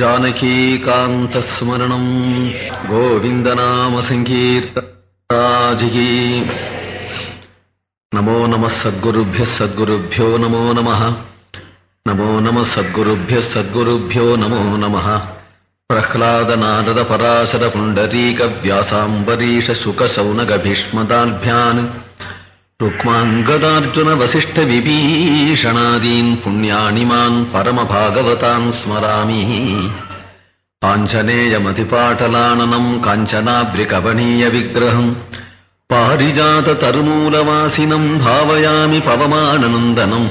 जानकीकान्तस्मरणम् गोविन्दनामसङ्कीर्तराजिकी नमो नमः सद्गुरुभ्यः सद्गुरुभ्यो नमो नमः। नमो नमः सद्गुरुभ्यः सद्गुरुभ्यो नमो नमः। प्रह्लादनारदपराशरपुण्डरीकव्यासाम्बरीशशुकशौनगभीष्मदाभ्यान् रुक्माङ्गदार्जुनवसिष्ठविभीषणादीन् पुण्यानि मान् परमभागवतान् स्मरामि। आञ्जनेयमतिपाटलाननम् काञ्चनाब्रिकवणीयविग्रहम् पारिजाततरुमूलवासिनम् भावयामि पवमाननन्दनम्।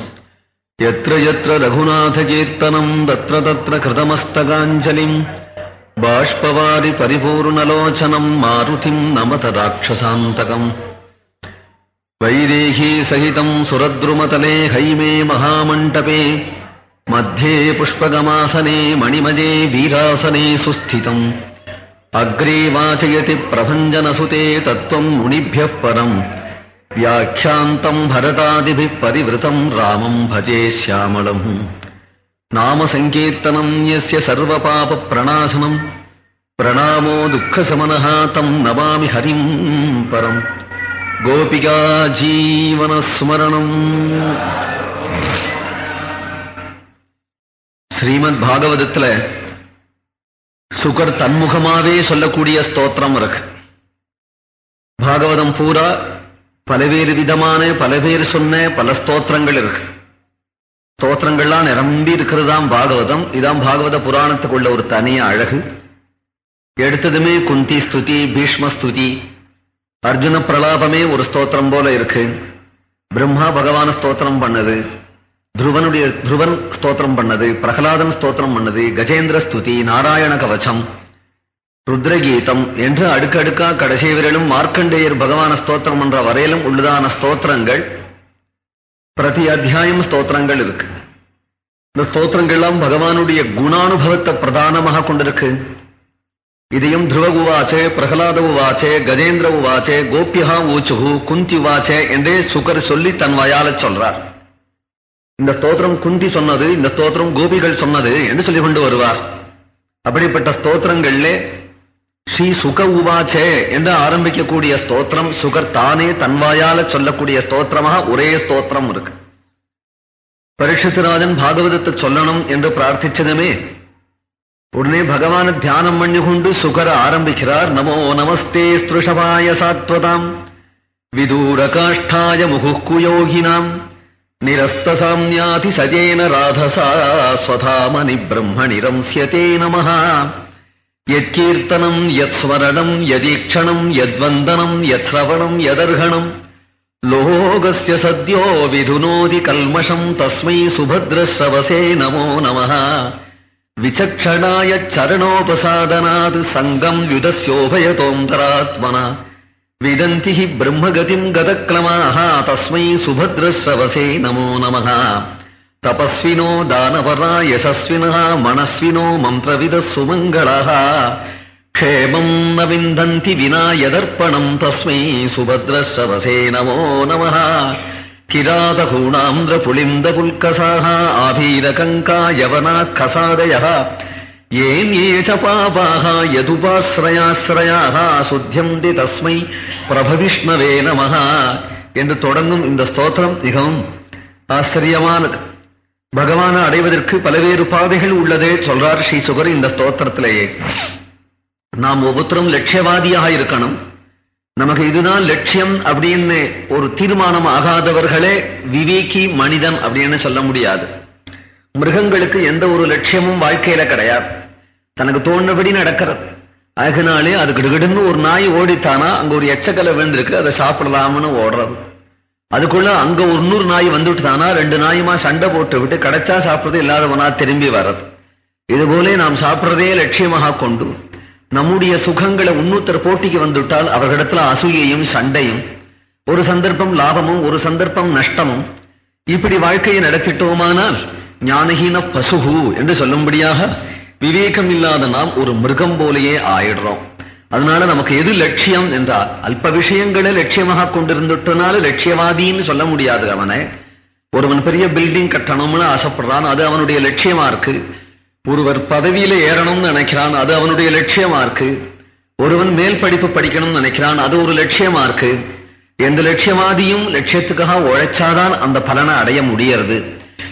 यत्र यत्र रघुनाथकीर्तनम् तत्र तत्र कृतमस्तकाञ्जलिम् बाष्पवारि परिपूर्णलोचनम् मारुतिम् नमत राक्षसान्तकम् वैदेही सहितम् सुरद्रुमतले हैमे महामण्डपे मध्ये पुष्पगमासने मणिमजे वीरासने सुस्थितम्। अग्रे वाचयति प्रभञ्जनसुते तत्त्वम् मुनिभ्यः परम्। व्याख्यान्तम् भरतादिभिः परिवृतम् रामम् भजे श्यामलम्। नामसङ्कीर्तनम् यस्य सर्वपापप्रणाशनम्। प्रणामो दुःखशमनः तम् नमामि हरिम् परम् கோபிகா ஜீவனஸ்மரணம் ஸ்ரீமத் பாகவதத்துல சுகர் தன்முகமாவே சொல்லக்கூடிய ஸ்தோத்திரம் இருக்கு பாகவதம் பூரா பலவேறு விதமான பல பேர் சொன்ன பல ஸ்தோத்திரங்கள் இருக்கு ஸ்தோத்திரங்கள்லாம் நிரம்பி இருக்கிறதாம் பாகவதம் இதான் பாகவத புராணத்துக்குள்ள ஒரு தனிய அழகு எடுத்ததுமே குந்தி ஸ்துதி பீஷ்ம ஸ்துதி அர்ஜுன பிரலாபமே ஒரு ஸ்தோத்திரம் போல இருக்கு. பிரம்மா பகவான ஸ்தோத்திரம் பண்ணது. துருவனுடைய துருவன் ஸ்தோத்திரம் பண்ணது. பிரகலாதன் ஸ்தோத்திரம் பண்ணது. கஜேந்திர ஸ்துதி நாராயண கவச்சம். ருத்ரகீதம் என்று அடுக்கடுக்கா கடைசி விரலும் மார்க்கண்டேயர் பகவான ஸ்தோத்திரம் என்ற வரையிலும் உள்ளதான ஸ்தோத்திரங்கள் பிரதி அத்தியாயம் ஸ்தோத்திரங்கள் இருக்கு. இந்த ஸ்தோத்திரங்கள்லாம் பகவானுடைய குணானுபவத்தை பிரதானமாக கொண்டிருக்கு. இதையும் துருவ உவாச்சே பிரகலாத உவாச்சே கஜேந்திர உவாச்சே கோபியா ஊச்சுகு குந்தி உவாச்சே என்றே சுகர் சொல்லி தன் வயால சொல்றார். இந்த ஸ்தோத்திரம் குந்தி சொன்னது இந்த ஸ்தோத்திரம் கோபிகள் சொன்னது என்று சொல்லிக் கொண்டு வருவார். அப்படிப்பட்ட ஸ்தோத்திரங்கள்ல ஸ்ரீ சுக உவாச்சே என்று ஆரம்பிக்கக்கூடிய ஸ்தோத்திரம் சுகர் தானே தன்வாயால சொல்லக்கூடிய ஸ்தோத்திரமாக ஒரே ஸ்தோத்திரம் இருக்கு. பரீட்சித்தராஜன் பாகவதத்தை சொல்லணும் என்று பிரார்த்திச்சதுமே உடனே பகவான தியானம் பண்ணி கொண்டு சுகர ஆரம்பிக்கிறார். நமோ நமஸ்தே ஸ்ருஷபாய சாத்வதாம். விதூர காஷ்டாய முகுக்குயோகினாம் நிரஸ்தசாம்யாதி சஜேன ராதசா ஸ்வதாமனி பிரம்மணி ரம்சியதே நமः யத்கீர்த்தனம் யத் ஸ்மரணம் யதீக்ஷணம் யத்வந்தனம் யத் ஸ்ரவணம் யதர்ஹணம் லோகஸ்ய சத்யோ விதுனோதி கல்மஷம் தஸ்மை சுபத்ரசவசே நமோ நமः விசக்ஷணாய சரணோபசாதனாது சங்கம் யுதஸ்யோபயதோந்தராத்மனா விதந்தி ஹி பிரம்மகதிம் கதக்லமாக தஸ்மை சுபத்ரஸ்ரவசே நமோ நமக தபஸ்வினோ தானவரா யசஸ்வினா மனஸ்வினோ மந்திரவித சுமங்களாः க்ஷேமம் ந விந்தந்தி வினா யதர்ப்பணம் தஸ்மை சுபத்ரஸ்ரவசே நமோ கிராத கூணாந்திர புளிந்த புல்கசாக ஆபீர கங்கா யவனா கசாதய ஏன் ஏஷ பாபாக யதுபாசிரயாசிரயாக சுத்தியந்தி தஸ்மை பிரபவிஷ்ணவே நமகா என்று தொடங்கும் இந்த ஸ்தோத்திரம் மிகவும் ஆச்சரியமானது. பகவான அடைவதற்கு பலவேறு பாதைகள் உள்ளதே சொல்றார் ஸ்ரீ சுகர் இந்த ஸ்தோத்திரத்திலேயே. நாம் ஒவ்வொருத்தரும் லட்சியவாதியாக இருக்கணும். நமக்கு இதுதான் லட்சியம் அப்படின்னு ஒரு தீர்மானம் ஆகாதவர்களே விவேகி மனிதன் அப்படின்னு சொல்ல முடியாது. மிருகங்களுக்கு எந்த ஒரு லட்சியமும் வாழ்க்கையில கிடையாது. தனக்கு தோன்றபடி நடக்கிறது. அதனாலே அது கிடுகிடுன்னு ஒரு நாய் ஓடித்தானா அங்க ஒரு எச்சக்கலை விழுந்திருக்கு அதை சாப்பிடலாம்னு ஓடுறது. அதுக்குள்ள அங்க ஒரு நூறு நாய் வந்துட்டுதானா ரெண்டு நாயுமா சண்டை போட்டு விட்டு கிடைச்சா சாப்பிடுறது இல்லாதவனா திரும்பி வர்றது. இது போல நாம் சாப்பிடுறதே லட்சியமாக கொண்டு நம்முடைய சுகங்களை உன்னூத்தர் போட்டிக்கு வந்துவிட்டால் அவர்களிடத்துல அசூயையும் சண்டையும் ஒரு சந்தர்ப்பம் லாபமும் ஒரு சந்தர்ப்பம் நஷ்டமும் இப்படி வாழ்க்கையை நடத்திட்டோமானால் ஞானஹீன பசுகு என்று சொல்லும்படியாக விவேகம் இல்லாத நாம் ஒரு மிருகம் போலேயே ஆயிடுறோம். அதனால நமக்கு எது லட்சியம் என்றால் அல்ப விஷயங்களை லட்சியமாக கொண்டிருந்துட்டனால லட்சியவாதின்னு சொல்ல முடியாது அவனை. ஒருவன் பெரிய பில்டிங் கட்டணும்னு ஆசைப்படுறான் அது அவனுடைய லட்சியமா இருக்கு. ஒருவர் பதவியில ஏறணும்னு நினைக்கிறான் அது அவனுடைய லட்சியமா இருக்கு ஒருவன் மேல் படிப்பு படிக்கணும்னு நினைக்கிறான் அது ஒரு லட்சியமா இருக்கு எந்த லட்சியமாதியும் லட்சியத்துக்காக உழைச்சாதான் அந்த பலனை அடைய முடியறது.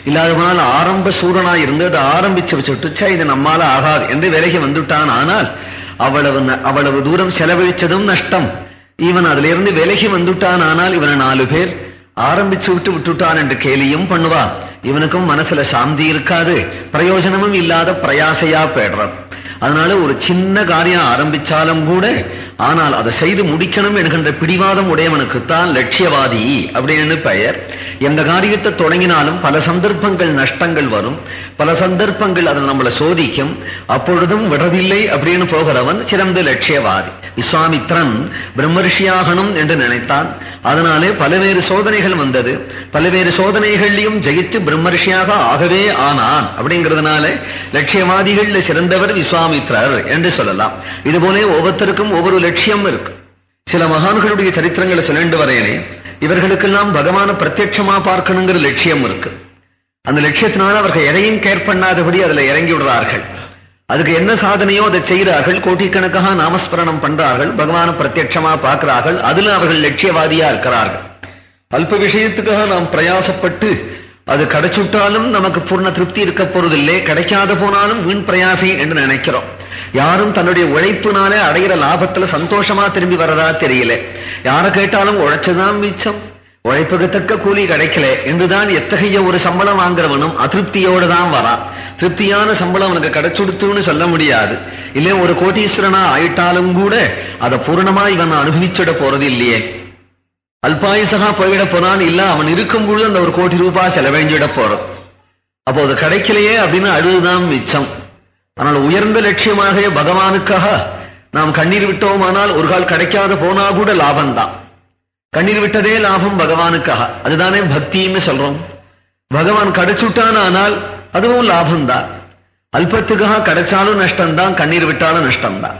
இல்லாதவனால் ஆரம்ப சூரனா இருந்து அதை ஆரம்பிச்சு வச்சுட்டுச்சா இது நம்மால ஆகாது என்று விலகி வந்துட்டான். ஆனால் அவ்வளவு ந- அவ்வளவு தூரம் செலவழிச்சதும் நஷ்டம். இவன் அதுல இருந்து விலகி வந்துட்டான் ஆனால் இவனை நாலு பேர் ஆரம்பிச்சு விட்டு விட்டுட்டான் என்று கேலியும் பண்ணுவா. இவனுக்கும் மனசுல சாந்தி இருக்காது. பிரயோஜனமும் இல்லாத பிரயாசையா போயிடுறான் அதனால ஒரு சின்ன காரியம் ஆரம்பிச்சாலும் கூட ஆனால் அதை செய்து முடிக்கணும் என்கின்ற பிடிவாதம் உடையவனுக்குத்தான் லட்சியவாதி அப்படின்னு பெயர். எந்த காரியத்தை தொடங்கினாலும் பல சந்தர்ப்பங்கள் நஷ்டங்கள் வரும். பல சந்தர்ப்பங்கள் அதை நம்மளை சோதிக்கும். அப்பொழுதும் விடவில்லை அப்படின்னு போகிறவன் சிறந்த லட்சியவாதி. விஸ்வாமித்ரன் பிரம்மரிஷியாகணும் என்று நினைத்தான். அதனாலே பல்வேறு சோதனைகள் வந்தது. பல்வேறு சோதனைகள்லையும் ஜெயித்து பிரம்மரிஷியாக ஆகவே ஆனான். அப்படிங்கிறதுனால லட்சியவாதிகள்ல சிறந்தவர் விஸ்வாமித்ரர் என்று சொல்லலாம். இதுபோல ஒவ்வொருத்தருக்கும் ஒவ்வொரு லட்சியம் இருக்கு. சில மகான்களுடைய சரித்திரங்களை சொல்லிட்டு வரேனே இவர்களுக்கெல்லாம் பகவான பிரத்யட்சமா பார்க்கணுங்கிற லட்சியம் இருக்கு. அந்த லட்சியத்தினால அவர்கள் எதையும் கேர் பண்ணாதபடி அதுல இறங்கி விடுறார்கள் அதுக்கு என்ன சாதனையோ அதை செய்கிறார்கள். கோட்டிக்கணக்காக நாமஸ்மரணம் பண்றார்கள். பகவான பிரத்யட்சமா பார்க்கிறார்கள். அதுல அவர்கள் லட்சியவாதியா இருக்கிறார்கள். அல்ப விஷயத்துக்காக நாம் பிரயாசப்பட்டு அது கிடைச்சுட்டாலும் நமக்கு பூர்ண திருப்தி இருக்க போறதில்லை. கிடைக்காத போனாலும் வீண் பிரயாசை என்று நினைக்கிறோம். யாரும் தன்னுடைய உழைப்புனாலே அடைகிற லாபத்துல சந்தோஷமா திரும்பி வர்றதா தெரியல. யாரை கேட்டாலும் உழைச்சதான் மிச்சம். உழைப்புக்கு தக்க கூலி கிடைக்கல என்றுதான் எத்தகைய ஒரு சம்பளம் வாங்குறவனும் அதிருப்தியோடு தான் வரா. திருப்தியான சம்பளம் அவனுக்கு கிடைச்சுடுத்துன்னு சொல்ல முடியாது. இல்லை ஒரு கோட்டீஸ்வரனா ஆயிட்டாலும் கூட அதை பூர்ணமா இவன் அனுபவிச்சுட போறது இல்லையே. அல்பாயுசகா போயிட போனான் இல்ல அவன் இருக்கும் பொழுது அந்த ஒரு கோடி ரூபாய் செலவழிஞ்சிட போறோம். அப்போ அது கிடைக்கலையே அப்படின்னு அழுதுதான் மிச்சம். ஆனால் உயர்ந்த லட்சியமாக பகவானுக்காக நாம் கண்ணீர் விட்டோமானால் ஒரு கால் கிடைக்காத போனா கூட லாபம்தான். கண்ணீர் விட்டதே லாபம் பகவானுக்காக. அதுதானே பக்தின்னு சொல்றோம். பகவான் கிடைச்சுட்டான் ஆனால் அதுவும் லாபம்தான். அல்பத்துக்காக கிடைச்சாலும் நஷ்டம்தான் கண்ணீர் விட்டாலும் நஷ்டம்தான்.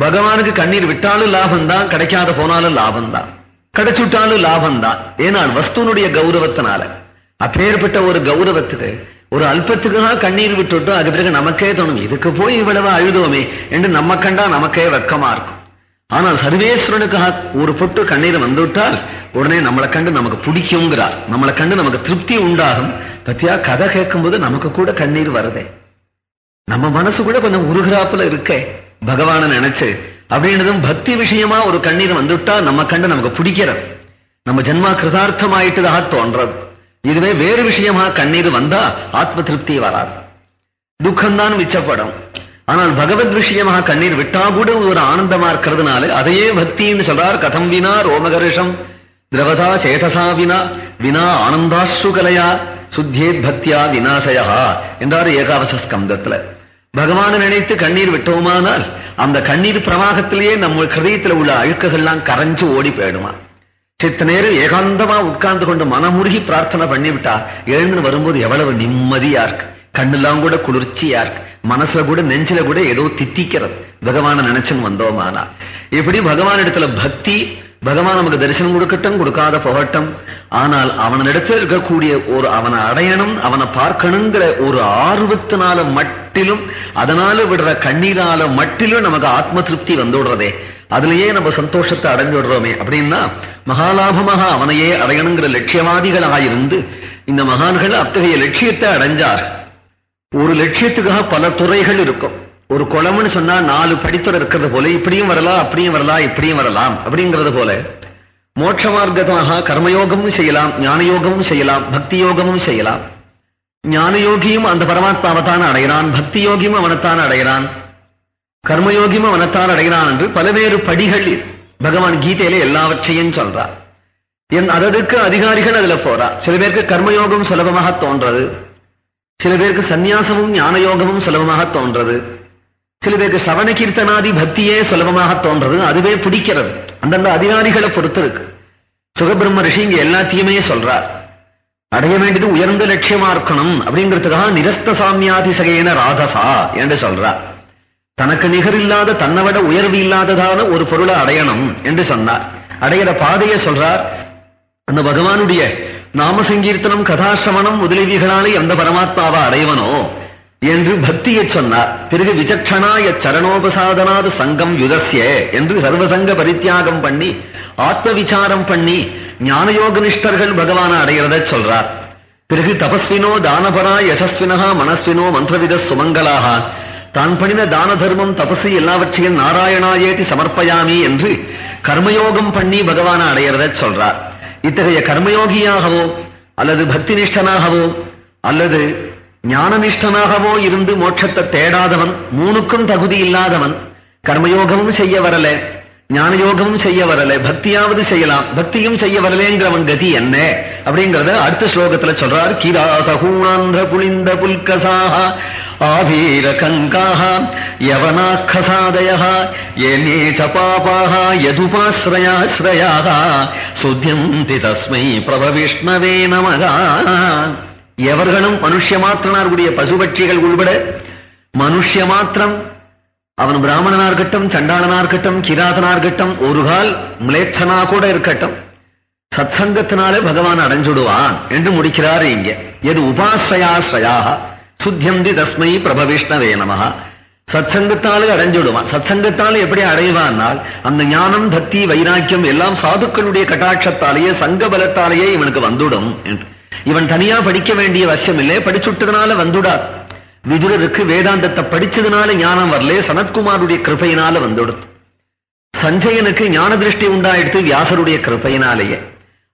பகவானுக்கு கண்ணீர் விட்டாலும் லாபம்தான் கிடைக்காத போனாலும் லாபம்தான். கிடைச்சுட்டாலும் லாபம்தான். ஏனால் வஸ்துனுடைய கௌரவத்தினால. அப்பேற்பட்ட ஒரு கௌரவத்துக்கு ஒரு அல்பத்துக்காக கண்ணீர் விட்டுட்டோம் அது பிறகு நமக்கே தோணும் இதுக்கு போய் இவ்வளவு அழுதோமே என்று நம்ம கண்டா நமக்கே வெக்கமா இருக்கும். ஆனால் சர்வேஸ்வரனுக்காக ஒரு பொட்டு கண்ணீர் வந்துவிட்டால் உடனே நம்மளை கண்டு நமக்கு பிடிக்குங்கிறார் நம்மளை கண்டு நமக்கு திருப்தி உண்டாகும். பத்தியா கதை கேட்கும்போது நமக்கு கூட கண்ணீர் வருதே. நம்ம மனசு கூட கொஞ்சம் உருகிறாப்புல இருக்கே. பகவான நினைச்சு அப்படின்றதும் பக்தி விஷயமா ஒரு கண்ணீர் வந்துட்டா நம்ம கண்டு நமக்கு பிடிக்கிறது. நம்ம ஜென்மா கிருதார்த்தமாயிட்டுதாக தோன்றது. இதுவே வேறு விஷயமா கண்ணீர் வந்தா ஆத்ம திருப்தி வராது. துக்கம்தான் மிச்சப்படும். ஆனால் பகவத் விஷயமாக கண்ணீர் விட்டா கூட ஒரு ஆனந்தமா இருக்கிறதுனால அதையே பக்தின்னு சொல்றார். கதம் வினா ரோமகர்ஷம் திரவதா சேதசா வினா வினா ஆனந்தாசுகலையா சுத்தியே பக்தியா வினாசயா என்றார் ஏகாவச ஸ்கந்தத்துல. பகவானை நினைத்து கண்ணீர் விட்டோமானால் அந்த கண்ணீர் பிரவாகத்திலேயே நம்ம ஹிருதயத்துல உள்ள அழுக்குகள்லாம் கரைஞ்சு ஓடி போயிடுமா. சித்த நேரம் ஏகாந்தமா உட்கார்ந்து கொண்டு மனமுருகி பிரார்த்தனை பண்ணிவிட்டா எழுந்து வரும்போது எவ்வளவு நிம்மதியா இருக்கு. கண்ணெல்லாம் கூட குளிர்ச்சியா இருக்கு. மனசுல கூட நெஞ்சில கூட ஏதோ தித்திக்கிறது. பகவான நினைச்சுன்னு வந்தோமானா இப்படி பகவான் இடத்துல பக்தி பகவான் நமக்கு தரிசனம் கொடுக்கட்டும் கொடுக்காத போகட்டும். ஆனால் அவனிடத்தில் இருக்கக்கூடிய ஒரு அவனை அடையணும் அவனை பார்க்கணுங்கிற ஒரு ஆர்வத்தினால மட்டிலும் அதனால விடுற கண்ணீரால மட்டிலும் நமக்கு ஆத்ம திருப்தி வந்துவிடுறதே. அதுலயே நம்ம சந்தோஷத்தை அடைஞ்சு விடுறோமே. அப்படின்னா மகாலாபமாக அவனையே அடையணுங்கிற லட்சியவாதிகளாக இருந்து இந்த மகான்கள் அத்தகைய லட்சியத்தை அடைஞ்சார் ஒரு லட்சியத்துக்காக பல துறைகள் இருக்கும். ஒரு குளம்னு சொன்னா நாலு படித்துறை இருக்கிறது போல இப்படியும் வரலாம் அப்படியும் வரலாம் இப்படியும் வரலாம் அப்படிங்கிறது போல மோட்ச மார்க்கமாக கர்மயோகமும் செய்யலாம் ஞான யோகமும் செய்யலாம் பக்தி யோகமும் செய்யலாம். ஞான யோகியும் அந்த பரமாத்மாவை தான் அடைகிறான் பக்தி யோகியும் அவனைத்தான் அடைகிறான் கர்மயோகியும் அவனைத்தான் அடைகிறான் என்று பல்வேறு படிகள் இது. பகவான் கீதையில எல்லாவற்றையும் சொல்றார். என் அதற்கு அதிகாரிகள் அதுல போறா சில பேருக்கு கர்மயோகம் சுலபமாக தோன்றது. சில பேருக்கு சந்நியாசமும் ஞான யோகமும் சுலபமாக தோன்றது. சில பேருக்கு சவண கீர்த்தனாதி பக்தியே சுலபமாக தோன்றது. அதுவே பிடிக்கிறது. அந்தந்த அதிகாரிகளை பொறுத்து இருக்கு. சுகபிரம்ம ரிஷி இங்க எல்லாத்தையுமே சொல்றார். அடைய வேண்டியது உயர்ந்த லட்சியமா இருக்கணும் அப்படிங்கிறதுக்காக நிரஸ்த சாமியாதிசகையன ராதசா என்று சொல்றார். தனக்கு நிகரில்லாத தன்னை விட உயர்வு இல்லாததான ஒரு பொருளை அடையணும் என்று சொன்னார். அடையிற பாதையை சொல்றார். அந்த பகவானுடைய நாம சங்கீர்த்தனம் கதாசிரவணம் முதலியவைகளாலே எந்த பரமாத்மாவை அடைவனோ என்று பக்தியை சொன்னார். பிறகு விசக்ஷணாய சரணோபசாதனாது சங்கம் யுதஸ்ய என்று சர்வசங்க பரித்தியாகம் பண்ணி ஆத்ம விசாரம் பண்ணி ஞானயோக நிஷ்டர்கள் பகவான அடைகிறத சொல்றார். பிறகு தபஸ்வினோ தானபரா யசஸ்வினஹா மனஸ்வினோ மந்திரவித சுமங்கலாக தான் பண்ணின தான தர்மம் தபசு எல்லாவற்றையும் நாராயணாயேட்டி சமர்ப்பயாமி என்று கர்மயோகம் பண்ணி பகவான அடைகிறத சொல்றார். இத்தகைய கர்மயோகியாகவோ அல்லது பக்தி நிஷ்டனாகவோ அல்லது ஞானனிஷ்டனாகவோ இருந்து மோட்சத்தை தேடாதவன் மூணுக்கும் தகுதி இல்லாதவன் கர்மயோகமும் செய்ய வரல ஞானயோகமும் செய்ய வரல பக்தியாவது செய்யலாம். பக்தியும் செய்ய வரலேங்கிறவன் கதி என்ன? அப்படிங்கறத அடுத்த ஸ்லோகத்துல சொல்றார். கிராதகூணாந்திர புளிந்த புல்கசாக ஆபீர கங்காக யவனாக்கசாதய ஏனே சபாபாக பாபாக யதுபாஸ்ரயாஸ்ரயாக சுத்தியந்தி தஸ்மை பிரபவிஷ்ணவே நமகா எவர்களும் மனுஷ்ய மாத்திரனாருடைய பசுபட்சிகள் உள்பட மனுஷ்ய மாத்திரம் அவன் பிராமணனா இருக்கட்டும் சண்டாளனா இருக்கட்டும் கிராதனா இருக்கட்டும் ஒரு கால் மிளேச்சனா கூட இருக்கட்டும். சத் சங்கத்தினாலே பகவான் அடைஞ்சுடுவான் என்று முடிக்கிறார் இங்க. எது உபாசயாஸ்ரயாக? சுத்தியந்தி தஸ்மை பிரபவிஷ்ணவே நமஹா. சத்சங்கத்தாலே அடைஞ்சுடுவான். சத்சங்கத்தாலே எப்படி அடைவானால் அந்த ஞானம் பக்தி வைராக்கியம் எல்லாம் சாதுக்களுடைய கட்டாட்சத்தாலேயே சங்க பலத்தாலேயே இவனுக்கு வந்துடும் என்று. இவன் தனியா படிக்க வேண்டிய அவசியம் இல்லை படிச்சுட்டதுனால வந்துடாது. விதுரருக்கு வேதாந்தத்தை படிச்சதுனால ஞானம் வரலே சனத்குமாருடைய கிருபையினால வந்துடுத்து. சஞ்சயனுக்கு ஞான திருஷ்டி உண்டாயிடுத்து வியாசருடைய கிருபையினாலேயே.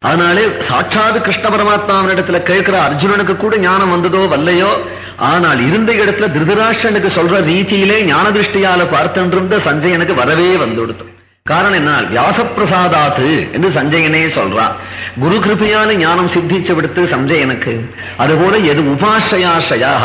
அதனாலே சாட்சாது கிருஷ்ண பரமாத்மாவினிடத்துல கேட்கிற அர்ஜுனனுக்கு கூட ஞானம் வந்ததோ வல்லையோ ஆனால் இருந்த இடத்துல திருதராஷ்டனுக்கு சொல்ற ரீதியிலே ஞான திருஷ்டியால பார்த்துருந்த சஞ்சயனுக்கு வரவே வந்துடுத்து. காரணம் என்ன வியாசப்பிரசாதாத்து என்று சஞ்சயனே சொல்றான் குரு கிருபையான ஞானம் சித்திச்சு விடுத்து சஞ்சயனுக்கு. அதுபோல எது உபாசயாசயாக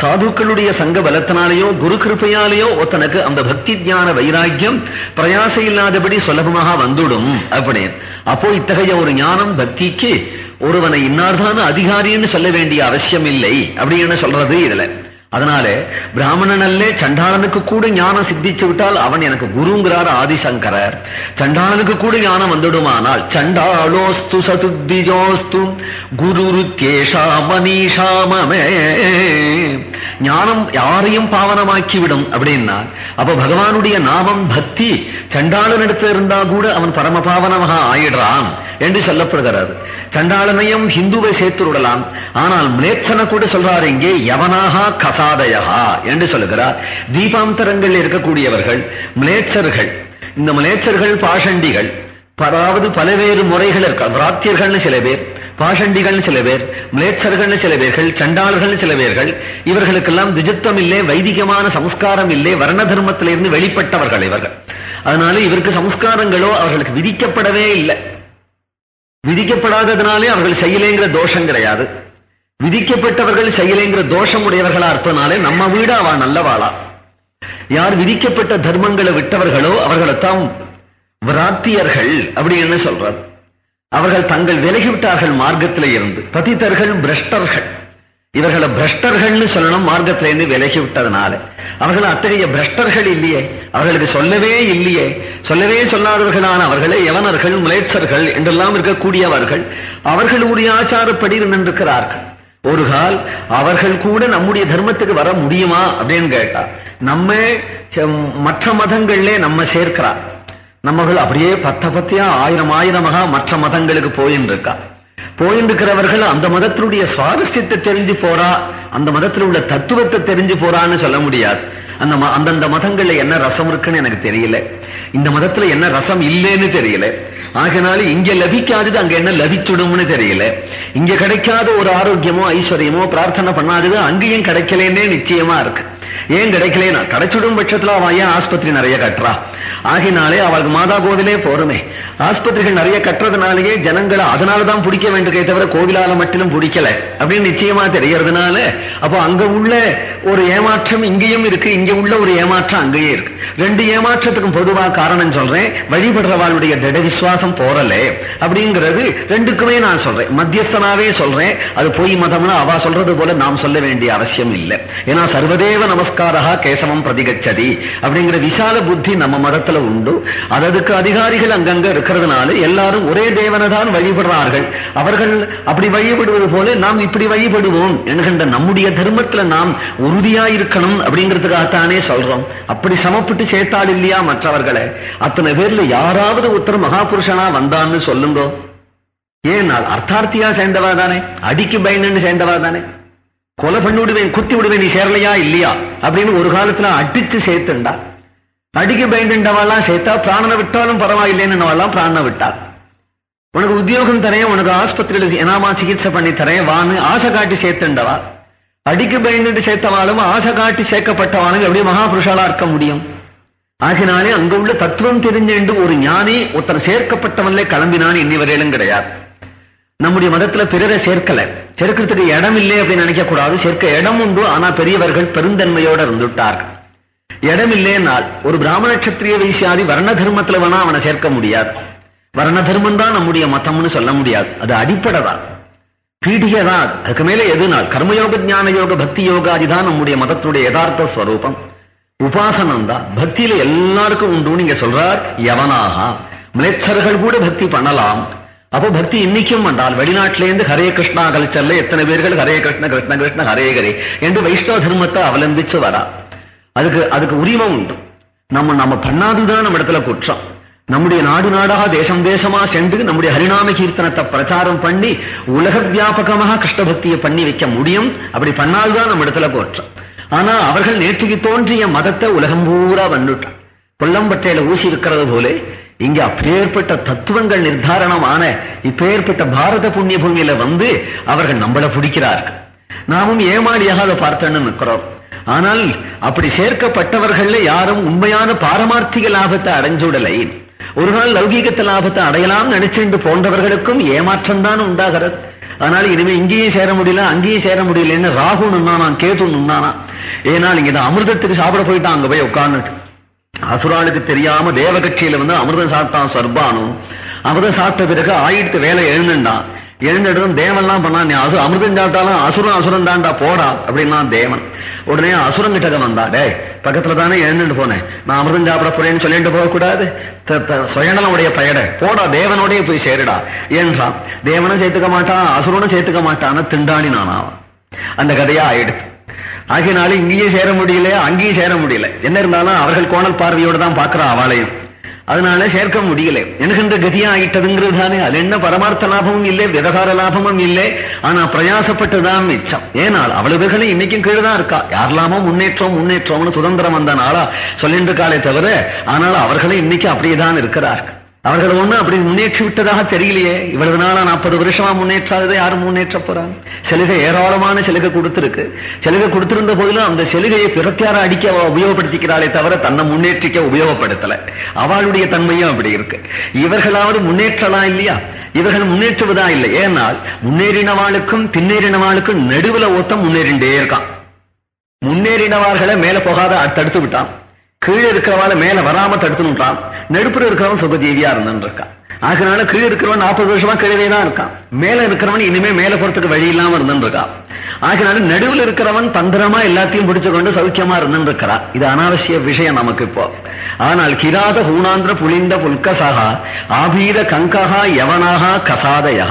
சாதுக்களுடைய சங்க பலத்தினாலேயோ குரு கிருப்பையாலேயோ ஒத்தனுக்கு அந்த பக்தி ஞான வைராக்கியம் பிரயாசம் இல்லாதபடி சுலபமாக வந்துடும் அப்படின்னு அப்போ இத்தகைய ஒரு ஞானம் பக்திக்கு ஒருவனை இன்னார்தான அதிகாரின்னு சொல்ல வேண்டிய அவசியம் இல்லை அப்படின்னு சொல்றது இதுல. அதனால பிராமணன் அல்ல சண்டாளனுக்கு கூட ஞானம் சித்திச்சு விட்டால் அவன் எனக்கு குருங்கிறார் ஆதிசங்கரர். சண்டாளனுக்கு கூட ஞானம் வந்துடுமானால் சண்டாளோஸ்து சதுத்திஜோஸ்து குரு ருத்யேஷா மனீஷாமமே ஞானம் யாரையும் பாவனமாக்கி விடும் அப்படின்னா அப்ப பகவானுடைய நாமம் பக்தி சண்டாளனிடத்துல இருந்தா கூட அவன் பரம பாவனமாக ஆயிடுறான் என்று சொல்லப்படுகிறது. சண்டாளனையும் ஹிந்துவை சேர்த்து விடலாம். ஆனால் மிளேச்சனை கூட சொல்றாரு இங்கே யவனாக கச கசாதயா என்று சொல்லுகிறார். தீபாந்தரங்களில் இருக்கக்கூடியவர்கள் மிளேச்சர்கள் இந்த மிளேச்சர்கள் பாஷண்டிகள் அதாவது பலவேறு முறைகள் இருக்க பிராத்தியர்கள்னு சில பேர் பாஷண்டிகள்னு சில பேர் மிளேச்சர்கள்னு சில பேர்கள் சண்டாளர்கள் சில பேர்கள் இவர்களுக்கெல்லாம் திஜித்தம் இல்லை வைதிகமான சம்ஸ்காரம் இல்லை வர்ண தர்மத்திலிருந்து வெளிப்பட்டவர்கள் இவர்கள். அதனால இவருக்கு சம்ஸ்காரங்களோ அவர்களுக்கு விதிக்கப்படவே இல்லை. விதிக்கப்படாததுனாலே அவர்கள் செய்யலேங்கிற தோஷம் கிடையாது. விதிக்கப்பட்டவர்கள் செயலைங்கிற தோஷம் உடையவர்களா இருப்பதனாலே நம்ம வீடு அவ நல்லவாளா? யார் விதிக்கப்பட்ட தர்மங்களை விட்டவர்களோ அவர்களைத்தான் விராத்தியர்கள் அப்படின்னு சொல்றது அவர்கள் தங்கள் விலகிவிட்டார்கள் மார்க்கத்தில இருந்து. பதித்தர்கள் பிரஷ்டர்கள். இவர்களை பிரஷ்டர்கள்னு சொல்லணும் மார்க்கத்தில இருந்து விலகி விட்டதுனால அவர்கள் அத்தகைய பிரஷ்டர்கள் இல்லையே. அவர்களுக்கு சொல்லவே இல்லையே. சொல்லவே சொல்லாதவர்களான அவர்களே யவனர்கள் முளைச்சர்கள் என்றெல்லாம் இருக்கக்கூடியவர்கள் அவர்கள் உரிய ஆச்சாரப்படி இருந்திருக்கிறார்கள் ஒரு கால் அவர்கள் கூட நம்முடைய தர்மத்துக்கு வர முடியுமா அப்படின்னு கேட்டா நம்ம மற்ற மதங்கள்ல நம்ம சேர்க்கிறார். நம்மகள் அப்படியே பத்த பத்தியா ஆயிரம் ஆயிரமாக மற்ற மதங்களுக்கு போயின்னு இருக்கா. போயிருக்கிறவர்கள் இருக்கிறவர்கள் அந்த மதத்தினுடைய சுவாரஸ்யத்தை தெரிஞ்சு போறா அந்த மதத்தில் உள்ள தத்துவத்தை தெரிஞ்சு போறான்னு சொல்ல முடியாது. அந்த அந்தந்த மதங்கள்ல என்ன ரசம் இருக்குன்னு எனக்கு தெரியல. இந்த மதத்துல என்ன ரசம் இல்லைன்னு தெரியல. ஆகினாலும் இங்க லபிக்காதது அங்க என்ன லபிச்சுடும்னு தெரியல. இங்க கிடைக்காத ஒரு ஆரோக்கியமோ ஐஸ்வர்யமோ பிரார்த்தனை பண்ணாதது அங்கேயும் கிடைக்கலன்னே நிச்சயமா இருக்கு. ஏன் கிடைக்கலனா கிடைச்சிடும் பட்சத்துல அவன் ஏன் ஆஸ்பத்திரி நிறைய கட்டுறா? ஆகினாலே அவளுக்கு மாதா கோவிலே போருமே. ஆஸ்பத்திரிகள் நிறைய கட்டுறதுனாலேயே ஜனங்களை அதனாலதான் பிடிக்க வேண்டியதே தவிர கோவிலால மட்டும் பிடிக்கல. அப்படின்னு நிச்சயமா தெரியறதுனால அப்போ அங்க உள்ள ஒரு ஏமாற்றம் இங்கேயும் இருக்கு இங்க உள்ள ஒரு ஏமாற்றம் அங்கேயே இருக்கு. ரெண்டு ஏமாற்றத்துக்கும் பொதுவா காரணம் சொல்றேன். வழிபடுறவாளுடைய திட விசுவாசம் போறலே அப்படிங்கிறது ரெண்டுக்குமே நான் சொல்றேன். மத்தியஸ்தனாவே சொல்றேன். அது பொய் மதம்னா அவ சொல்றது போல நாம் சொல்ல வேண்டிய அவசியம் இல்லை. ஏன்னா சர்வதேவ நமஸ்காரம் நமஸ்காரா கேசவம் பிரதிகச்சதி அப்படிங்கிற விசால புத்தி நம்ம மதத்துல உண்டு. அது அதுக்கு அதிகாரிகள் அங்கங்க இருக்கிறதுனால எல்லாரும் ஒரே தேவனை தான் வழிபடுறார்கள். அவர்கள் அப்படி வழிபடுவது போல நாம் இப்படி வழிபடுவோம் என்கின்ற நம்முடைய தர்மத்துல நாம் உறுதியா இருக்கணும் அப்படிங்கிறதுக்காகத்தானே சொல்றோம். அப்படி சமப்பட்டு சேர்த்தாள் இல்லையா மற்றவர்களை? அத்தனை பேர்ல யாராவது ஒருத்தர் மகாபுருஷனா வந்தான்னு சொல்லுங்க. ஏனால் அர்த்தார்த்தியா சேர்ந்தவா தானே? அடிக்கு பயந்துன்னு சேர்ந்தவா தானே? கொலை பண்ணி விடுவேன் குத்தி விடுவேன் நீ சேரலையா இல்லையா? அப்படின்னு ஒரு காலத்துல அடிச்சு சேர்த்துண்டா. அடிக்கு பயந்துண்டவாலாம் சேர்த்தா பிராணனை விட்டாலும் பரவாயில்லைன்னு பிராணனை விட்டா? உனக்கு உத்தியோகம் தரேன் உனக்கு ஆஸ்பத்திரியில எனாமா சிகிச்சை பண்ணி தரேன் வான்னு ஆசை காட்டி சேர்த்துண்டவா? அடிக்கு பயந்துட்டு சேர்த்தவாளும் ஆசை காட்டி சேர்க்கப்பட்டவானுங்க எப்படி மகாபுருஷாலா இருக்க முடியும்? ஆகினாலே அங்க உள்ள தத்துவம் தெரிஞ்சு ஒரு ஞானி ஒருத்தர் சேர்க்கப்பட்டவன்ல கிளம்பினான் இன்னி வரையிலும் கிடையாது. நம்முடைய மதத்துல பிறரை சேர்க்கல. சேர்க்கிறதுக்கு இடம் இல்லை அப்படின்னு நினைக்க கூடாது. சேர்க்க இடம் உண்டு. ஆனா பெரியவர்கள் பெருந்தன்மையோட இருந்துட்டார்கள். இடம் இல்லைன்னால் ஒரு பிராமண கத்திரிய வைசியாதி வர்ண தர்மத்துல வேணா அவனை சேர்க்க முடியாது. வர்ண தர்மம் தான் நம்முடைய மதம்னு சொல்ல முடியாது. அது அடிப்படை தான். பீடிகை தான் அதுக்கு மேலே எதுனால்? கர்மயோக ஞான யோக பக்தி யோகாதிதான் நம்முடைய மதத்துடைய யதார்த்த ஸ்வரூபம். உபாசனம் தான். பக்தியில எல்லாருக்கும் உண்டு. நீங்க சொல்றார் யவனாக. மிளச்சர்கள் கூட பக்தி பண்ணலாம். அப்போ பக்தி இன்னைக்கும் வந்தால் வெளிநாட்டிலேருந்து ஹரே கிருஷ்ணா கல்ச்சர்ல எத்தனை பேர்கள் ஹரே கிருஷ்ண கிருஷ்ண கிருஷ்ண ஹரே ஹரே என்று வைஷ்ணவ தர்மத்தை அவலம்பிச்சு வரா. அதுக்கு அதுக்கு உரிமை உண்டு. நம்ம நம்ம பண்ணாதுதான் நம்ம இடத்துல குற்றம். நம்முடைய நாடு நாடாக தேசம் தேசமா சென்று நம்முடைய ஹரிநாம கீர்த்தனத்தை பிரச்சாரம் பண்ணி உலக வியாபகமாக கிருஷ்ணபக்தியை பண்ணி வைக்க முடியும். அப்படி பண்ணால்தான் நம்ம இடத்துல குற்றம். ஆனா அவர்கள் நேற்றுக்கு தோன்றிய மதத்தை உலகம் பூரா வந்துட்டான் கொல்லம்பட்டையில ஊசி இருக்கிறது போலே இங்க அப்பேற்பட்ட தத்துவங்கள் நிர்தாரணமான இப்பேற்பட்ட பாரத புண்ணிய பூமியில வந்து அவர்கள் நம்மள பிடிக்கிறார்கள். நாமும் ஏமாளியாக அதை பார்த்தோன்னு நிற்கிறோம் ஆனால் அப்படி சேர்க்கப்பட்டவர்கள்ல யாரும் உண்மையான பாரமார்த்திக லாபத்தை அடைஞ்சுடலை. ஒரு நாள் லௌகீகத்த லாபத்தை அடையலாம் நினைச்சுண்டு போன்றவர்களுக்கும் ஏமாற்றம் தான் உண்டாகிறது. ஆனால் இனிமே இங்கேயும் சேர முடியல அங்கேயும் சேர முடியலன்னு ராகு நின்னானா கேது நின்னானா ஏனால் இங்க அமிர்தத்துக்கு சாப்பிட போயிட்டான் அங்க போய் உட்கார்ந்துட்டு. அசுராளுக்கு தெரியாம தேவகட்சியில வந்து அமிர்தம் சாப்பிட்டான் சர்பானும் அமிர்தம் சாப்பிட்ட பிறகு ஆயிடுத்து வேலை எழுந்துட்டான் எழுந்துட்டதும் தேவன்லாம் பண்ணா நீ அசு அமிர்தம் சாப்பிட்டாலும் அசுரம் அசுரம் தான்டா போடா அப்படின்னா தேவன். உடனே அசுரம் கிட்ட வந்தா டே பக்கத்துல தானே எழுந்துட்டு போனேன். நான் அமிர்தம் சாப்பிட போறேன்னு சொல்லிட்டு போகக்கூடாது. சுயநலமுடைய பயட. போடா தேவனோடய போய் சேருடா என்றான். தேவனும் சேர்த்துக்க மாட்டான் அசுரனும் சேர்த்துக்க மாட்டான்னு திண்டாடி நானாவன் அந்த கதையா ஆயிடுத்து. ஆகினாலும் இங்கேயும் சேர முடியல அங்கேயும் சேர முடியல. என்ன இருந்தாலும் அவர்கள் கோணல் பார்வையோடு தான் பாக்குறா அவளையும் அதனால சேர்க்க முடியல. என்கின்ற கதியா ஆயிட்டதுங்கிறது தானே அது என்ன பரமார்த்த லாபமும் இல்லை விவகார லாபமும் இல்லை. ஆனா பிரயாசப்பட்டுதான் மிச்சம். ஏனால் அவ்வளவுகளும் இன்னைக்கும் கீழ்தான் இருக்கா. யாரெல்லாமோ முன்னேற்றம் முன்னேற்றம்னு சுதந்திரம் வந்த நாளா சொல்லிட்டு இருக்காளே தவிர ஆனால் அவர்களும் இன்னைக்கு அப்படியேதான் இருக்கிறார்கள். அவர்கள் ஒண்ணு அப்படி முன்னேற்றி விட்டதாக தெரியலையே. இவ்வளவு நாளா நாற்பது வருஷமா முன்னேற்றாததை யாரும் முன்னேற்ற போறாங்க? செலுகை ஏராளமான செலுகை கொடுத்திருக்கு. செலுகை கொடுத்திருந்த போதிலும் அந்த செலுகையை பிறத்தியார அடிக்க அவ உபயோகப்படுத்திக்கிறாளே தவிர தன்னை முன்னேற்றிக்க உபயோகப்படுத்தல. அவளுடைய தன்மையும் அப்படி இருக்கு. இவர்களாவது முன்னேற்றலாம் இல்லையா? இவர்கள் முன்னேற்றுவதா இல்லை. ஏனால் முன்னேறினவாளுக்கும் பின்னேறினவாளுக்கும் நடுவுல ஓத்தம் முன்னேறிண்டே இருக்கான். முன்னேறினவார்களை மேல போகாத தடுத்து விட்டான். கீழே இருக்கிறவாள மேல வராம தடுத்துனுட்டான் நடுப்புற இருக்கிறவன் சுகஜீவியா இருந்துன்னு இருக்கான் அதனால கீழே இருக்கிறவன் நாற்பது வருஷமா கீழே தான் இருக்கான். மேல இருக்கிறவன் இனிமே மேல போறதுக்கு வழி இல்லாம இருந்துன்னு இருக்கான் ஆகினால நடுவில் இருக்கிறவன் தந்திரமா எல்லாத்தையும் பிடிச்சு கொண்டு சௌக்கியமா இருந்துருக்கிறா இது அனாவசிய விஷயம் நமக்கு இப்போ. ஆனால் கிராத ஹூணாந்திர புலிந்த புல்கசாகா ஆபீத கங்ககா யவனாகா கசாதயா.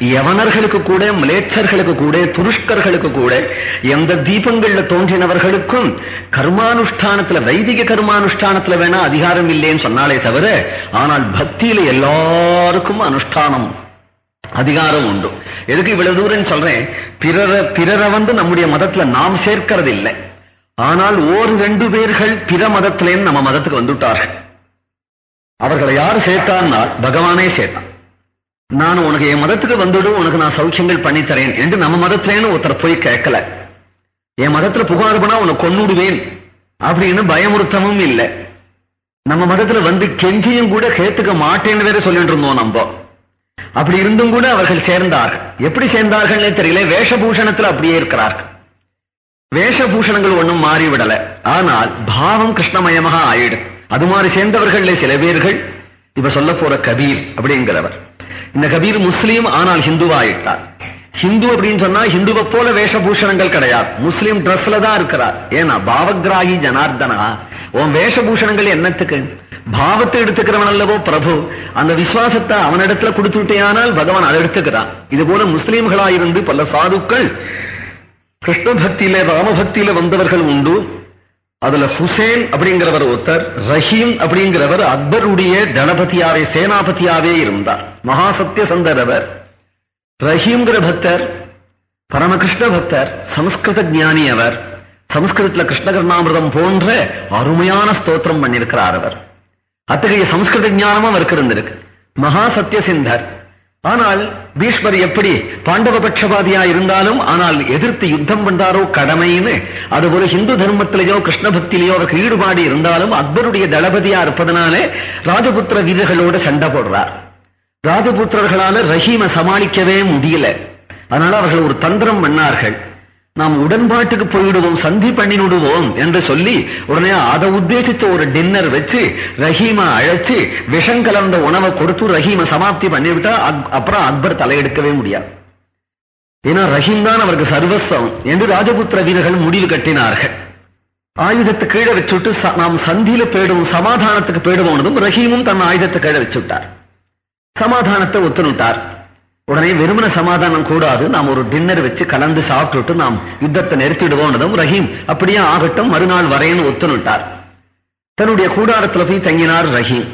யவனர்களுக்கு கூட மிலேச்சர்களுக்கு கூட துருஷ்கர்களுக்கு கூட எந்த தீபங்கள்ல தோன்றினவர்களுக்கும் கர்மானுஷ்டானத்துல வைதிக கர்மானுஷ்டானத்துல வேணா அதிகாரம் இல்லைன்னு சொன்னாலே தவிர ஆனால் பக்தியில எல்லாருக்கும் அனுஷ்டானம். அதிகாரம் உண்டு. எதுக்கு இவ்வளவு தூரம் சொல்றேன்? பிறரை பிறரை வந்து நம்முடைய மதத்துல நாம் சேர்க்கிறது இல்லை ஆனால் ஓர் ரெண்டு பேர்கள் பிற மதத்திலேன்னு நம்ம மதத்துக்கு வந்துட்டார்கள். அவர்களை யார் சேர்த்தான்னா பகவானே சேர்த்தான். நான் உனக்கு என் மதத்துக்கு வந்துடும் உனக்கு நான் சௌக்கியங்கள் பண்ணித்தரேன் என்று நம்ம மதத்திலேன்னு ஒருத்தர் போய் கேட்கல. என் மதத்துல புகார் பண்ணா உன்னை கொன்னுடுவேன் அப்படின்னு பயமுறுத்தமும் இல்லை. நம்ம மதத்துல வந்து கெஞ்சியும் கூட கேட்டுக்க மாட்டேன்னு வேற சொல்லிட்டு இருந்தோம் நம்ம. அப்படி இருந்தும் கூட அவர்கள் சேர்ந்தார்கள். எப்படி சேர்ந்தார்கள்னே தெரியல. வேஷபூஷணத்துல அப்படியே இருக்கிறார்கள். வேஷபூஷணங்கள் ஒன்றும் மாறிவிடல. ஆனால் பாவம் கிருஷ்ணமயமாக ஆயிடும். அது மாதிரி சேர்ந்தவர்கள்ல சில பேர்கள் இப்ப சொல்ல போற கபீர் அப்படிங்கிறவர். இந்த கபீர் முஸ்லீம் ஆனால் ஹிந்துவாயிட்டார். ஹிந்து அப்படின்னு சொன்னா ஹிந்துவை போல வேஷபூஷணங்கள் கிடையாது. முஸ்லிம் ட்ரெஸ்ல தான் இருக்கிறார். ஏன்னா பாவகிராகி ஜனார்தனா உன் வேஷபூஷணங்கள் என்னத்துக்கு? பாவத்தை எடுத்துக்கிறவன் அல்லவோ பிரபு அந்த விசுவாசத்தை அவனிடத்துல கொடுத்து விட்டேயானால் பகவான் அதை எடுத்துக்கிறான். இது போல முஸ்லிம்களாயிருந்து பல சாதுக்கள் கிருஷ்ண பக்தியில ராமபக்தியில வந்தவர்கள் உண்டு. அதுல ஹுசேன் அப்படிங்கிறவர் ஒருத்தர் ரஹீம் அப்படிங்கிறவர் அக்பருடைய தளபதியாவே சேனாபதியாவே இருந்தார். மகாசத்திய சந்தரவர் ரஹீம்ங்கிற பக்தர் பரமகிருஷ்ண பக்தர் சமஸ்கிருத ஞானி அவர் சமஸ்கிருதத்துல கிருஷ்ணகர்ணாமிரதம் போன்ற அருமையான ஸ்தோத்திரம் பண்ணியிருக்கிறார் அவர். அத்தகைய சமஸ்கிருத ஞானமும் அவருக்கு இருந்திருக்கு. மகா சத்தியசிந்தர் ஆனால் பீஷ்மர் எப்படி பாண்டவ பட்சபாதியா இருந்தாலும் ஆனால் எதிர்த்து யுத்தம் பண்றாரோ கடமைன்னு அதுபோல ஹிந்து தர்மத்திலேயோ கிருஷ்ண பக்தியிலேயோ அவருக்கு ஈடுபாடு இருந்தாலும் அக்பருடைய தளபதியா இருப்பதனாலே ராஜபுத்திர வீரர்களோட சண்டை போடுறார். ராஜபுத்திரர்களால ரஹீமை சமாளிக்கவே முடியல. அதனால அவர்கள் ஒரு தந்திரம் பண்ணார்கள். நாம் உடன்பாட்டுக்கு போயிடுவோம் சந்தி பண்ணி விடுவோம் என்று சொல்லி உடனே அதை உத்தேசித்த ஒரு டின்னர் வச்சு ரஹீமா அழைச்சு விஷம் கலந்த உணவை கொடுத்து ரஹீமை சமாப்தி பண்ணிவிட்டா அக்- அப்புறம் அக்பர் தலையெடுக்கவே முடியாது. ஏன்னா ரஹீம் தான் அவருக்கு சர்வஸ்வம் என்று ராஜபுத்திர வீரர்கள் முடிவு கட்டினார்கள். ஆயுதத்தை கீழே வச்சுட்டு ச- நாம் சந்தியில போயிடுவோம் சமாதானத்துக்கு போயிடுவோம் ரஹீமும் தன் ஆயுதத்தை கீழே வச்சு விட்டார் சமாதானத்தை ஒத்துனுட்டார் உடனே வெறுமன சமாதானம் கூடாது. நாம் ஒரு டின்னர் வச்சு கலந்து சாப்பிட்டுட்டு நாம் யுத்தத்தை நிறுத்திடுவோம்னதும் ரஹீம் அப்படியே ஆகட்டும் மறுநாள் வரையன்னு ஒத்துனுட்டார் தன்னுடைய கூடாரத்துல போய் தங்கினார் ரஹீம்.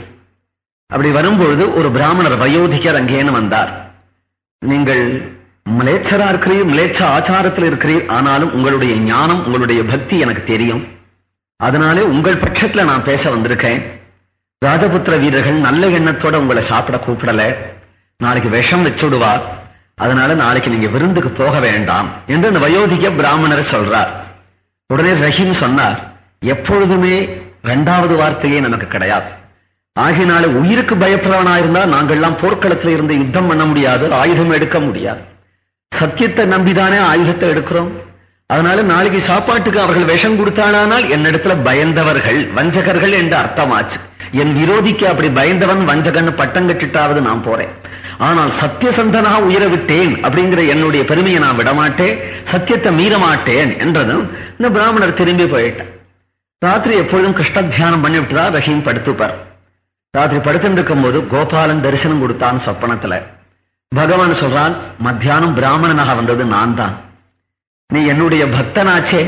அப்படி வரும்பொழுது ஒரு பிராமணர் வயோதிகர் அங்கேன்னு வந்தார். நீங்கள் மிலேச்சரா இருக்கிறீர் மிளேச்ச ஆச்சாரத்தில் இருக்கிறீர் ஆனாலும் உங்களுடைய ஞானம் உங்களுடைய பக்தி எனக்கு தெரியும். அதனாலே உங்கள் பட்சத்துல நான் பேச வந்திருக்கேன். ராஜபுத்திர வீரர்கள் நல்ல எண்ணத்தோட உங்களை சாப்பிட கூப்பிடல. நாளைக்கு விஷம் வச்சுடுவா. அதனால நாளைக்கு நீங்க விருந்துக்கு போக வேண்டாம் என்று அந்த வயோதிக பிராமணர் சொல்றார். உடனே ரஹீம் சொன்னார் எப்பொழுதுமே இரண்டாவது வார்த்தையே நமக்கு கிடையாது. ஆகினால உயிருக்கு பயப்படுறவனா இருந்தா நாங்கள்லாம் போர்க்களத்துல இருந்து யுத்தம் பண்ண முடியாது ஆயுதம் எடுக்க முடியாது. சத்தியத்தை நம்பிதானே ஆயுதத்தை எடுக்கிறோம். அதனால நாளைக்கு சாப்பாட்டுக்கு அவர்கள் விஷம் கொடுத்தானால் என்னிடத்துல பயந்தவர்கள் வஞ்சகர்கள் என்று அர்த்தமாச்சு. என் விரோதிக்கு அப்படி பயந்தவன் வஞ்சகன் பட்டம் கட்டிட்டாவது நான் போறேன். ஆனால் சத்தியசந்தனா உயர விட்டேன் அப்படிங்கிற என்னுடைய பெருமையை நான் விடமாட்டேன் சத்தியத்தை மீற மாட்டேன் என்றதும் இந்த பிராமணர் திரும்பி போயிட்டான் ராத்திரி எப்பொழுதும் கிருஷ்ண தியானம் பண்ணிவிட்டுதா ரஹீம் படுத்துப்பார். ராத்திரி படுத்துட்டு இருக்கும் போது கோபாலன் தரிசனம் கொடுத்தான் சொப்பனத்துல. பகவான் சொல்றான் மத்தியானம் பிராமணனாக வந்தது நான் தான் நீ என்னுடைய பக்தனாச்சே.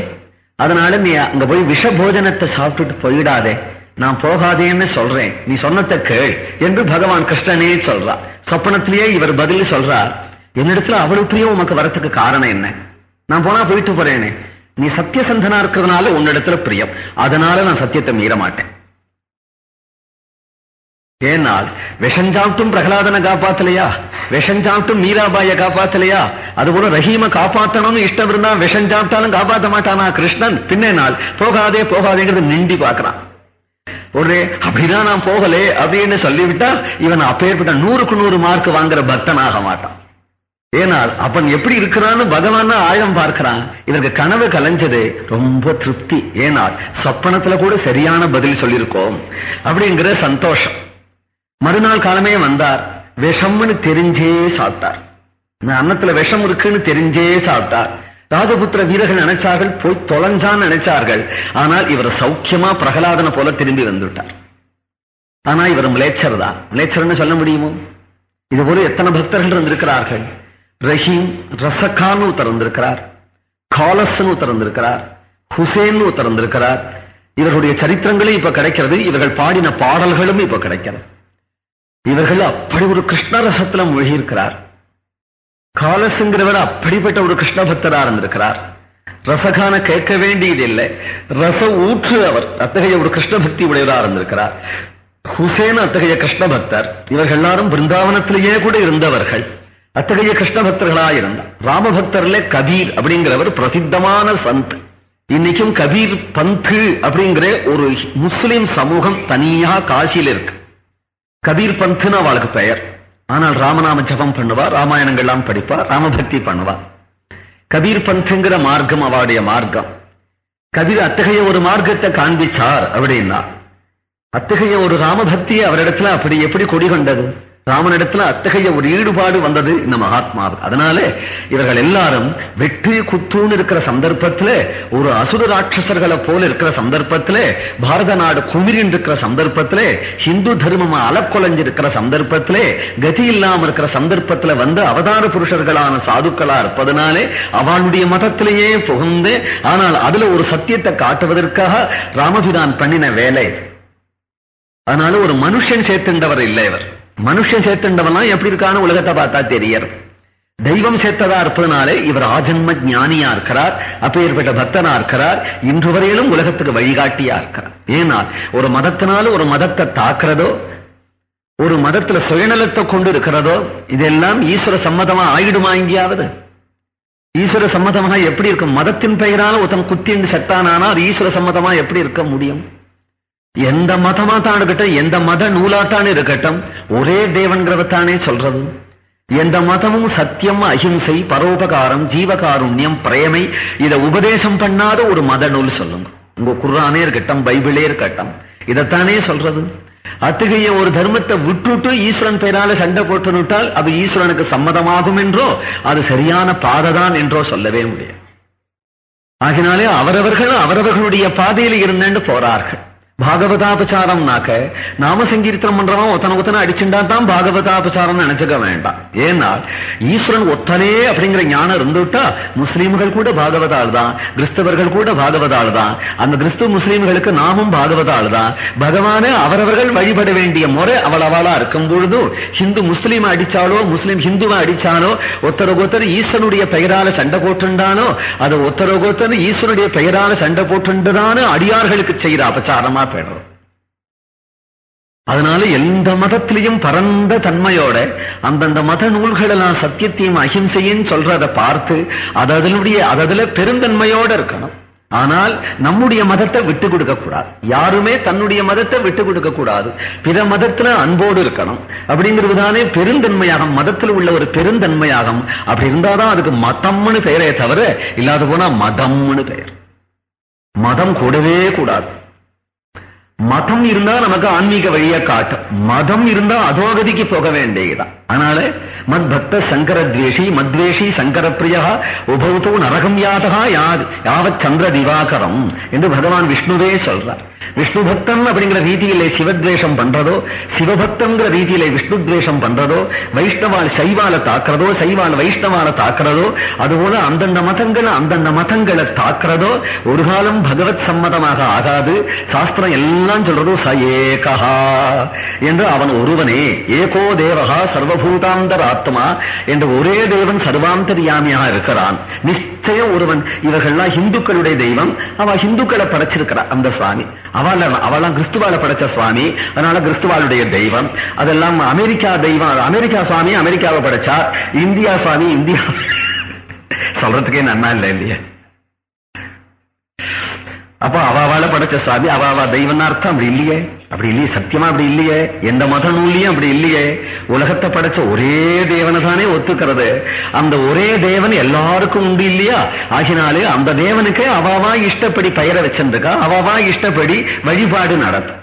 அதனால நீ அங்க போய் விஷ போஜனத்தை சாப்பிட்டுட்டு போயிடாதே. நான் போகாதேன்னு சொல்றேன். நீ சொன்னத கேள் என்று பகவான் கிருஷ்ணனே சொல்றா. சொப்பனத்திலேயே இவர் பதில் சொல்றார். என்னிடத்துல அவ்வளவு பிரியம் உமக்கு வரத்துக்கு காரணம் என்ன? நான் போனா போயிட்டு போறேனே. நீ சத்தியசந்தனா இருக்கிறதுனால உன்னிடத்துல பிரியம். அதனால நான் சத்தியத்தை மீற மாட்டேன். ஏனால் விஷஞ்சாப்டும் பிரகலாதனை காப்பாத்தலையா? விஷஞ்சாப்டும் மீராபாய காப்பாத்தலையா? அதுபோல ரஹீம காப்பாத்தணும்னு இஷ்டம் இருந்தா சாப்பிட்டாலும் காப்பாத்த மாட்டானா கிருஷ்ணன்? பின்னே நாள் போகாதே போகாதேங்கிறது நிண்டி பாக்குறான் ஒரு அப்படிதான் நான் போகலே அப்படின்னு சொல்லிவிட்டா இவன் அப்பேற்பட்ட நூறுக்கு நூறு மார்க் வாங்குற பக்தன் ஆக மாட்டான். ஏனால் அப்பன் எப்படி இருக்கிறான்னு பகவான் ஆழம் பார்க்கிறான். இவருக்கு கனவு கலைஞ்சது ரொம்ப திருப்தி. ஏனால் சொப்பனத்துல கூட சரியான பதில் சொல்லியிருக்கோம். அப்படிங்கிற சந்தோஷம். மறுநாள் காலமே வந்தார். விஷம்னு தெரிஞ்சே சாப்பிட்டார். இந்த அன்னத்துல விஷம் இருக்குன்னு தெரிஞ்சே சாப்பிட்டார். ராஜபுத்திர வீரர்கள் நினைச்சார்கள் போய் தொலைஞ்சான்னு நினைச்சார்கள். ஆனால் இவர் சௌக்கியமா பிரகலாதனை போல திரும்பி வந்துவிட்டார். ஆனா இவர் மிளேச்சர் தான். மிளேச்சர்னு சொல்ல முடியுமோ? இது போல எத்தனை பக்தர்கள் இருந்திருக்கிறார்கள். ரஹீம் ரசகான்னு திறந்திருக்கிறார் காலஸ்னு திறந்திருக்கிறார் ஹுசேன்னு திறந்திருக்கிறார் இவர்களுடைய சரித்திரங்களும் இப்ப கிடைக்கிறது. இவர்கள் பாடின பாடல்களும் இப்ப கிடைக்கிறது. இவர்கள் அப்படி ஒரு கிருஷ்ண ரசத்துல மூழ்கியிருக்கிறார். காலசுங்கிறவர் அப்படிப்பட்ட ஒரு கிருஷ்ண பக்தரா இருந்திருக்கிறார். ரசகான கேட்க வேண்டியதில்லை. ரச ஊற்று அவர் அத்தகைய ஒரு கிருஷ்ண பக்தி உடையவரா இருந்திருக்கிறார். ஹுசேன் அத்தகைய கிருஷ்ண பக்தர் இவர்கள் எல்லாரும் பிருந்தாவனத்திலேயே கூட இருந்தவர்கள். அத்தகைய கிருஷ்ண பக்தர்களா இருந்தார். ராமபக்தர்ல கபீர் அப்படிங்கிறவர் பிரசித்தமான சந்த். இன்னைக்கும் கபீர் பந்து அப்படிங்கிற ஒரு முஸ்லிம் சமூகம் தனியா காசியில் இருக்கு. கபீர் பந்துன்னு அவளுக்கு பெயர். ஆனால் ராமநாம ஜபம் பண்ணுவா ராமாயணங்கள்லாம் படிப்பா ராமபக்தி பண்ணுவா. கபீர் பந்துங்கிற மார்க்கம் அவளுடைய மார்க்கம். கபீர் அத்தகைய ஒரு மார்க்கத்தை காண்பிச்சார் அப்படின்னா அத்தகைய ஒரு ராமபக்தியை அவரிடத்துல அப்படி எப்படி கொடி கொண்டது? ராமனிடத்துல அத்தகைய ஒரு ஈடுபாடு வந்தது இந்த மகாத்மாவுக்கு. அதனால இவர்கள் எல்லாரும் வெற்றி குத்துன்னு இருக்கிற சந்தர்ப்பத்துல ஒரு அசுர ராட்சசர்களை போல இருக்கிற சந்தர்ப்பத்துல பாரத நாடு குமிரின் இருக்கிற சந்தர்ப்பத்துல ஹிந்து தர்மம் அலக்கொலைஞ்சிருக்கிற சந்தர்ப்பத்துல கதி இல்லாம இருக்கிற சந்தர்ப்பத்துல வந்து அவதார புருஷர்களான சாதுக்களா இருப்பதனாலே அவளுடைய மதத்திலேயே புகுந்து ஆனால் அதுல ஒரு சத்தியத்தை காட்டுவதற்காக ராமபிரான் பண்ணின வேலை இது. அதனால ஒரு மனுஷன் சேர்த்துண்டவர் இல்லை இவர் மனுஷன் சேர்த்துண்டவெல்லாம் எப்படி இருக்கான்னு உலகத்தை பார்த்தா தெரியறது தெய்வம் சேர்த்ததா இருப்பதனாலே இவர் ஆஜன்ம ஞானியா இருக்கிறார் அப்பேற்பட்ட பக்தனா இருக்கிறார் இன்று வரையிலும் உலகத்துக்கு வழிகாட்டியா இருக்கிறார். ஏனால் ஒரு மதத்தினால ஒரு மதத்தை தாக்குறதோ ஒரு மதத்துல சுயநலத்தை கொண்டு இருக்கிறதோ இதெல்லாம் ஈஸ்வர சம்மதமா ஆயிடுமா எங்கேயாவது? ஈஸ்வர சம்மதமாக எப்படி இருக்கும்? மதத்தின் பெயரால ஒருத்தன் குத்திண்டு செத்தானானா அது ஈஸ்வர சம்மதமா எப்படி இருக்க முடியும்? எந்த மதமா தான் இருக்கட்டும் எந்த மத நூலாத்தான் இருக்கட்டும் ஒரே தேவன்கிறவத்தானே சொல்றது. எந்த மதமும் சத்தியம் அஹிம்சை பரோபகாரம் ஜீவகாருண்யம் பிரேமை இத உபதேசம் பண்ணாத ஒரு மத நூல் சொல்லுங்க. உங்க குர்ரானே இருக்கட்டும் பைபிளே இருக்கட்டும் இதைத்தானே சொல்றது. அத்தகைய ஒரு தர்மத்தை விட்டுட்டு ஈஸ்வரன் பெயரால சண்டை போட்டுனுட்டால் அது ஈஸ்வரனுக்கு சம்மதமாகும் என்றோ அது சரியான பாதைதான் என்றோ சொல்லவே முடியாது. ஆகினாலே அவரவர்கள் அவரவர்களுடைய பாதையில் இருந்தேன்னு போறார்கள். பாகவதாபச்சாரம்னாக்க நாம சங்கீர்த்தனம் பண்றவன் ஒத்தனை ஒத்தனை அடிச்சுட்டா தான் பாகவதாபச்சாரம் நினைச்சுக்க வேண்டாம். ஏன்னா ஈஸ்வரன் ஒத்தனே அப்படிங்கிற ஞானம் இருந்துட்டா முஸ்லீம்கள் கூட பாகவதாள் தான் கிறிஸ்தவர்கள் கூட பாகவதாள் தான் அந்த கிறிஸ்துவ முஸ்லீம்களுக்கு நாமும் பாகவதாள் தான் பகவானே அவரவர்கள் வழிபட வேண்டிய முறை அவளவாளா இருக்கும் பொழுது ஹிந்து முஸ்லீம் அடிச்சாலோ முஸ்லீம் ஹிந்துவை அடிச்சாலோ ஒத்தரகோத்தர் ஈஸ்வரனுடைய பெயரால சண்டை போட்டுண்டானோ அது ஒத்தரகோத்தர் ஈஸ்வரனுடைய பெயரால சண்டை போட்டுண்டுதானோ அடியார்களுக்கு செய்யற அபச்சாரமா போயிடுறோம் அதனால எந்த மதத்திலையும் பரந்த தன்மையோட அந்தந்த மத நூல்களெல்லாம் சத்தியத்தையும் அஹிம்சையும் சொல்றதை பார்த்து அது அதனுடைய அது அதுல பெருந்தன்மையோட இருக்கணும். ஆனால் நம்முடைய மதத்தை விட்டு கொடுக்க கூடாது. யாருமே தன்னுடைய மதத்தை விட்டு கொடுக்க கூடாது. பிற மதத்துல அன்போடு இருக்கணும். அப்படிங்கிறதுதானே பெருந்தன்மையாகும். மதத்தில் உள்ள ஒரு பெருந்தன்மையாகும். அப்படி இருந்தாதான் அதுக்கு மதம்னு பெயரே தவிர இல்லாத போனா மதம்னு பெயர். மதம் கூடவே கூடாது. மதம் இருந்தா நமக்கு ஆன்மீக வழியை காட்டும். மதம் இருந்தா அதோகதிக்கு போக வேண்டியதுதான். அதனால மத் பக்த சங்கர துவேஷி மத்வேஷி சங்கர பிரியா உபௌத்தோ நரகம் யாதகா யாவத் சந்திர திவாகரம் என்று பகவான் விஷ்ணுவே சொல்றார். விஷ்ணு பக்தன் அப்படிங்கிற ரீதியிலே சிவத்வேஷம் பண்றதோ சிவபக்தங்கிற ரீதியிலே விஷ்ணு துவேஷம் பண்றதோ வைஷ்ணவால் சைவால தாக்குறதோ சைவால் வைஷ்ணவால தாக்குறதோ அதுபோல அந்தந்த மதங்களை அந்தந்த மதங்களை தாக்குறதோ ஒரு காலம் பகவத் சம்மதமாக ஆகாது. சாஸ்திரம் எல்லாம் சொல்றதோ ச ஏகா என்று அவன் ஒருவனே ஏகோ தேவகா சர்வபூதாந்தர் ஆத்மா என்று ஒரே தேவன் சர்வாந்தரியாமியாக இருக்கிறான். நிச்சயம் ஒருவன் இவர்கள்லாம் இந்துக்களுடைய தெய்வம். அவ இந்துக்களை படைச்சிருக்கிறார் அந்த சாமி. அவள அவளாம் கிறிஸ்துவால படைச்ச சுவாமி அதனால கிறிஸ்துவாளுடைய தெய்வம். அதெல்லாம் அமெரிக்கா தெய்வம் அமெரிக்கா சுவாமி அமெரிக்காவை படைச்சார் இந்தியா சுவாமி இந்தியா. சொல்றதுக்கே நன்னா இல்லை இல்லையா. அப்போ அவாவால படைச்ச சுவாமி அவாவா தெய்வம் அர்த்தம் அப்படி இல்லையே. அப்படி இல்லையே சத்தியமா அப்படி இல்லையே? எந்த மத நூல்லையும் அப்படி இல்லையே? உலகத்தை படைச்ச ஒரே தேவனை தானே ஒத்துக்கிறது. அந்த ஒரே தேவன் எல்லாருக்கும் உண்டு இல்லையா? ஆகினாலே அந்த தேவனுக்கு அவாவா இஷ்டப்படி பெயரை வச்சிருந்துக்கா அவாவா இஷ்டப்படி வழிபாடு நடத்தும்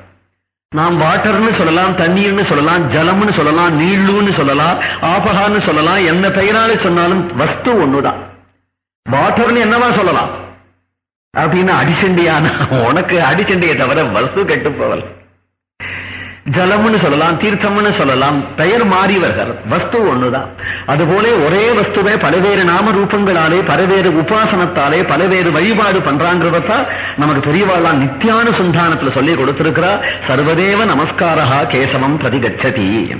நாம் வாட்டர்னு சொல்லலாம் தண்ணீர்னு சொல்லலாம் ஜலம்னு சொல்லலாம் நீள்ளுன்னு சொல்லலாம் ஆபகான்னு சொல்லலாம் என்ன பெயரால சொன்னாலும் வஸ்து ஒண்ணுதான். வாட்டர்னு என்னவா சொல்லலாம்? அப்படின்னு அடிச்சண்டியானா? உனக்கு அடிச்சண்டியை தவிர வஸ்து கெட்டு போகலாம் ஜலம்னு சொல்லலாம் தீர்த்தம்னு சொல்லலாம் பெயர் மாறி வருகிறது வஸ்து ஒண்ணுதான். அதுபோல ஒரே வஸ்துவை பலவேறு நாம ரூபங்களாலே பலவேறு உபாசனத்தாலே பலவேறு வழிபாடு பண்றாங்கிறதா நமக்கு பெரியவாழ்லாம் நித்தியான சுந்தானத்துல சொல்லி கொடுத்திருக்கிறா சர்வதேவ நமஸ்காரா கேசவம் பிரதிகச்சதி.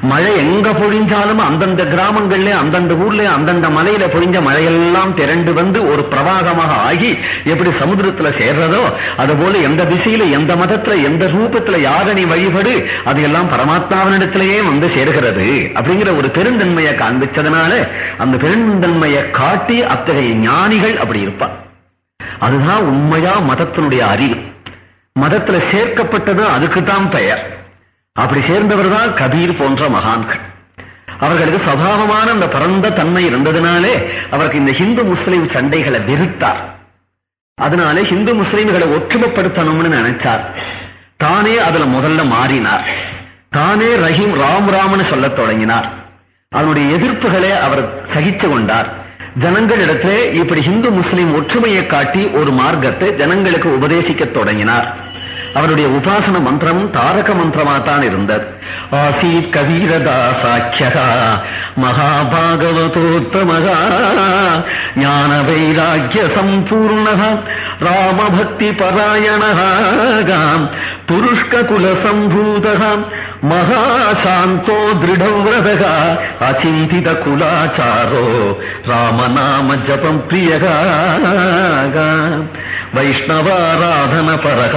மழை எங்க பொழிஞ்சாலும் அந்தந்த கிராமங்கள்ல அந்தந்த ஊர்ல அந்தந்த மலையில பொழிஞ்ச மழையெல்லாம் திரண்டு வந்து ஒரு பிரவாகமாக ஆகி எப்படி சமுத்திரத்துல சேர்றதோ அதுபோல எந்த திசையில எந்த மதத்துல எந்த ரூபத்துல யார நீ வழிபடு அது எல்லாம் பரமாத்மாவினிடத்திலேயே வந்து சேர்கிறது. அப்படிங்கிற ஒரு பெருந்தன்மையை காண்பிச்சதுனால அந்த பெருந்தன்மையை காட்டி அத்தகைய ஞானிகள் அப்படி இருப்பார். அதுதான் உண்மையா மதத்தினுடைய அறிவு. மதத்துல சேர்க்கப்பட்டது அதுக்குத்தான் பெயர். அப்படி சேர்ந்தவர் தான் கபீர் போன்ற மகான்கள். அவர்களுக்கு சபாவமான அந்த பரந்த தன்மை இருந்ததுனாலே அவருக்கு இந்த ஹிந்து முஸ்லிம் சண்டைகளை வெறுத்தார். அதனாலே ஹிந்து முஸ்லிம்களை ஒற்றுமைப்படுத்தணும்னு நினைச்சார். தானே அதுல முதல்ல மாறினார். தானே ரஹீம் ராம் ராம்னு சொல்லத் தொடங்கினார். அவனுடைய எதிர்ப்புகளை அவர் சகித்து கொண்டார். ஜனங்களிடத்திலே இப்படி ஹிந்து முஸ்லிம் ஒற்றுமையை காட்டி ஒரு மார்க்கத்தை ஜனங்களுக்கு உபதேசிக்கத் தொடங்கினார். அவருடைய உபாசன மந்திரம் தாரக மந்திரமாத்தான் இருந்தது. ஆசீத் கவீரதாசாக்கியா மகாபாகவதோத்தமகா ஞான வைராக்கிய சம்பூர்ணகா ராமபக்தி பராயணகாம் துருஷ்க குல சம்பூதக மகாசாந்தோ திருடவிரதக அச்சிந்தித குலாச்சாரோ ராமநாம ஜபம் பிரியகா வைஷ்ணவாராதன பரக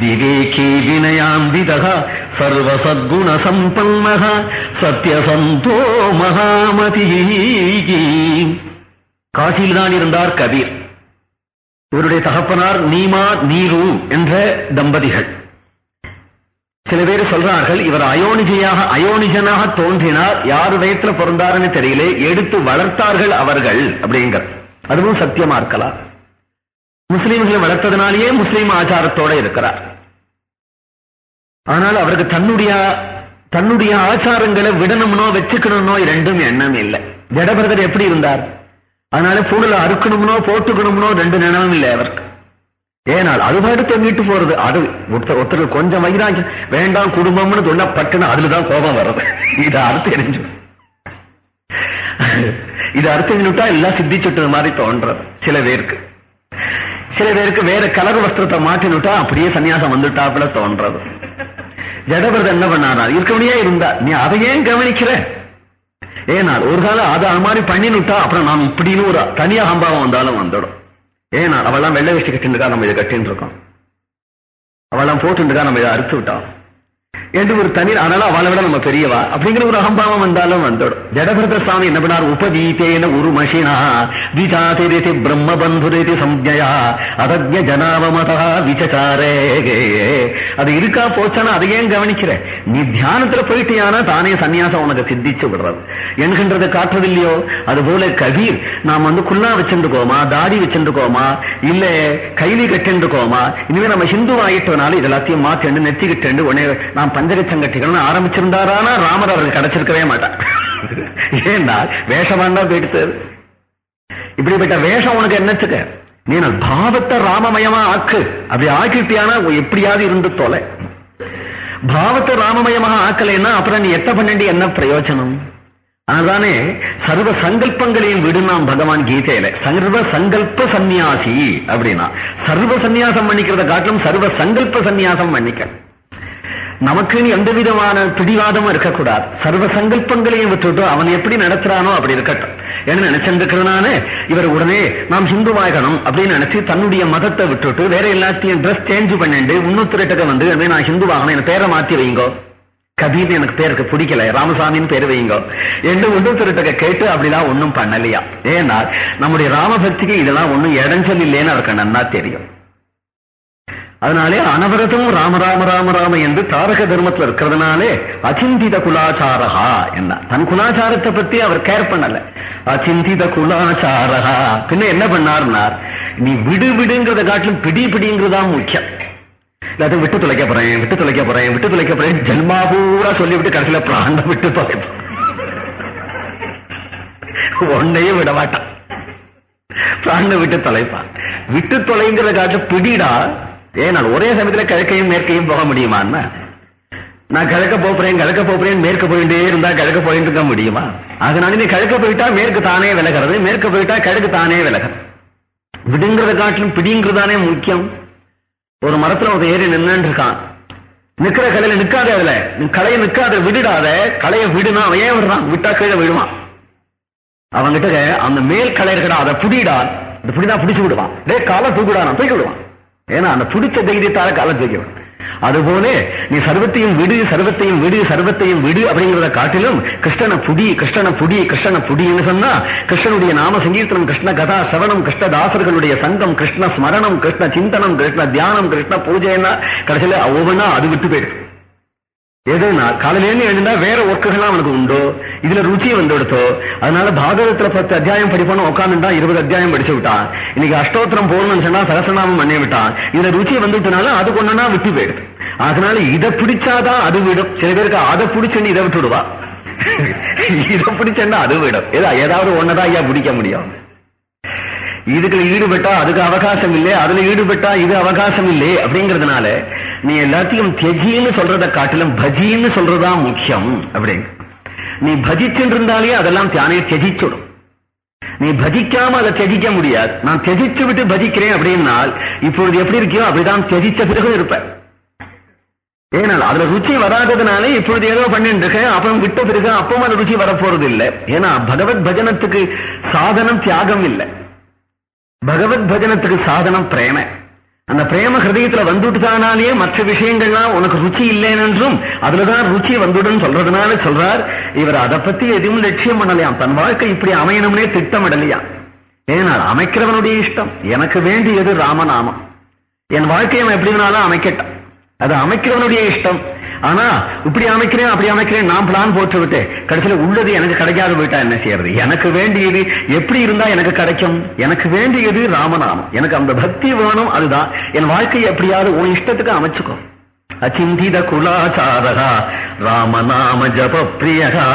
விவேகி வினயாந்திதக சர்வசத்குண சம்பன்னக சத்யசந்தோ மகாமதி காசியில்தான் இருந்தார் கபீர் இவருடைய தகப்பனார் நீமா நீரு என்ற தம்பதிகள். சில பேர் சொல்றார்கள் இவர் அயோனிஜையாக அயோனிஜனாக தோன்றினார் யார் வயத்துல பிறந்தாருன்னு தெரியல எடுத்து வளர்த்தார்கள் அவர்கள் அப்படிங்கிற அதுவும் சத்தியமா இருக்கலாம் முஸ்லீம்களை வளர்த்ததுனாலேயே முஸ்லீம் ஆச்சாரத்தோட இருக்கிறார். ஆனால் அவருக்கு தன்னுடைய தன்னுடைய ஆச்சாரங்களை விடணும்னோ வச்சுக்கணும்னோ ரெண்டும் எண்ணம் இல்லை. ஜடபரதர் எப்படி இருந்தார்? அதனால பூடல அறுக்கணும்னோ போட்டுக்கணும்னோ ரெண்டு நினைவும் இல்லை அவருக்கு. ஏனால் அது பாட்டு மீட்டு போறது. அது ஒருத்தர் கொஞ்சம் வைராங்க வேண்டாம் குடும்பம்னு சொன்னா பட்டுன்னு அதுலதான் கோபம் வர்றது. இது அறுத்து எரிஞ்சு. இது அர்த்தம் விட்டா எல்லாம் சித்திச்சுட்டது மாதிரி தோன்றது சில பேருக்கு. சில பேருக்கு வேற கலர் வஸ்திரத்தை மாட்டினுட்டா அப்படியே சன்னியாசம் வந்துட்டாப்புல தோன்றது. ஜடபரதர் என்ன பண்ணாரா? இருக்கபடியே இருந்தா நீ அதை ஏன் கவனிக்கிற? ஏனால் ஒரு காலம் அதை அது மாதிரி பண்ணினுட்டா அப்புறம் நாம் இப்படின்னு ஒரு தனியா அம்பாவம் வந்தாலும் வந்துடும். ஏன்னா அவெல்லாம் வெள்ளை வச்சு கட்டின்னு நம்ம இதை கட்டின்னு இருக்கோம் அவெல்லாம் போட்டுருக்கா நம்ம இதை அறுத்து விட்டோம். என்று ஒரு தனி அதனால அவளை விட நம்ம பெரியவா? அப்படிங்கிற ஒரு அகம்பாவம் வந்தாலும் வந்துடும். ஜடபிரத சுவாமி என்ன பண்ணார்? உபவீத்தேன ஒரு மஷினா விஜாதிரிதி பிரம்ம பந்துரிதி சம்ஜயா அதஜ ஜனாவமதா விசச்சாரே அது இருக்கா போச்சானா அதை ஏன் கவனிக்கிற நீ தியானத்துல போயிட்டியானா தானே சன்னியாசம் உனக்கு சித்திச்சு விடுறது. என்கின்றதை காட்டுறதில்லையோ அது போல கபீர் நாம் வந்து குல்லா வச்சிருக்கோமா தாடி வச்சிருக்கோமா இல்ல கைலி கட்டிருக்கோமா இனிமே நம்ம ஹிந்து ஆயிட்டதுனால இது எல்லாத்தையும் மாத்திண்டு நெத்திக்கிட்டு உடனே நாம் பஞ்சகச்சங்கட்டிகள் ஆரம்பிச்சிருந்தாரானா ராமர் அவர்கள் கிடைச்சிருக்கவே மாட்டார். ஏன்னா வேஷமாண்டா போயிடுத்து. இப்படிப்பட்ட வேஷம் உனக்கு என்னத்துக்கு? நீ நான் பாவத்தை ராமமயமா ஆக்கு. அப்படி ஆக்கிட்டியானா எப்படியாவது இருந்து தொலை. பாவத்தை ராமமயமாக ஆக்கலைன்னா அப்புறம் நீ எத்த பண்ணி என்ன பிரயோஜனம்? அதுதானே சர்வ சங்கல்பங்களையும் விடுனாம் பகவான் கீதையில. சர்வ சங்கல்ப சந்நியாசி அப்படின்னா சர்வ சந்நியாசம் பண்ணிக்கிறத காட்டிலும் சர்வ சங்கல்ப சந்நியாசம் பண்ணிக்க நமக்குன்னு எந்த விதமான பிடிவாதமும் இருக்கக்கூடாது. சர்வ சங்கல்பங்களையும் விட்டுட்டு அவன் எப்படி நடத்துறானோ அப்படி இருக்கட்டும். என்ன நினைச்சிருக்கிறனானே இவர் உடனே நாம் ஹிந்துவாகணும் அப்படின்னு நினைச்சு தன்னுடைய மதத்தை விட்டுட்டு வேற எல்லாத்தையும் ட்ரெஸ் சேஞ்ச் பண்ணிட்டு முன்னூத்தி வந்து நான் நான் ஹிந்துவாகணும் என் பேரை மாத்தி வைங்கோ கபீர் எனக்கு பேருக்கு பிடிக்கல. ராமசாமின்னு பேர் வைங்கோ என்று முன்னூத்தி கேட்டு அப்படிலாம் ஒன்னும் பண்ணலையா? ஏன்னா நம்முடைய ராமபக்திக்கு இதெல்லாம் ஒன்னும் இடைஞ்சல் இல்லைன்னு அவருக்கு நன்னா தெரியும். அதனாலே அனவரதம் ராம ராம ராம ராம என்று தாரக தர்மத்துல இருக்கிறதுனாலே அச்சிந்தித குலாச்சாரகா என்ன? தன் குலாச்சாரத்தை பத்தி அவர் கேர் பண்ணல. அச்சிந்தித குலாச்சாரகா பின்ன என்ன பண்ணார்னார் நீ விடு விடுங்கிறத காட்டிலும் பிடி பிடிங்கிறதான் முக்கியம். எல்லாத்தையும் விட்டு தொலைக்க போறேன் விட்டு தொலைக்க போறேன் விட்டு தொலைக்க போறேன். ஜென்மா பூரா சொல்லிவிட்டு கடைசியில பிராண்ட விட்டு தொலைப்போம். ஒன்னையும் விட மாட்டான். பிராண்ட விட்டு தொலைப்பான். விட்டு தொலைங்கிற காட்டு பிடிடா ஏன் நான் ஒரே சமயத்துல கிழக்கையும் மேற்கையும் போக முடியுமான்னா? நான் கிழக்க போறேன் கிழக்க போறேன் மேற்கு போயிட்டே இருந்தா கிழக்க போயிட்டு இருக்க முடியுமா? அதனால நீ கிழக்க போயிட்டா மேற்கு தானே விலகிறது மேற்கு போயிட்டா கிழக்கு தானே விலகிறது. விடுங்கிறத காட்டிலும் பிடிங்கிறதானே முக்கியம். ஒரு மரத்துல ஒரு ஏறி நின்னு இருக்கான். நிக்கிற கலையில நிக்காத அதுல. நீ கலையை நிக்காத விடுடாத. கலையை விடுனா அவன் ஏன் விடுறான்? விட்டா கீழே விடுவான். அவங்கிட்ட அந்த மேல் களை இருக்கடா அதை புடிடா. அந்த புடிதான் பிடிச்சு விடுவான். டே காலை தூக்கிடா நான் தூக்கி விடுவான். ஏன்னா அந்த பிடிச்ச தைரியத்தால காலம் தூக்கி விடும் அதுபோல நீ சர்வத்தையும் விடு சர்வத்தையும் விடு சர்வத்தையும் விடு அப்படிங்கிறத காட்டிலும் கிருஷ்ணனை புடி கிருஷ்ணனை புடி கிருஷ்ணனை புடின்னு சொன்னா கிருஷ்ணனுடைய நாம சங்கீர்த்தனம் கிருஷ்ண கதா சவணம் கிருஷ்ணதாசர்களுடைய சங்கம் கிருஷ்ண ஸ்மரணம் கிருஷ்ண சிந்தனம் கிருஷ்ண தியானம் கிருஷ்ண பூஜைன்னா கடைசியில ஒவ்வொன்னா அது விட்டு போயிடுது. எதுனா காலையிலேருந்து எழுந்தா வேற ஒர்க்குகள்லாம் அவனுக்கு உண்டோ? இதுல ருச்சி வந்து எடுத்தோ அதனால பாகவதத்துல பத்து அத்தியாயம் படிப்பான்னு உட்காந்துட்டா இருபது அத்தியாயம் படிச்சு விட்டான். இன்னைக்கு அஷ்டோத்திரம் போகணும்னு சொன்னா சகசநாமம் பண்ணி விட்டான். இதுல ருச்சி வந்துட்டனால அது கொண்டனா விட்டு போயிடுது. அதனால இதை பிடிச்சாதான் அது விடும். சில பேருக்கு அதை பிடிச்சுன்னு இதை விட்டு விடுவா இதை பிடிச்சா அது விடும். ஏதா ஏதாவது ஒன்னதான் ஐயா பிடிக்க முடியும். இதுக்கு ஈடுபட்டா அதுக்கு அவகாசம் இல்லை அதுல ஈடுபட்டா இது அவகாசம் இல்லை அப்படிங்கறதுனால நீ எல்லாத்தையும் தெஜின்னு சொல்றத காட்டிலும் பஜின்னு சொல்றதா முக்கியம் அப்படின்னு. நீ பஜிச்சுட்டு இருந்தாலே அதெல்லாம் தியானையை தெஜிச்சுடும். நீ பஜிக்காம அதை தெஜிக்க முடியாது. நான் தெஜிச்சு விட்டு பஜிக்கிறேன் அப்படின்னால் இப்பொழுது எப்படி இருக்கியோ அப்படிதான் தெஜிச்ச பிறகு இருப்ப ஏனால் அதுல ருச்சி வராததுனாலே இப்பொழுது ஏதோ பண்ணிட்டு இருக்கேன் அப்புறம் விட்ட பிறகு அப்பவும் அந்த ருச்சி வரப்போறது இல்லை ஏன்னா பகவத் பஜனத்துக்கு சாதனம் தியாகம் இல்லை. பகவத் பஜனத்துக்கு சாதனம் பிரேம. அந்த பிரேம ஹிருதயத்துல வந்துட்டுதானாலே மற்ற விஷயங்கள்லாம் உனக்கு ருச்சி இல்லைன்னு அதுலதான் ருச்சி வந்துடும் சொல்றதுனால சொல்றார் இவர் அதை பத்தி எதுவும் லட்சியம் பண்ணலையாம். தன் வாழ்க்கை இப்படி அமையணும்னே திட்டமிடலையாம். ஏனால் அமைக்கிறவனுடைய இஷ்டம் எனக்கு வேண்டியது ராமநாமம். என் வாழ்க்கையை அவன் எப்படி வேணாலும் அமைக்கட்டும். அது அமைக்கிறவனுடைய இஷ்டம். ஆனா இப்படி அமைக்கிறேன் அப்படி அமைக்கிறேன் நான் பிளான் போட்டு விட்டு கடைசியில உள்ளது எனக்கு கிடைக்காது போயிட்டா என்ன செய்யறது? எனக்கு வேண்டியது எப்படி இருந்தா எனக்கு கிடைக்கும்? எனக்கு வேண்டியது ராமநாமம். எனக்கு அந்த பக்தி வேணும் அதுதான். என் வாழ்க்கையை எப்படியாவது உன் இஷ்டத்துக்கு அமைச்சுக்கும் அச்சிந்தித குலாச்சாரகா ராமநாம ஜப பிரியகா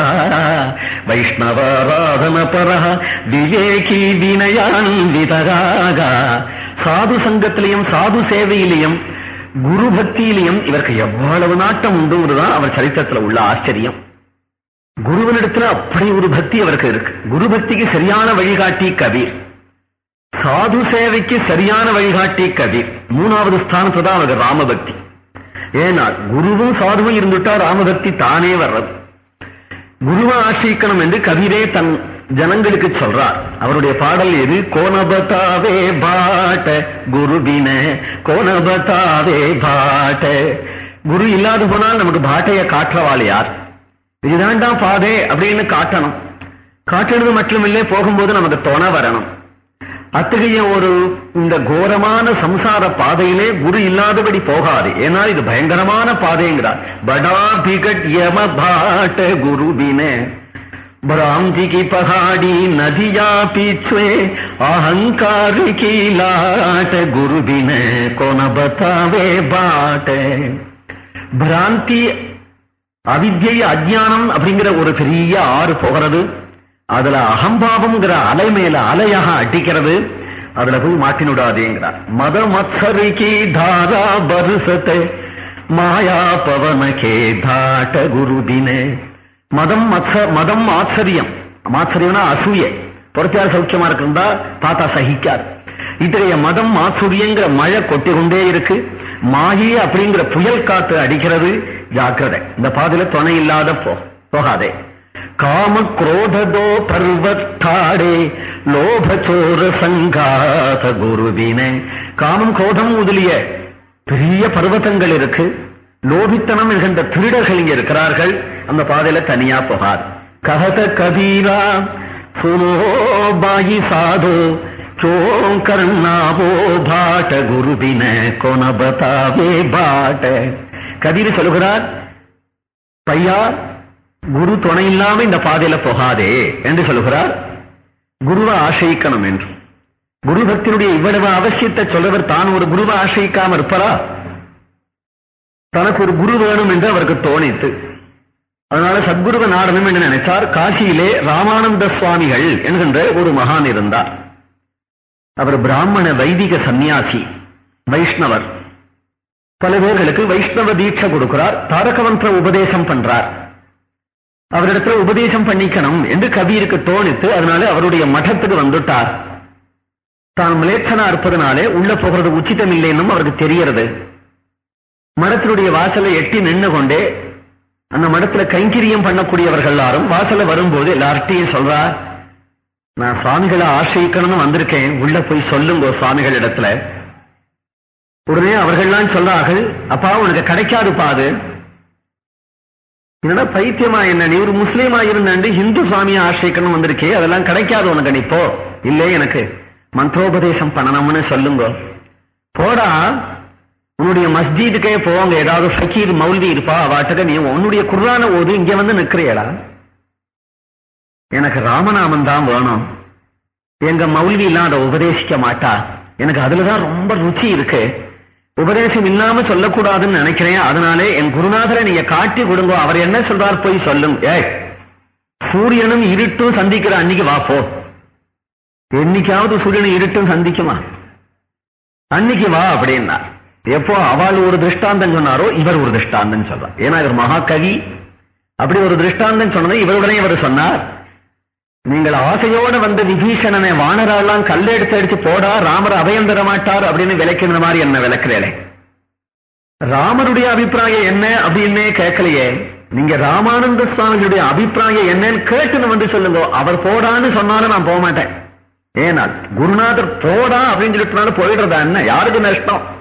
வைஷ்ணவாராதன பரஹ விவேகி வினயான்விதராகா சாது சங்கத்திலையும் சாது சேவையிலையும் குரு பக்தியிலையும் இவருக்கு எவ்வளவு நாட்டம் உண்டுங்கிறதுதான் அவர் சரித்திரத்துல உள்ள ஆச்சரியம். குருவனிடத்துல அப்படி ஒரு பக்தி அவருக்கு இருக்கு. குரு பக்திக்கு சரியான வழிகாட்டி கபீர். சாது சேவைக்கு சரியான வழிகாட்டி கபீர். மூணாவது ஸ்தானத்துல தான் அவருக்கு ராமபக்தி. ஏன்னா குருவும் சாதுவும் இருந்துட்டா ராமபக்தி தானே வர்றது. குருவை ஆசிரிக்கணும் என்று கபீரே தன் ஜனங்களுக்கு சொல்றார். அவருடைய பாடல் எது? கோனபதாவே பாட்ட குருபின கோனபதாவே பாட்ட. குரு இல்லாது போனால் நமக்கு பாட்டைய காற்றவாள் யார்? இதுதான்டா பாதே அப்படின்னு காட்டணும். காட்டுறது மட்டுமில்லை போகும்போது நமக்கு துணை வரணும். அத்தகைய ஒரு இந்த கோரமான சம்சார பாதையிலே குரு இல்லாதபடி போகாது. ஏன்னா இது பயங்கரமான பாதைங்கிறார். படா பிகட் யம பாட்ட குருபினே भ्रांति की पहाड़ी नदिया पीछे अहंकार की लाट गुरु बिन कौन बतावे बाट பிராந்தி அவித்யை அஜ்ஞானம் அப்படிங்கிற ஒரு பெரிய ஆறு போகிறது அதுல அகம்பாவம்ங்கிற அலை மேல அலையாக அடிக்கிறது அதுல போய் மாட்டினுடாதேங்கிறார் மத மத்சரிக்கு தாரா பருசத்தை மாயா பவன கே தாட்ட குருபினே மதம் மதம் ஆச்சரியம். ஆச்சரியம்னா அசூய. பொறுத்தியார் சௌக்கியமா இருக்குந்தா பார்த்தா சகிக்காது இத்தகைய மதம் ஆச்சரியங்கிற மழை கொட்டி கொண்டே இருக்கு. மாயே அப்படிங்கிற புயல் காத்து அடிக்கிறது ஜாக்கிரதை. இந்த பாதையில துணை இல்லாத போ போகாதே. காம குரோததோ பர்வத்தாடே லோபச்சோர சங்காத குருவினே. காமம் கோதம் முதலிய பெரிய பர்வத்தங்கள் இருக்கு. லோபித்தனம் என்கின்ற திருடர்கள் இங்க இருக்கிறார்கள். அந்த பாதையில தனியா போகாது ககத கபீரா சுனோ பாயி சாதோ சோம் கர்ணாவோ பாட்ட குருபின கொனபதாவே பாட்ட கபீர் சொல்லுகிறார் பையா குரு துணை இல்லாம இந்த பாதையில போகாதே என்று சொல்லுகிறார் குருவை ஆசிரியக்கணும் என்று. குருபக்தினுடைய இவ்வளவு அவசியத்தை சொல்றவர் தான் ஒரு குருவை ஆசிரிக்காம இருப்பாரா? தனக்கு ஒரு குரு வேணும் என்று அவருக்கு தோணித்து. அதனால சத்குருவை நாடணும் என்று நினைச்சார். காசியிலே ராமானந்த சுவாமிகள் என்கின்ற ஒரு மகான் இருந்தார். அவர் பிராமண வைதிக சந்நியாசி வைஷ்ணவர். பல பேர்களுக்கு வைஷ்ணவ தீட்சை கொடுக்கிறார். தாரகமந்திர உபதேசம் பண்றார். அவரிடத்துல உபதேசம் பண்ணிக்கணும் என்று கபீருக்கு தோணித்து அதனால அவருடைய மட்டத்துக்கு வந்துட்டார். தான் மிலேச்சனா இருப்பதனாலே உள்ள போகிறது உச்சிதம் இல்லைன்னு அவருக்கு தெரியறது. மடத்தினுடைய வாசலை எட்டி நின்று கொண்டே அந்த மடத்துல கைங்கரியம் பண்ணக்கூடியவர்கள் எல்லாரும் வாசல்ல வரும்போது எல்லார்ட்டையும் சொல்றா நான் சுவாமிகளை ஆசிரியக்கணும்னு வந்திருக்கேன். உள்ள போய் சொல்லுங்க சுவாமிகள் இடத்துல. உடனே அவர்கள்லாம் சொல்றார்கள் அப்பா உனக்கு கிடைக்காதுப்பா அது. என்னடா பைத்தியமா என்ன? நீ ஒரு முஸ்லீமா இருந்தாண்டு ஹிந்து சுவாமியை ஆசிரியக்கணும் வந்திருக்கே. அதெல்லாம் கிடைக்காது உனக்கு. நீ போ. இல்லை எனக்கு. மந்திரோபதேசம் பண்ணணும்னு சொல்லுங்க. போடா. உன்னுடைய மஸ்ஜிதுக்கே போவாங்க. ஏதாவது ஃபக்கீர் மௌல்வி இருப்பா வாட்டுக்க நீ உன்னுடைய குர்ரான ஓது இங்க வந்து நிக்கிறியடா எனக்கு ராமநாமன் தான் வேணும். எங்க மௌல்வி எல்லாம் அதை உபதேசிக்க மாட்டா. எனக்கு அதுலதான் ரொம்ப ருச்சி இருக்கு. உபதேசம் இல்லாம சொல்லக்கூடாதுன்னு நினைக்கிறேன். அதனாலே என் குருநாதரை நீங்க காட்டி கொடுங்க. அவர் என்ன சொல்றார் போய் சொல்லுங்க ஏய் சூரியனும் இருட்டும் சந்திக்கிற அன்னைக்கு வா போ. என்னைக்காவது சூரியனும் இருட்டும் சந்திக்குமா? அன்னைக்கு வா அப்படின்னா. எப்போ அவள் ஒரு திருஷ்டாந்தம் சொன்னாரோ இவர் ஒரு திருஷ்டாந்தம் சொல்றார். ஏன்னா இவர் மகாகவி. அப்படி ஒரு திருஷ்டாந்தம் சொன்னதை இவருடனே இவர் சொன்னார். நீங்கள் ஆசையோட வந்த விபீஷணனை வானரெல்லாம் கல்லெடுத்து அடிச்சு போடா ராமர் அபயம் தர மாட்டார் அப்படின்னு விளக்கின மாதிரி என்ன விளக்குறேன். ராமருடைய அபிப்பிராயம் என்ன அப்படின்னே கேட்கலையே. நீங்க ராமானந்த சுவாமிகளுடைய அபிப்பிராயம் என்னன்னு கேட்டுன்னு வந்து சொல்லுங்க. அவர் போடான்னு சொன்னாலும் நான் போக மாட்டேன் ஏனால் குருநாதர் போடா அப்படின்னு சொல்லிட்டுனால போயிடுறதா என்ன? யாருக்கு நஷ்டம்?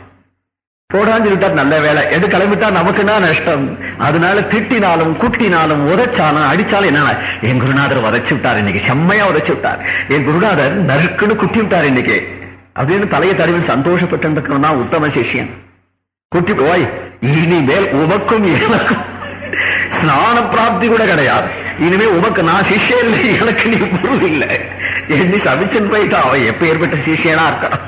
போடான்னு சொல்லிட்டா நல்ல வேலை. எது கிளம்பிட்டா நமக்குன்னா நஷ்டம்? அதனால திட்டினாலும் குட்டினாலும் உதைச்சாலும் அடிச்சாலும் என்ன என் குருநாதர் உதைச்சு விட்டார் இன்னைக்கு. செம்மையா உதைச்சு விட்டார். என் குருநாதர் நறுக்குன்னு குட்டி விட்டார் இன்னைக்கு. அப்படின்னு தலையை தடவி சந்தோஷப்பட்டு தான் உத்தம சிஷ்யன். குட்டி போய் இனிமேல் உமக்கும் எனக்கும் ஸ்நான பிராப்தி கூட கிடையாது. இனிமே உமக்கு நான் சிஷ்யன் இல்லை எனக்கு நீ குரு இல்லை. எண்ணி சபிச்சன் போயிட்டா அவன் எப்ப ஏற்பட்ட சிஷ்யனா இருக்கான்.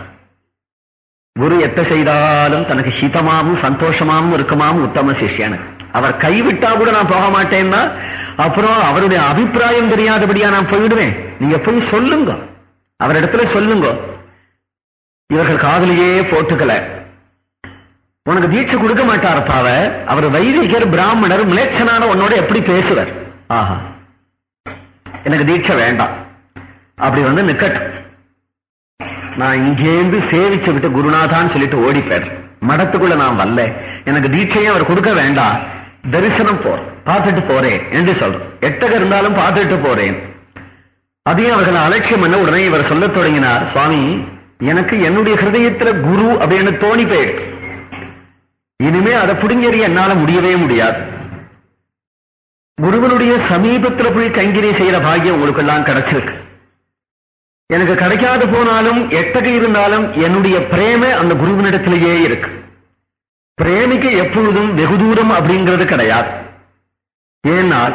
குரு எத்த செய்தாலும் தனக்கு ஹிதமாவும் சந்தோஷமாவும் இருக்குமாவும் உத்தம சிஷ்யனு. அவர் கைவிட்டா கூட நான் போக மாட்டேன்னா அப்புறம் அவருடைய அபிப்பிராயம் தெரியாதபடியா நான் போயிடுவேன். நீங்க போய் சொல்லுங்க. அவரிடத்துல சொல்லுங்க. இவர்கள் காதலியே போட்டுக்கல. உனக்கு தீட்சை கொடுக்க மாட்டாரப்பா அவ அவர் வைதிகர் பிராமணர் மிளேச்சனான உன்னோட எப்படி பேசுவர்? ஆஹா. எனக்கு தீட்சை வேண்டாம். அப்படி வந்து நிக்கட்டும். நான் இங்கேருந்து சேவிச்சு விட்டு குருநாதான்னு சொல்லிட்டு ஓடி போயிடுறேன் மடத்துக்குள்ள நான் வரல. எனக்கு தீட்சையும் அவர் கொடுக்க வேண்டாம். தரிசனம் போறேன் பார்த்துட்டு போறேன் என்று சொல்றேன் எட்டக இருந்தாலும் பார்த்துட்டு போறேன். அதையும் அவர்களை அலட்சியம் பண்ண உடனே இவர் சொல்லத் தொடங்கினார். சுவாமி எனக்கு என்னுடைய ஹிருதயத்துல குரு அப்படின்னு தோணி போயிடுச்சு இனிமே அதை புடுங்கெறிய என்னால முடியவே முடியாது. குருவனுடைய சமீபத்துல போய் கைங்கறி செய்யற பாக்கியம் உங்களுக்கெல்லாம் கிடைச்சிருக்கு. எனக்கு கிடைக்காது போனாலும் எட்டக இருந்தாலும் என்னுடைய பிரேம அந்த குருவினிடத்திலேயே இருக்கு. பிரேமிக்கு எப்பொழுதும் வெகு தூரம் அப்படிங்கிறது கிடையாது. ஏனால்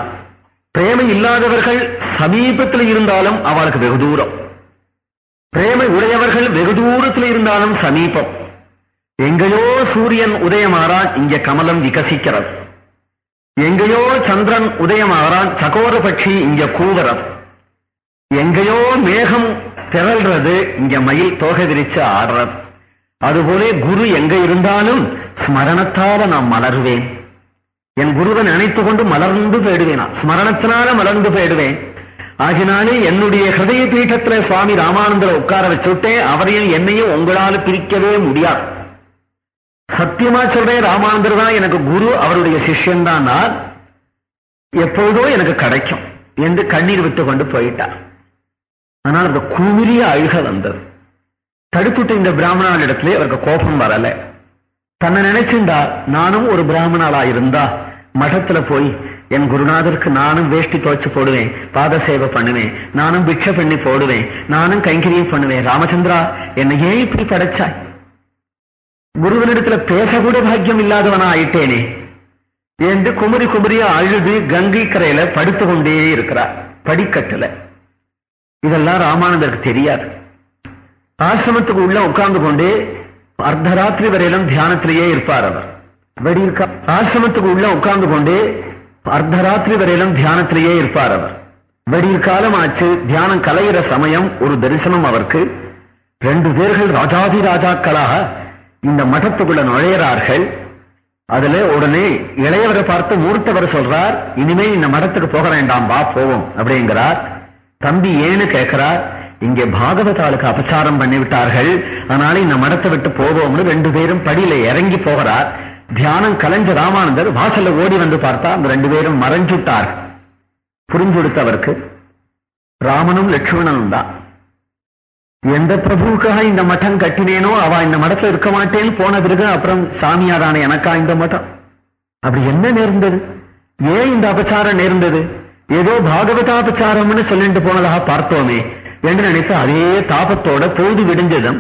பிரேமை இல்லாதவர்கள் சமீபத்தில் இருந்தாலும் அவளுக்கு வெகு தூரம். பிரேமை உடையவர்கள் வெகு தூரத்தில் இருந்தாலும் சமீபம். எங்கேயோ சூரியன் உதயமாறான் இங்க கமலம் விகசிக்கிறது. எங்கேயோ சந்திரன் உதயமாறான் சகோர பட்சி இங்க கூவுறது எங்கேயோ மேகம் திரள்றது இங்க மயில் தோகை விரிச்சு ஆடுறது. அதுபோல குரு எங்க இருந்தாலும் ஸ்மரணத்தால நான் மலருவேன். என் குருவை நினைத்து கொண்டு மலர்ந்து போயிடுவேன்? நான். ஸ்மரணத்தினால மலர்ந்து போயிடுவேன். ஆகினாலே என்னுடைய ஹிருதய பீட்டத்துல சுவாமி ராமானந்தரை உட்கார வச்சுட்டேன் அவரையும் என்னையும் உங்களால பிரிக்கவே முடியாது. சத்தியமா சொல்றேன் ராமானந்தர் தான் எனக்கு குரு அவருடைய சிஷ்யன் தான் நான். எப்பொழுதோ எனக்கு கிடைக்கும் என்று கண்ணீர் விட்டு கொண்டு போயிட்டார். ஆனால் அந்த குமிரிய அழுக வந்தது. தடுத்துட்ட இந்த பிராமணால் இடத்துல அவருக்கு கோபம் வரல. தன்னை நினைச்சுண்டா நானும் ஒரு பிராமணாளா இருந்தா மடத்துல போய் என் குருநாதருக்கு நானும் வேஷ்டி துவைச்சு போடுவேன் பாத சேவை பண்ணுவேன் நானும் பிக்ஷ பண்ணி போடுவேன் நானும் கைங்கரியம் பண்ணுவேன் ராமச்சந்திரா என்னை ஏன் இப்படி படைச்சாய்? குருவனிடத்துல பேசக்கூட பாக்கியம் இல்லாதவனா ஆயிட்டேனே என்று குமரி குமரியா அழுது கங்கை கரையில படுத்து கொண்டே இருக்கிறார் படிக்கட்டுல. இதெல்லாம் ராமானந்தருக்கு தெரியாது. ஆசிரமத்துக்கு உள்ள உட்கார்ந்து கொண்டு அர்த்தராத்திரி வரையிலும் தியானத்திலேயே இருப்பார் அவர். வெடியிருக்கா? ஆசிரமத்துக்கு உள்ள உட்கார்ந்து கொண்டு அர்த்தராத்திரி வரையிலும் தியானத்திலேயே இருப்பார் அவர். வெடியில் காலம் ஆச்சு தியானம் கலையிற சமயம் ஒரு தரிசனம் அவருக்கு. ரெண்டு பேர்கள் ராஜாதி ராஜாக்களாக இந்த மഠத்துக்குள்ள நுழையிறார்கள். அதுல உடனே இளையவரை பார்த்து மூர்த்தவர் சொல்றார் இனிமே இந்த மடத்துக்கு போக வேண்டாம் வா போவோம் அப்படிங்கிறார். தம்பி ஏன்னு கேட்கிறார் இங்கே பாகவதாளுக்கு அபச்சாரம் பண்ணி விட்டார்கள் அதனால இந்த மடத்தை விட்டு போவோம்னு ரெண்டு பேரும் படியில இறங்கி போகிறார் தியானம் கலைஞ்ச ராமானந்தர் வாசல்ல ஓடி வந்து பார்த்தா அந்த ரெண்டு பேரும் மறைஞ்சுட்டார். புரிஞ்சுடுத்து அவருக்கு. ராமனும் லட்சுமணனும் தான். எந்த பிரபுவுக்காக இந்த மட்டம் கட்டினேனோ அவ இந்த மடத்துல இருக்க மாட்டேன்னு போன பிறகு அப்புறம் சாமியாரான எனக்கா இந்த மட்டம்? அப்படி என்ன நேர்ந்தது? ஏன் இந்த அபச்சாரம் நேர்ந்தது? ஏதோ பாகவதாபச்சாரம்னு சொல்லிட்டு போனதாக பார்த்தோமே என்று நினைத்து அதே தாபத்தோட பொழுது விடிஞ்சதும்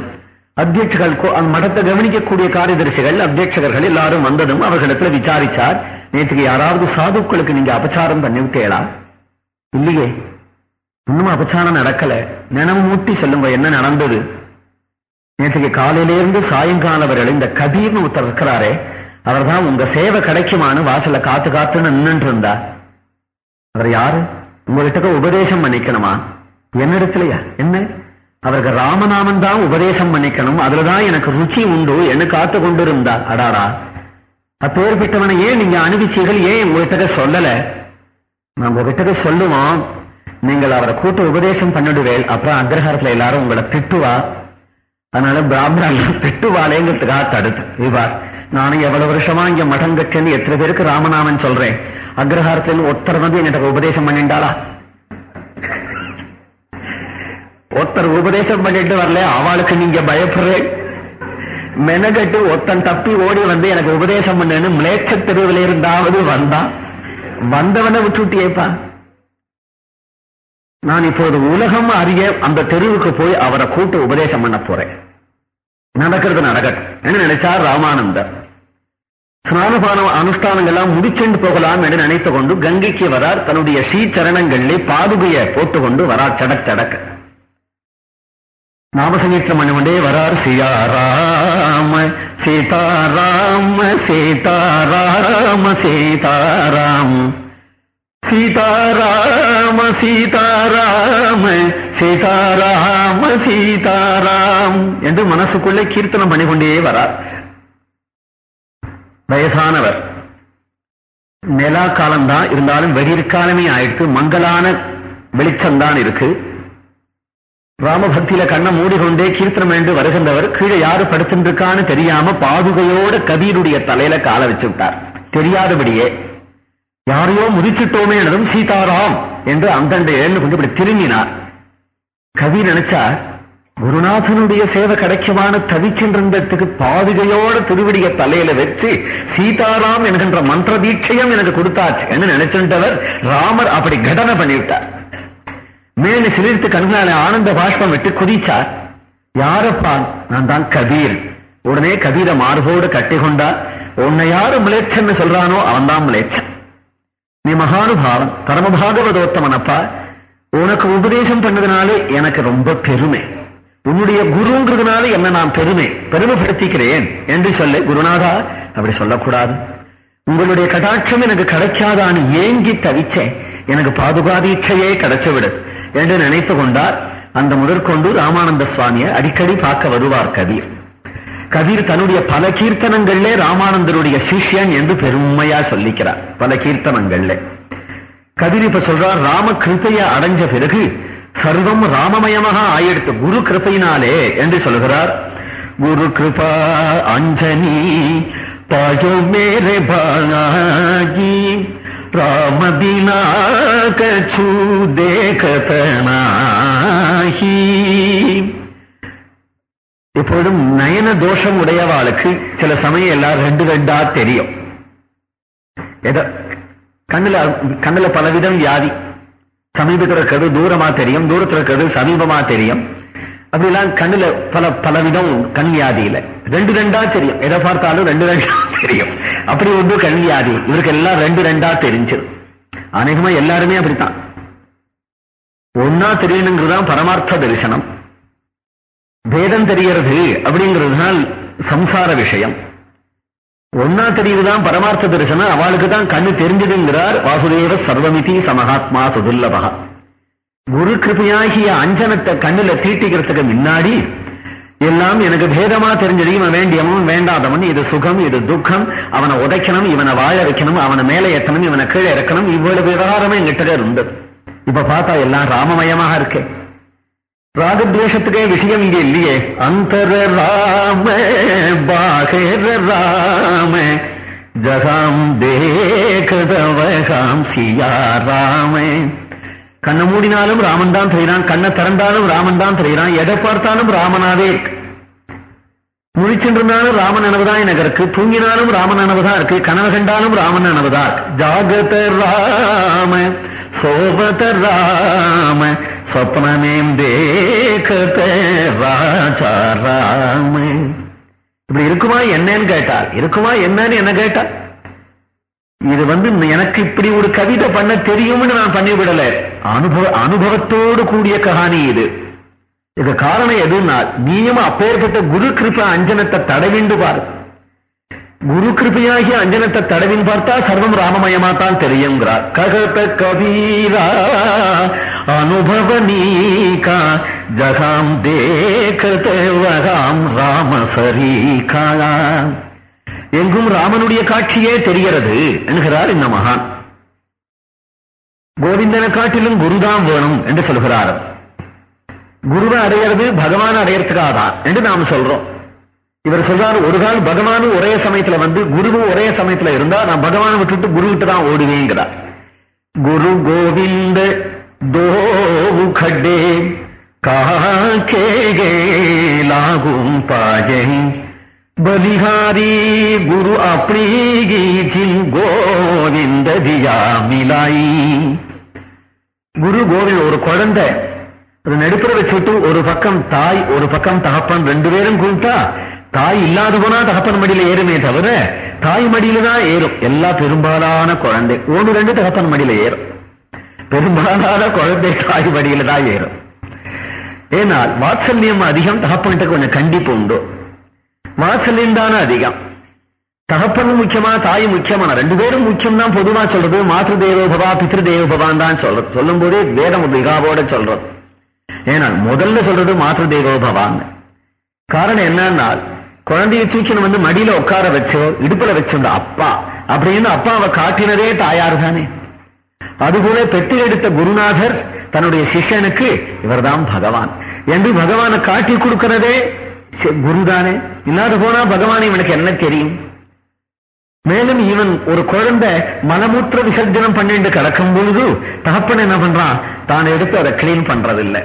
அத்தியட்சர்கள் அந்த மடத்தை கவனிக்கக்கூடிய காரியதரிசிகள் அத்தியட்சகர்கள் எல்லாரும் வந்ததும் அவர்களிடத்துல விசாரிச்சார். நேற்றுக்கு யாராவது சாதுக்களுக்கு நீங்க அபச்சாரம் பண்ணி விட்டீங்களா? இல்லையே. இன்னும் அபச்சாரம் நடக்கல. நினைவு மூட்டி சொல்லுங்க என்ன நடந்தது? நேற்றுக்கு காலையிலிருந்து சாயங்காலம் வரையில இந்த கபீர்னு ஒருத்தர் இருக்கிறாரே அவர்தான் உங்க சேவை கிடைக்குமான்னு வாசல்ல காத்து காத்துன்னு நின்னுட்டு இருந்தார். அவர் யாரு? உங்ககிட்ட உபதேசம் பண்ணிக்கணுமா? என்னிடத்துலயா என்ன? அவருக்கு ராமநாமன் தான் உபதேசம் பண்ணிக்கணும். அதுலதான் எனக்கு ருச்சி உண்டு. என்ன காத்து கொண்டு இருந்தார் அடாடா அப்பேற்பட்டவனை ஏன் நீங்க அனுப்பிச்சீர்கள் ஏன் உங்ககிட்ட சொல்லல? நான் உங்ககிட்ட சொல்லுவோம் நீங்கள் அவரை கூட்டு உபதேசம் பண்ணிடுவேல் அப்புறம் அக்ரஹாரத்துல எல்லாரும் உங்களை திட்டுவா. அதனால பிராமணன் திட்டுவாளேங்கிறதுக்காக தடுத்து. இவ்வாறு நானும் எவ்வளவு வருஷமா இங்க மடம் கட்டேன்னு எத்தனை பேருக்கு ராமநாமன் சொல்றேன். அக்ரஹாரத்தில் ஒருத்தர் வந்து என்கிட்ட உபதேசம் பண்ணிண்டாளா ஒருத்தர் உபதேசம் பண்ணிட்டு வரல அவளுக்கு நீங்க பயப்படுறேன் மெனகட்டு ஒத்தன் தப்பி ஓடி வந்து எனக்கு உபதேசம் பண்ணுன்னு மிளேச்ச தெருவில் இருந்தாவது வந்தான் வந்தவனை விட்டுட்டியேப்பா நான் இப்போது உலகம் அறிய அந்த தெருவுக்கு போய் அவரை கூட்டு உபதேசம் பண்ண போறேன். நடக்கிறது நடக்கட்டும். என்று நினைச்சார் ராமானந்தர். ஸ்நானபான அனுஷ்டானங்கள்லாம் முடிச்சென்று போகலாம் என்று நினைத்து கொண்டு கங்கைக்கு வரார். தன்னுடைய ஸ்ரீச்சரணங்களிலே பாதுகையை போட்டுக்கொண்டு வரார். சடக் சடக். நாமசங்கீர்த்தம் பண்ணிக்கொண்டே வரார். சியாராம சீதாராம சீதாராம சீதாராம். சீதாராம சீதாராம சீதாராம சீதாராம் என்று மனசுக்குள்ளே கீர்த்தனம் பண்ணிக்கொண்டே வரார். வயசானவர். நிலா காலம்தான் இருந்தாலும் வெடிற்காலமே ஆயிடுத்து மங்களான வெளிச்சம்தான் இருக்கு. ராமபக்தியில கண்ணை மூடிக்கொண்டே கீர்த்தனம் என்று வருகின்றவர் கீழே யாரு படுத்துருக்கான்னு தெரியாம பாதுகையோட கபீருடைய தலையில கால வச்சு விட்டார். தெரியாதபடியே யாரையோ முதிச்சுட்டோமே எனதும் சீதாராம் என்று அந்தண்டை ஏழு கொண்டு இப்படி திரும்பினார் கவி நினைச்சா குருநாதனுடைய சேவை கிடைக்குமான்னு தவிச்சென்றிருந்ததுக்கு பாதுகையோட திருவடிய தலையில வச்சு சீதாராம் என்கின்ற மந்திர தீட்சையும் எனக்கு கொடுத்தாச்சு என்று நினைச்சிட்டவர் ராமர் அப்படி கடனை பண்ணிவிட்டார் மேலே சிலிர்த்து கண்களால ஆனந்த பாஷ்பம் விட்டு குதிச்சார் யாரப்பா நான் தான் கபீர் உடனே கபீர மார்போடு கட்டி உன்னை யாரு மிளேச்சன்னு சொல்றானோ அவன் தான் மிளேச்சன் நீ மகானுபாவம். பரமபாகவதோத்தமனப்பா. உனக்கு உபதேசம் பண்ணதுனாலே எனக்கு ரொம்ப பெருமை. உன்னுடைய குருங்கிறதுனால என்ன நான் பெருமை பெருமைப்படுத்திக்கிறேன் என்று சொல்லு குருநாதா அப்படி சொல்லக்கூடாது. உங்களுடைய கடாட்சம் எனக்கு கிடைக்காதான்னு ஏங்கி தவிச்சேன் எனக்கு பாதுகாதீட்சையே கிடைச்சு விடு என்று நினைத்து கொண்டார் அந்த முதற்கொண்டு ராமானந்த சுவாமியை அடிக்கடி பார்க்க வருவார் கபீர். கபீர் தன்னுடைய பல கீர்த்தனங்கள்ல ராமானந்தருடைய சிஷ்யன் என்று பெருமையா சொல்லிக்கிறார் பல கீர்த்தனங்கள்ல. கபீர் இப்ப சொல்றார் ராம கிருப்பைய அடைஞ்ச பிறகு சர்வம் ராமமயமாக ஆயிடுத்து குரு கிருப்பையினாலே என்று சொல்கிறார். குரு கிருபா அஞ்சனி பாயோ மேரே பாகி ராம பினா கச்சு எப்பொழுதும் நயன தோஷம் உடையவாளுக்கு சில சமயம் எல்லாம் ரெண்டு ரெண்டா தெரியும். எதோ கண்ணுல கண்ணுல பலவிதம் வியாதி. சமீபத்தில் இருக்கிறது தூரமா தெரியும் தூரத்தில் இருக்கிறது சமீபமா தெரியும். அப்படிலாம் கண்ணுல பல பலவிதம் கண் வியாதியில. ரெண்டு ரெண்டா தெரியும். எதை பார்த்தாலும் ரெண்டு ரெண்டா தெரியும். அப்படி ஒன்று கண் வியாதி. இவருக்கு எல்லாம் ரெண்டு ரெண்டா தெரிஞ்சது. அநேகமா எல்லாருமே அப்படித்தான். ஒன்னா தெரியணுங்கிறதுதான் பரமார்த்த தரிசனம். வேதம் தெரியறது அப்படிங்கிறதுனால் சம்சார விஷயம். ஒன்னா தெரியுதுதான் பரமார்த்த தரிசனம் அவளுக்கு தான் கண்ணு தெரிஞ்சதுங்கிறார் வாசுதேவ சர்வமிதி சமகாத்மா சுதுல்லபகா குரு கிருபையாகிய அஞ்சனத்தை கண்ணுல தீட்டிக்கிறதுக்கு முன்னாடி எல்லாம் எனக்கு பேதமா தெரிஞ்சது இவன் வேண்டியவன் வேண்டாதவன் இது சுகம் இது துக்கம் அவனை உதைக்கணும் இவனை வாழ வைக்கணும் அவனை மேலே ஏற்றணும் இவனை கீழே இறக்கணும் இவ்வளவு விவகாரமே எங்கிட்ட இருந்தது இப்ப பார்த்தா எல்லாம் ராமமயமாக இருக்கு. ராகத்வேஷத்துக்கே விஷயம் இங்கே இல்லையே. அந்தர ராம பாகர ராம ஜகாம் தேகதவகாம் சியா ராம. கண்ணை மூடினாலும் ராமன் தான் தெரிகிறான் கண்ணை திறந்தாலும் ராமன் தான் தெரிகிறான் எதை பார்த்தாலும் ராமனாவே முழிச்சென்றிருந்தாலும் ராமன் நினைவுதான் எனக்கு இருக்கு தூங்கினாலும் ராமன் நினைவுதான் இருக்கு கனவு கண்டாலும் ராமன் இருக்கு. ஜாகத ராம శోభత రామ స్వప్నమేం దేఖతే రాజా రామ இப்படி இருக்குமா என்னன்னு கேட்டா இருக்குமா என்னன்னு என்ன கேட்டா? இது வந்து எனக்கு இப்படி ஒரு கவிதை பண்ண தெரியும்னு நான் பண்ணிவிடல. அனுபவ அனுபவத்தோடு கூடிய கஹானி இது. இதுக்கு காரணம் எதுனா நீயும் அப்பேற்பட்ட குரு கிருப்ப அஞ்சனத்தை தடவிண்டு பாரு. குரு கிருப்பையாகிய அஞ்சனத்தை தடவின் பார்த்தா சர்வம் ராமமயமா தான் தெரியுங்கிறார். ககத கபீரா அனுபவ நீகா ஜகாம் தேகத ராம சரீகா. எங்கும் ராமனுடைய காட்சியே தெரிகிறது என்கிறார் இந்த மகான். கோவிந்தனை காட்டிலும் குருதான் வேணும் என்று சொல்கிறார். குருவை அடையிறது பகவான் அடையறதுக்காக தான் என்று நாம் சொல்றோம். இவர் சொல்றாரு ஒரு கால் பகவானும் ஒரே சமயத்துல வந்து குருவும் ஒரே சமயத்துல இருந்தா நான் பகவானை விட்டுட்டு குரு கிட்ட தான் ஓடுவேங்கிறார். குரு கோவிந்த தோவு கடே காக்கே லாகும் பாஜை பலிஹாரி குரு அப்ரீகி கோவிந்த தியா மிலாயி. குரு கோவில் ஒரு குழந்தை. நடுப்புற வச்சுட்டு ஒரு பக்கம் தாய் ஒரு பக்கம் தகப்பன் ரெண்டு பேரும் கூப்பிட்டா தாய் இல்லாத போனா தகப்பன் மடியில ஏறுமே தவிர தாய் மடியில தான் ஏறும். எல்லா பெரும்பாலான குழந்தை ஒன்று ரெண்டு தகப்பன் மடியில ஏறும். பெரும்பாலான குழந்தை தாய் மடியில தான் ஏறும். ஏனால் வாத்சல்யம் அதிகம் தகப்பன்கிட்ட கொஞ்சம் கண்டிப்பு உண்டு. வாத்சல்யம் தானே அதிகம். தகப்பனும் முக்கியமா தாய் முக்கியமான ரெண்டு பேரும் முக்கியம் தான் பொதுவா சொல்றது. மாத்ரு தேவோபவா பித்ரு தேவோபவான் தான் சொல்றது. சொல்லும் போதே வேதம் மிகாவோட சொல்றது. ஏனால் முதல்ல சொல்றது மாத்ரு தேவோபவான் காரணம் என்னன்னா குழந்தையை தூக்கின வந்து மடியில உட்கார வச்சோ இடுப்புல வச்சிருந்த அப்பா. அப்படின்னு அப்பாவை காட்டினதே தாயார் தானே அதுபோல பெற்றெடுத்த குருநாதர் தன்னுடைய சிஷ்யனுக்கு இவர்தான் பகவான். என்று பகவானை காட்டி கொடுக்கிறதே குருதானே. இல்லாத போனா பகவான் இவனுக்கு என்ன தெரியும்? மேலும் இவன் ஒரு குழந்தை மலமூத்திர விசர்ஜனம் பண்ணிட்டு கிடக்கும் பொழுது தகப்பன் என்ன பண்றான்? தான் எடுத்து அதை கிளீன் பண்றதில்லை.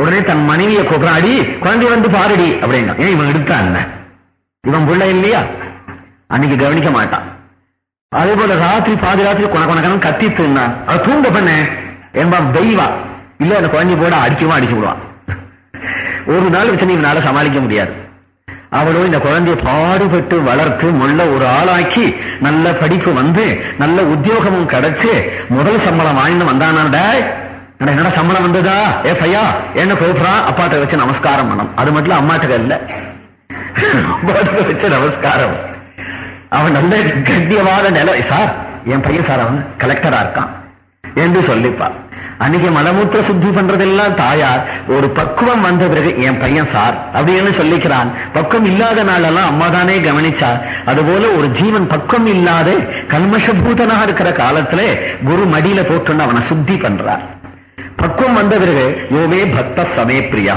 உடனே தன் மனைவியை கூப்பிடாடி குழந்தை வந்து பாருடி அப்படின்னா. ஏன் இவன் எடுத்தான் என்ன? இவன் புள்ள இல்லையா? அன்னைக்கு கவனிக்க மாட்டான். அதே போல ராத்திரி பாதி ராத்திரி கொன கொனக்கணும் கத்தி தின்னான் அவ தூங்க பண்ண என்பா தெய்வா. இல்ல அந்த குழந்தை போட அடிக்குமா அடிச்சு விடுவான் ஒரு நாள் வச்சு இவனால சமாளிக்க முடியாது. அவளோ இந்த குழந்தைய பாடுபட்டு வளர்த்து முள்ள ஒரு ஆளாக்கி நல்ல படிப்பு வந்து நல்ல உத்தியோகமும் கிடைச்சு முதல் சம்பளம் வாங்கிட்டு வந்தானா என்னடா சம்பளம் வந்ததா? ஏ பையா என்ன கூப்பிடுறான் அப்பாட்ட வச்சு நமஸ்காரம் பண்ணும். அது மட்டும் அம்மாட்டுக்கு இல்ல அம்மாட்ட வச்சு நமஸ்காரம். அவன் நல்ல கட்டியவாத நிலை. சார் என் பையன் சார் அவன் கலெக்டரா இருக்கான். என்று சொல்லிப்பா அன்னைக்கு மலமூத்திர சுத்தி பண்றதெல்லாம் தாயார் ஒரு பக்குவம் வந்த பிறகு என் பையன் சார் அப்படின்னு சொல்லிக்கிறான். பக்குவம் இல்லாத நாளெல்லாம் அம்மா தானே கவனிச்சா. அதுபோல ஒரு ஜீவன் பக்குவம் இல்லாத கல்மஷபூதனா இருக்கிற காலத்துல குரு மடியில போட்டு அவனை சுத்தி பண்றான் பக்குவம் வந்த பிறகு யோமே பக்த சமே பிரியா.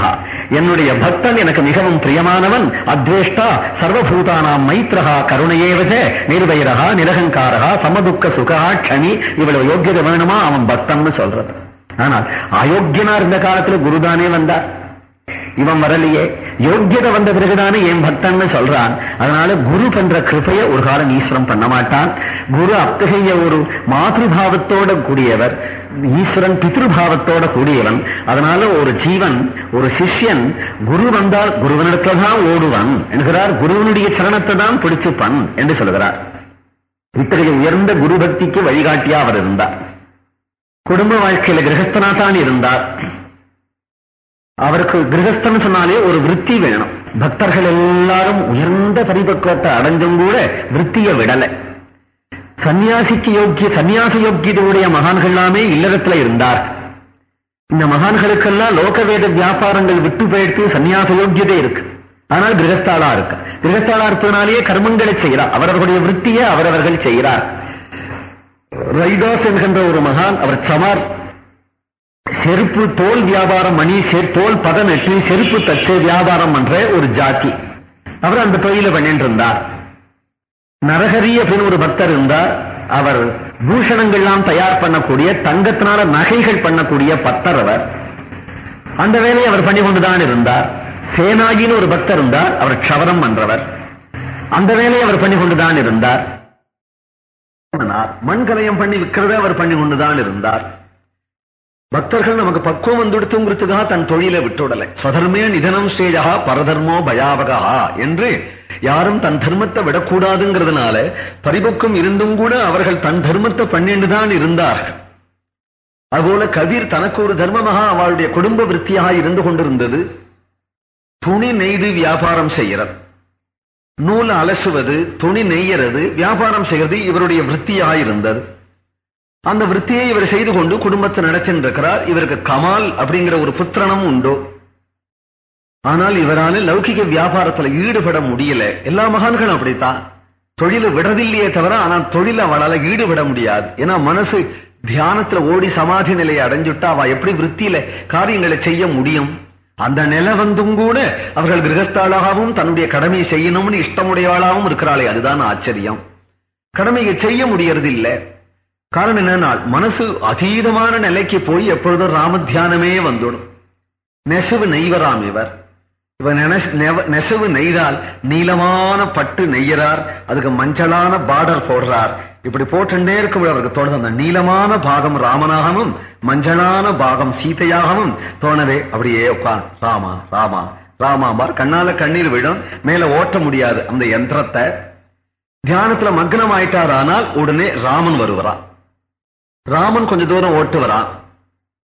என்னுடைய பக்தன் எனக்கு மிகவும் பிரியமானவன் அத்வேஷ்டா சர்வபூதானாம் மைத்ரஹா கருணையேவஜ நிர்வயரகா நிரகங்காரகா சமதுக்க சுகா க்ஷணி இவ்வளவு யோக்கியதை வேணுமா? அவன் பக்தன்னு சொல்றது. ஆனால் அயோக்கியனா இருந்த காலத்துல குருதானே வந்தார். இவன் வரலையே. யோக்கியதை வந்த பிறகுதானே என் பக்தன்னு சொல்றான். அதனால குரு பண்ற கிருப்பைய ஒரு காலம் ஈஸ்வரன் பண்ண மாட்டான். குரு அத்தகைய ஒரு மாதிருபாவத்தோட கூடியவர் ஈஸ்வரன் பித்ருபாவத்தோட கூடியவன். அதனால ஒரு ஜீவன் ஒரு சிஷ்யன் குரு வந்தால் குருவனிடத்துல தான் ஓடுவன் என்கிறார். குருவனுடைய சரணத்தை தான் பிடிச்சுப்பன் என்று சொல்கிறார். இத்தகைய உயர்ந்த குரு பக்திக்கு வழிகாட்டியா அவர் இருந்தார். குடும்ப வாழ்க்கையில கிரகஸ்தனா தான் இருந்தார். அவருக்கு கிரகஸ்தன் சொன்னாலே ஒரு விற்பி வேணும். பக்தர்கள் எல்லாரும் உயர்ந்த பரிபக்குவத்தை அடைஞ்சும் கூட விற்த்திய விடல. சன்னியாசிக்கு யோக்கிய சன்னியாச யோக்கியதையுடைய மகான்கள் எல்லாமே இல்லறத்துல இருந்தார். இந்த மகான்களுக்கெல்லாம் லோகவேத வியாபாரங்கள் விட்டு பெயர்த்து சன்னியாச யோக்கியதை இருக்கு. ஆனால் கிரகஸ்தாளா இருக்கு. கிரகஸ்தாளா இருப்பதனாலேயே கர்மங்களை செய்கிறார். அவரவர்களுடைய விற்த்தியை அவரவர்கள் செய்கிறார். ரைதாஸ் என்கின்ற ஒரு மகான் அவர் சமார் செருப்பு தோல் வியாபாரம் மணி தோல் பதம் செருப்பு தச்சு வியாபாரம் பண்ற ஒரு ஜாதி. அவர் அந்த தொழில பண்ணிட்டு இருந்தார் நரகரிய அப்படின்னு ஒரு பக்தர் இருந்தார். அவர் பூஷணங்கள்லாம் தயார் பண்ணக்கூடிய தங்கத்தினால நகைகள் பண்ணக்கூடிய பக்தர் அவர். அந்த வேலையை அவர் பண்ணி கொண்டுதான் இருந்தார். சேனாகின்னு ஒரு பக்தர் இருந்தார். அவர் க்ஷவரம் பண்றவர். அந்த வேலையை அவர் பண்ணி கொண்டுதான் இருந்தார். மண்கலயம் பண்ணி விற்கிறத அவர் பண்ணி கொண்டுதான் இருந்தார். பக்தர்கள் நமக்கு பக்குவம் வந்துடுத்துங்கிறதுக்காக தன் தொழிலை விட்டுடலை ஸ்வதர்மே நிதனம் ஸ்ரேஜா பரதர்மோ பயாவகா என்று யாரும் தன் தர்மத்தை விடக்கூடாதுங்கிறதுனால பரிபக்கம் இருந்தும் கூட அவர்கள் தன் தர்மத்தை பண்ணிட்டு தான் இருந்தார்கள். அதுபோல கபீர் தனக்கு ஒரு தர்மமாக அவளுடைய குடும்ப விற்த்தியாக இருந்து கொண்டிருந்தது. துணி நெய்து வியாபாரம் செய்யறது நூல் அலசுவது துணி நெய்யறது வியாபாரம் செய்கிறது இவருடைய விற்த்தியாக இருந்தது. அந்த விற்பியை இவர் செய்து கொண்டு குடும்பத்தை நடத்தின்றிருக்கிறார் இவருக்கு கமால் அப்படிங்கிற ஒரு புத்திரனும் உண்டு. ஆனால் இவரால லௌகிக வியாபாரத்துல ஈடுபட முடியல. எல்லா மகான்களும் அப்படித்தான். தொழில விடுறதில்லையே தவிர ஆனால் தொழில அவளால ஈடுபட முடியாது. ஏன்னா மனசு தியானத்துல ஓடி சமாதி நிலையை அடைஞ்சுட்டா அவ எப்படி விற்த்தியில காரியங்களை செய்ய முடியும்? அந்த நிலை வந்தும் கூட அவர்கள் கிரகஸ்தாளாகவும் தன்னுடைய கடமையை செய்யணும்னு இஷ்டமுடையவாளாகவும் இருக்கிறாளே. அதுதான் ஆச்சரியம். கடமையை செய்ய முடியறது இல்ல காரணம் என்னன்னா மனசு அதீதமான நிலைக்கு போய் எப்பொழுதும் ராமத்தியானமே வந்துடும். நெசவு நெய்வராம் இவர். இவர் நெசவு நெய்தால் நீளமான பட்டு நெய்யறார் அதுக்கு மஞ்சளான பார்டர் போடுறார். இப்படி போட்டுட்டே இருக்கும் அவருக்கு தோணுது அந்த நீளமான பாகம் ராமனாகவும் மஞ்சளான பாகம் சீதையாகவும் தோணவே அப்படியே உட்கார். ராமா ராமா ராமாபார் கண்ணால கண்ணீர் விடும் மேல ஓட்ட முடியாது அந்த யந்திரத்தை. தியானத்துல மக்னம் ஆயிட்டார் ஆனால் உடனே ராமன் வருவரான் ராமன் கொஞ்ச தூரம் ஓட்டு வரான்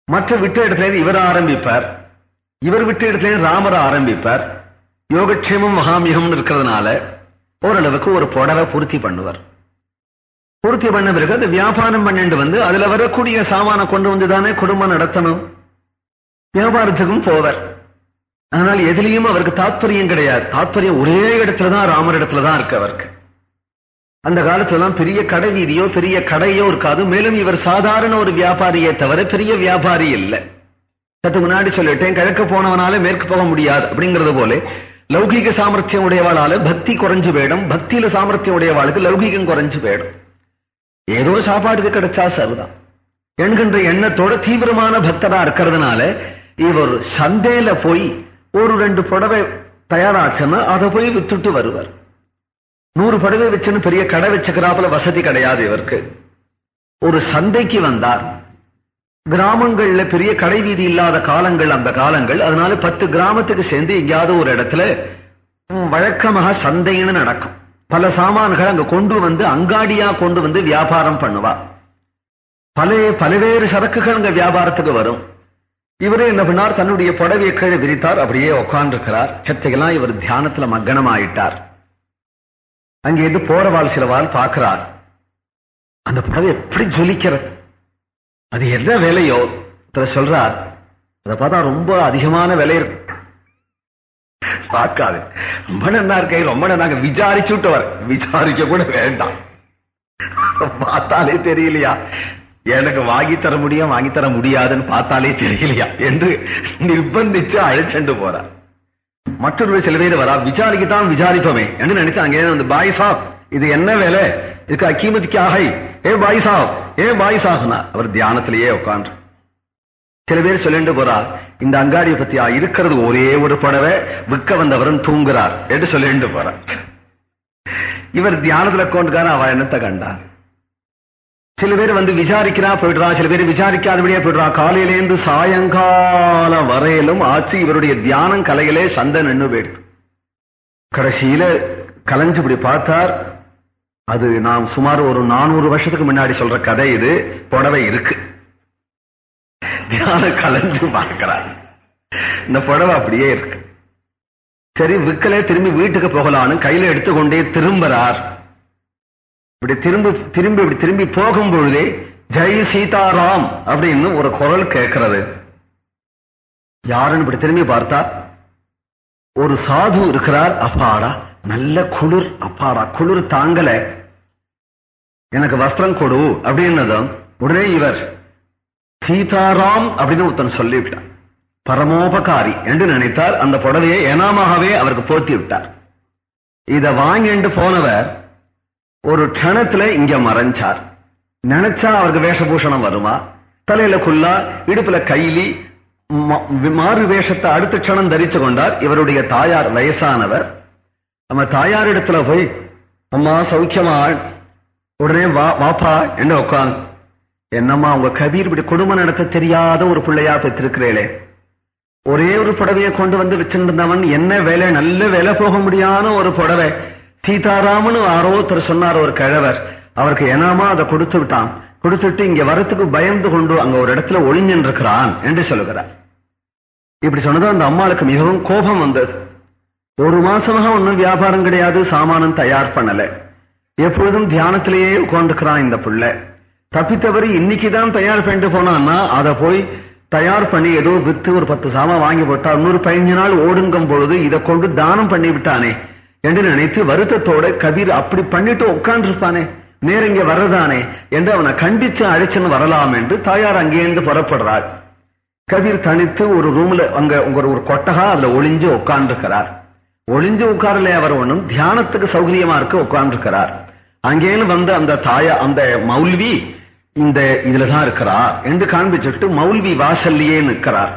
மற்ற விட்ட இடத்துல இருந்து இவர் ஆரம்பிப்பார். இவர் விட்ட இடத்துல இருந்து ராமர் ஆரம்பிப்பார். யோகக்ஷேமம் மகாமிகம்னு இருக்கிறதுனால ஓரளவுக்கு ஒரு புடவை பூர்த்தி பண்ணுவார். பூர்த்தி பண்ண பிறகு அது வியாபாரம் பண்ணிட்டு வந்து அதுல வரக்கூடிய சாமானை கொண்டு வந்து தானே குடும்பம் நடத்தணும். வியாபாரத்துக்கும் போவர். ஆனால் எதுலயும் அவருக்கு தாத்பரியம் கிடையாது. தாத்பரியம் ஒரே இடத்துல தான் ராமர் இடத்துல தான் இருக்கு அவருக்கு. அந்த காலத்துலாம் பெரிய கடை வீதியோ பெரிய கடையோ இருக்காது. மேலும் இவர் சாதாரண ஒரு வியாபாரியே தவிர பெரிய வியாபாரி இல்லை. சற்று முன்னாடி சொல்லிட்டேன் கிழக்கு போனவனால மேற்கு போக முடியாது அப்படிங்கறது போல. லௌகீக சாமர்த்தியம் உடையவாளால பக்தி குறைஞ்சு போயிடும். பக்தியில சாமர்த்தியம் உடையவாளுக்கு லௌகீகம் குறைஞ்சு போயிடும். ஏதோ சாப்பாடுக்கு கிடைச்சா சரிதான். என்கின்ற எண்ணத்தோட தீவிரமான பக்தரா இருக்கிறதுனால இவர் சந்தையில போய் ஒரு ரெண்டு புடவை தயாராச்சுன்னா அதை போய் வித்துட்டு வருவார். நூறு படுகை வச்சுன்னு பெரிய கடை வச்சுக்கிறாப்புல வசதி கிடையாது இவருக்கு. ஒரு சந்தைக்கு வந்தார். கிராமங்கள்ல பெரிய கடை வீதி இல்லாத காலங்கள் அந்த காலங்கள். அதனால பத்து கிராமத்துக்கு சேர்ந்து எங்கேயாவது ஒரு இடத்துல வழக்கமாக சந்தைன்னு நடக்கும். பல சாமான்கள் அங்க கொண்டு வந்து அங்காடியா கொண்டு வந்து வியாபாரம் பண்ணுவா. பல பல்வேறு சரக்குகள் அங்க வியாபாரத்துக்கு வரும். இவரே என்ன பண்ணார்? தன்னுடைய புடவையை கீழே விரித்தார். அப்படியே உட்கார்ந்துருக்கிறார் சத்தையெல்லாம் இவர் தியானத்துல மக்னமாயிட்டார் இருந்து போறவாள் சிலவாள் பார்க்கிறார் அந்த புடவை எப்படி ஜொலிக்கிறது? அது என்ன வேலையோ? சொல்றார் அதை பார்த்தா ரொம்ப அதிகமான விலை இருக்கு. பார்க்காது. ரொம்ப நன்னா இருக்கை ரொம்ப நாங்க விசாரிச்சுட்டு வர விசாரிக்க கூட வேண்டாம். பார்த்தாலே தெரியலையா? எனக்கு வாங்கி தர முடியும் வாங்கி தர முடியாதுன்னு பார்த்தாலே தெரியலையா? என்று நிர்பந்திச்சு அழைச்சண்டு போறார். மற்றொரு சில பேர் வரா விசாரிக்கத்தான் விசாரிப்போமே என்று நினைச்சாங்க. அந்த பாய் சாப் இது என்ன வேலை? இதுக்கு அக்கீமதிக்கு ஆகை. ஏ பாய் சாப் ஏ பாய் சாப்னா அவர் தியானத்திலேயே உட்காந்து சில பேர் சொல்லிட்டு போறார் இந்த அங்காடியை பத்தியா இருக்கிறது ஒரே ஒரு புடவை விற்க வந்தவரும் தூங்குறார் என்று சொல்லிட்டு போறார் இவர் தியானத்துல கொண்டுக்கான அவ என்னத்தை கண்டார் சில பேர் வந்து விசாரிக்கிறா போயிடுறா. சில பேர் விசாரிக்காதபடியா போயிடுறா. காலையிலேருந்து சாயங்காலம் வரையிலும் ஆச்சு இவருடைய தியானம் கலையிலே சந்தை நின்று போயிடுது. கடைசியில கலைஞ்சு இப்படி பார்த்தார். அது நாம் சுமார் ஒரு நானூறு வருஷத்துக்கு முன்னாடி சொல்ற கதை இது. புடவை இருக்கு. தியானம் கலைஞ்சு பார்க்கிறார். இந்த புடவை அப்படியே இருக்கு. சரி விக்கலே திரும்பி வீட்டுக்கு போகலான்னு கையில எடுத்துக்கொண்டே திரும்புறார். இப்படி திரும்பி திரும்பி இப்படி திரும்பி போகும் பொழுதே ஜெய் சீதாராம் அப்படின்னு ஒரு குரல் கேட்கிறது. யாருன்னு இப்படி திரும்பி பார்த்தா ஒரு சாது இருக்கிறார் அப்பாடா நல்ல குளிர் அப்பாடா குளிர் தாங்கல. எனக்கு வஸ்திரம் கொடு அப்படின்னதும் உடனே இவர் சீதாராம் அப்படின்னு ஒருத்தன் சொல்லிவிட்டார் பரமோபகாரி என்று நினைத்தார். அந்த புடவையை ஏனாமாகவே அவருக்கு போர்த்தி விட்டார். இத வாங்கிட்டு போனவர் ஒரு கணத்துல இங்க மறைஞ்சார். நினைச்சா அவருக்கு வேஷபூஷணம் வருமா? தலையில குல்லா இடுப்புல கைலி மாறு வேஷத்தை அடுத்த க்ஷணம் தரித்து கொண்டார் இவருடைய தாயார் வயசானவர். நம்ம தாயார் இடத்துல போய் அம்மா சௌக்கியமா? உடனே வா வாப்பா என்ன உட்காந்து என்னம்மா உங்க கபீர் இப்படி குடும்பம் நடத்த தெரியாத ஒரு பிள்ளையா பெற்றிருக்கிறீளே. ஒரே ஒரு புடவையை கொண்டு வந்து வச்சிருந்தவன் என்ன வேலை நல்ல வேலை போக முடியாத ஒரு புடவை. சீதாராமன் யாரோ ஒருத்தர் சொன்னார் ஒரு கிழவர். அவருக்கு எனாமா அதை கொடுத்து விட்டான். கொடுத்துட்டு இங்க வரத்துக்கு பயந்து கொண்டு அங்க ஒரு இடத்துல ஒளிஞ்சன் இருக்கிறான் என்று சொல்லுகிறார். இப்படி சொன்னது அந்த அம்மாளுக்கு மிகவும் கோபம் வந்தது. ஒரு மாசமாக ஒன்னும் வியாபாரம் கிடையாது சாமானம் தயார் பண்ணல. எப்பொழுதும் தியானத்திலேயே உட்கார்ந்துக்கிறான் இந்த புள்ளை. தப்பித்தவரி இன்னைக்குதான் தயார் பண்ணிட்டு போனான்னா அதை போய் தயார் பண்ணி ஏதோ வித்து ஒரு பத்து சாமான் வாங்கி போட்டா இன்னொரு பதினஞ்சு நாள் ஓடுங்கும் பொழுது இதை கொண்டு தானம் பண்ணி விட்டானே என்று நினைத்து வருத்தத்தோட கபீர் அப்படி பண்ணிட்டு உட்கார்ந்துருப்பானே நேரம் இங்க வர்றதானே? என்று அவனை கண்டிச்சு அழைச்சுன்னு வரலாம் என்று தாயார் அங்கேருந்து புறப்படுறாள். கபீர் தனித்து ஒரு ரூம்ல அங்க உங்க ஒரு கொட்டகா அதுல ஒளிஞ்சு உட்கார்ந்துருக்கிறார். ஒளிஞ்சு உட்காரல அவர் ஒண்ணும் தியானத்துக்கு சௌகரியமா இருக்க உட்கார்ந்துருக்கிறார். அங்கேன்னு வந்த அந்த தாயா அந்த மௌல்வி இந்த இதுலதான் இருக்கிறார் என்று காண்பிச்சுட்டு மௌல்வி வாசல்லையே நிற்கிறார்.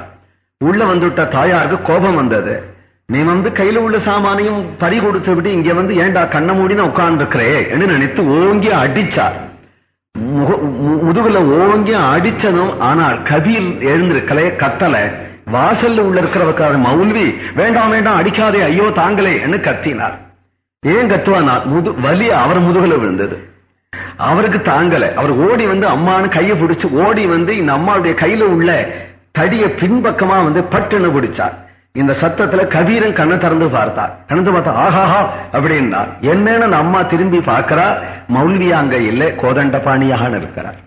உள்ள வந்துவிட்ட தாயாருக்கு கோபம் வந்தது. நீ வந்து கையில உள்ள சாமானையும் பறி கொடுத்து விட்டு இங்க வந்து ஏண்டா கண்ண மூடின உட்கார்ந்துருக்கிறே என்று நினைத்து ஓங்கி அடிச்சார். முக- மு- முதுகுல ஓங்கி அடிச்சதும் ஆனால் கதியில் எழுந்திருக்கல கத்தல. வாசல்ல உள்ள இருக்கிறவக்கார மௌல்வி வேண்டாம் வேண்டாம் அடிக்காதே ஐயோ தாங்களே என்று கத்தினார். ஏன் கத்துவானா? முது வலி அவர் முதுகுல விழுந்தது. அவருக்கு தாங்கல. அவர் ஓடி வந்து அம்மான்னு கையை பிடிச்சு ஓடி வந்து இந்த அம்மாவுடைய கையில உள்ள தடிய பின்பக்கமா வந்து பட்டுன்னு பிடிச்சார். இந்த சத்தத்துல கபீரன் கண்ணை திறந்து பார்த்தார் திறந்து பார்த்தா ஆஹாஹா அப்படின்னா என்னன்னு அம்மா திரும்பி பார்க்கிறா. மௌல்வியா அங்க இல்ல கோதண்டபாணியாக இருக்கிறார்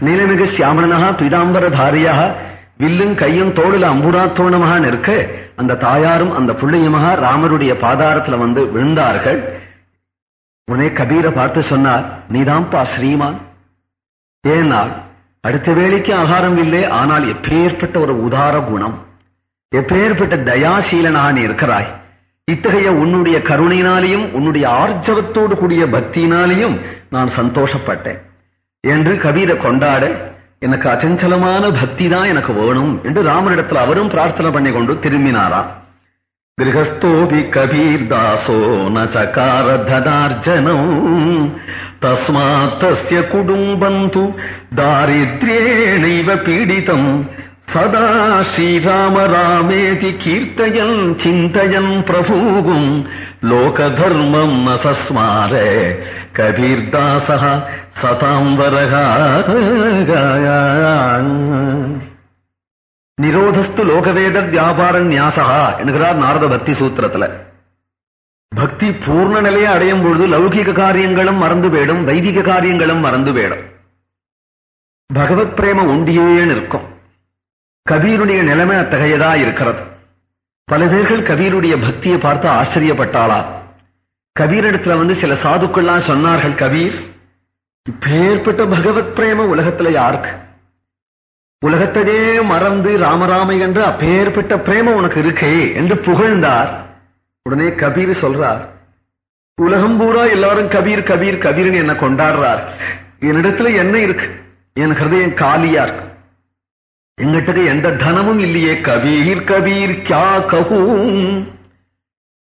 நீலமிகு சியாமன பீதாம்பர தாரியாக வில்லும் கையும் தோடுல அம்புராத்தோணமாக நிற்க அந்த தாயாரும் அந்த பிள்ளையுமாக ராமருடைய பாதாரத்துல வந்து விழுந்தார்கள். உடனே கபீரை பார்த்து சொன்னார் நீதான்ப்பா ஸ்ரீமான். ஏனால் அடுத்த வேளைக்கு ஆகாரம் இல்லை ஆனால் எப்பேற்பட்ட ஒரு உதார குணம். எப்பேற்பட்ட தயாசீலனாக நீ இருக்கிறாய். இத்தகைய உன்னுடைய கருணையினாலேயும் உன்னுடைய ஆர்ஜவத்தோடு கூடிய பக்தியினாலேயும் நான் சந்தோஷப்பட்டேன். என்று கவிதை கொண்டாட எனக்கு அச்சஞ்சலமான பக்தி தான் எனக்கு வேணும் என்று ராமனிடத்தில் அவரும் பிரார்த்தனை பண்ணி கொண்டு திரும்பினாராம் கிரகஸ்தோபி கபீர் தாசோ நகார தனார்ஜனம் தஸ்மாத் தஸ்ய குடும்பம் து தாரித்ரேணைவ பீடிதம் சதா ஸ்ரீராம ராமேதி கீர்த்தயன் சிந்தயன் பிரபூகும் லோகதர்மம் நசஸ்மார கபீர்தாச சதாம்பரக நிரோதஸ்து லோகவேத வியாபார நியாசா என்கிறார் நாரத பக்தி சூத்திரத்துல. பக்தி பூர்ண நிலையை அடையும் பொழுது லௌகிக காரியங்களும் மறந்து போயிடும் வைதிக காரியங்களும் மறந்து போயிடும். பகவத் பிரேம உண்டியே நிற்கும். கபீருடைய நிலைமை அத்தகையதா இருக்கிறது. பல பேர்கள் கபீருடைய பக்தியை பார்த்து ஆச்சரியப்பட்டாளா. கபீரிடத்துல வந்து சில சாதுக்கள்லாம் சொன்னார்கள் கபீர். இப்பேற்பட்ட பகவத் பிரேம உலகத்துல யாருக்கு? உலகத்தையே மறந்து ராமராமை என்று அப்பேற்பட்ட பிரேம உனக்கு இருக்கே என்று புகழ்ந்தார். உடனே கபீர் சொல்றார் உலகம் பூரா எல்லாரும் கபீர் கபீர் கபீர்னு என்ன கொண்டாடுறார். என்னிடத்துல என்ன இருக்கு? என் ஹிருதயம் காலியா இருக்கு. எங்கிட்ட எந்த தனமும் இல்லையே கபீர் கபீர் கியா கஹூம்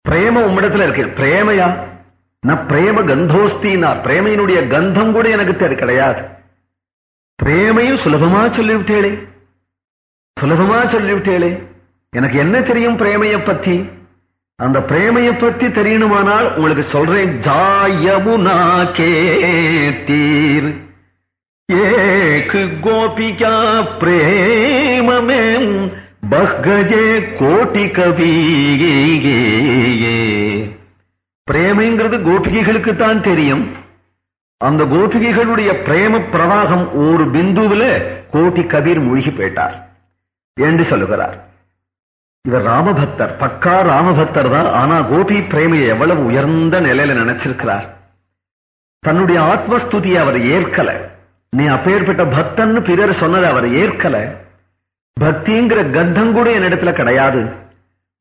பிரேம உம்மிடத்துல இருக்கு. பிரேமையா? நான் பிரேம கந்தோஸ்தினா பிரேமையினுடைய கந்தம் கூட எனக்கு தெரி கிடையாது. பிரேமையும் சுலபமா சொல்லிவிட்டேளே. சுலபமா சொல்லிவிட்டேளே. எனக்கு என்ன தெரியும் பிரேமைய பத்தி? அந்த பிரேமைய பத்தி தெரியணுமானால் உங்களுக்கு சொல்றேன் ஜாயமுனா கேத்தீர். ஏக்கு கோபிகா பிரேமமே பஹ்கஜே கோட்டி கவியே பிரேமைங்கிறது கோபிகைகளுக்கு தான் தெரியும். அந்த கோபிகைகளுடைய பிரேம பிரவாகம் ஒரு பிந்துவில கோட்டி கபீர் மூழ்கி போயிட்டார் என்று சொல்லுகிறார். இவர் ராமபக்தர் பக்கா ராமபக்தர் தான். ஆனா கோபி பிரேமையை எவ்வளவு உயர்ந்த நிலையில நினைச்சிருக்கிறார். தன்னுடைய ஆத்மஸ்துதியை அவர் ஏற்கல. நீ அப்பேற்பட்ட பக்தன் பிறர் சொன்னதை அவர் ஏற்கல. பக்திங்கிற கந்தம் கூட என்னிடத்துல கிடையாது.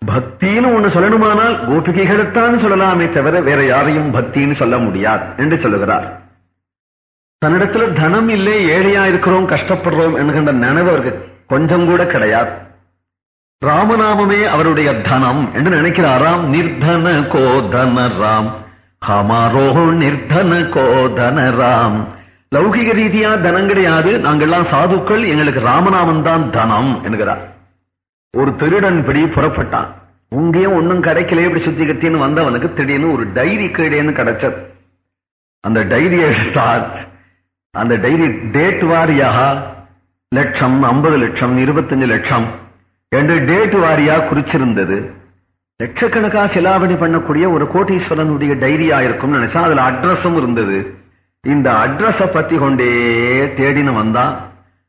பக்தின்னு ஒண்ணு சொல்லணுமானால் கோபிகைகளைத்தான் சொல்லலாமே தவிர வேற யாரையும் பக்தின்னு சொல்ல முடியாது என்று சொல்லுகிறார். தன்னிடத்துல தனம் இல்லை ஏழையா இருக்கிறோம் கஷ்டப்படுறோம் என்கின்ற நினைவு அவருக்கு கொஞ்சம் கூட கிடையாது. ராமநாமமே அவருடைய தனம் என்று நினைக்கிறாராம். நிர்தன கோதன ராம் ஹமாரோ நிர்தன கோதன ராம் லௌகிக ரீதியா தனம் கிடையாது. நாங்கள்லாம் சாதுக்கள். எங்களுக்கு ராமநாமன் தான் தனம் என்கிறார். ஒரு திருடன் இப்படி புறப்பட்டான். உங்கேயும் ஒன்னும் கிடைக்கல. இப்படி சுத்தி கத்தின்னு வந்தவனுக்கு திடீர்னு ஒரு டைரி கேடேன்னு கிடைச்சது. அந்த டைரி எடுத்தார். அந்த டைரி டேட் வாரியாக லட்சம் ஐம்பது லட்சம் இருபத்தஞ்சு லட்சம் என்று டேட் வாரியா குறிச்சிருந்தது. லட்சக்கணக்கா செலாவணி பண்ணக்கூடிய ஒரு கோட்டீஸ்வரனுடைய டைரியா இருக்கும்னு நினைச்சா அதுல அட்ரஸும் இருந்தது. இந்த அட்ரஸ பத்தி கொண்டே தேடினு வந்தான்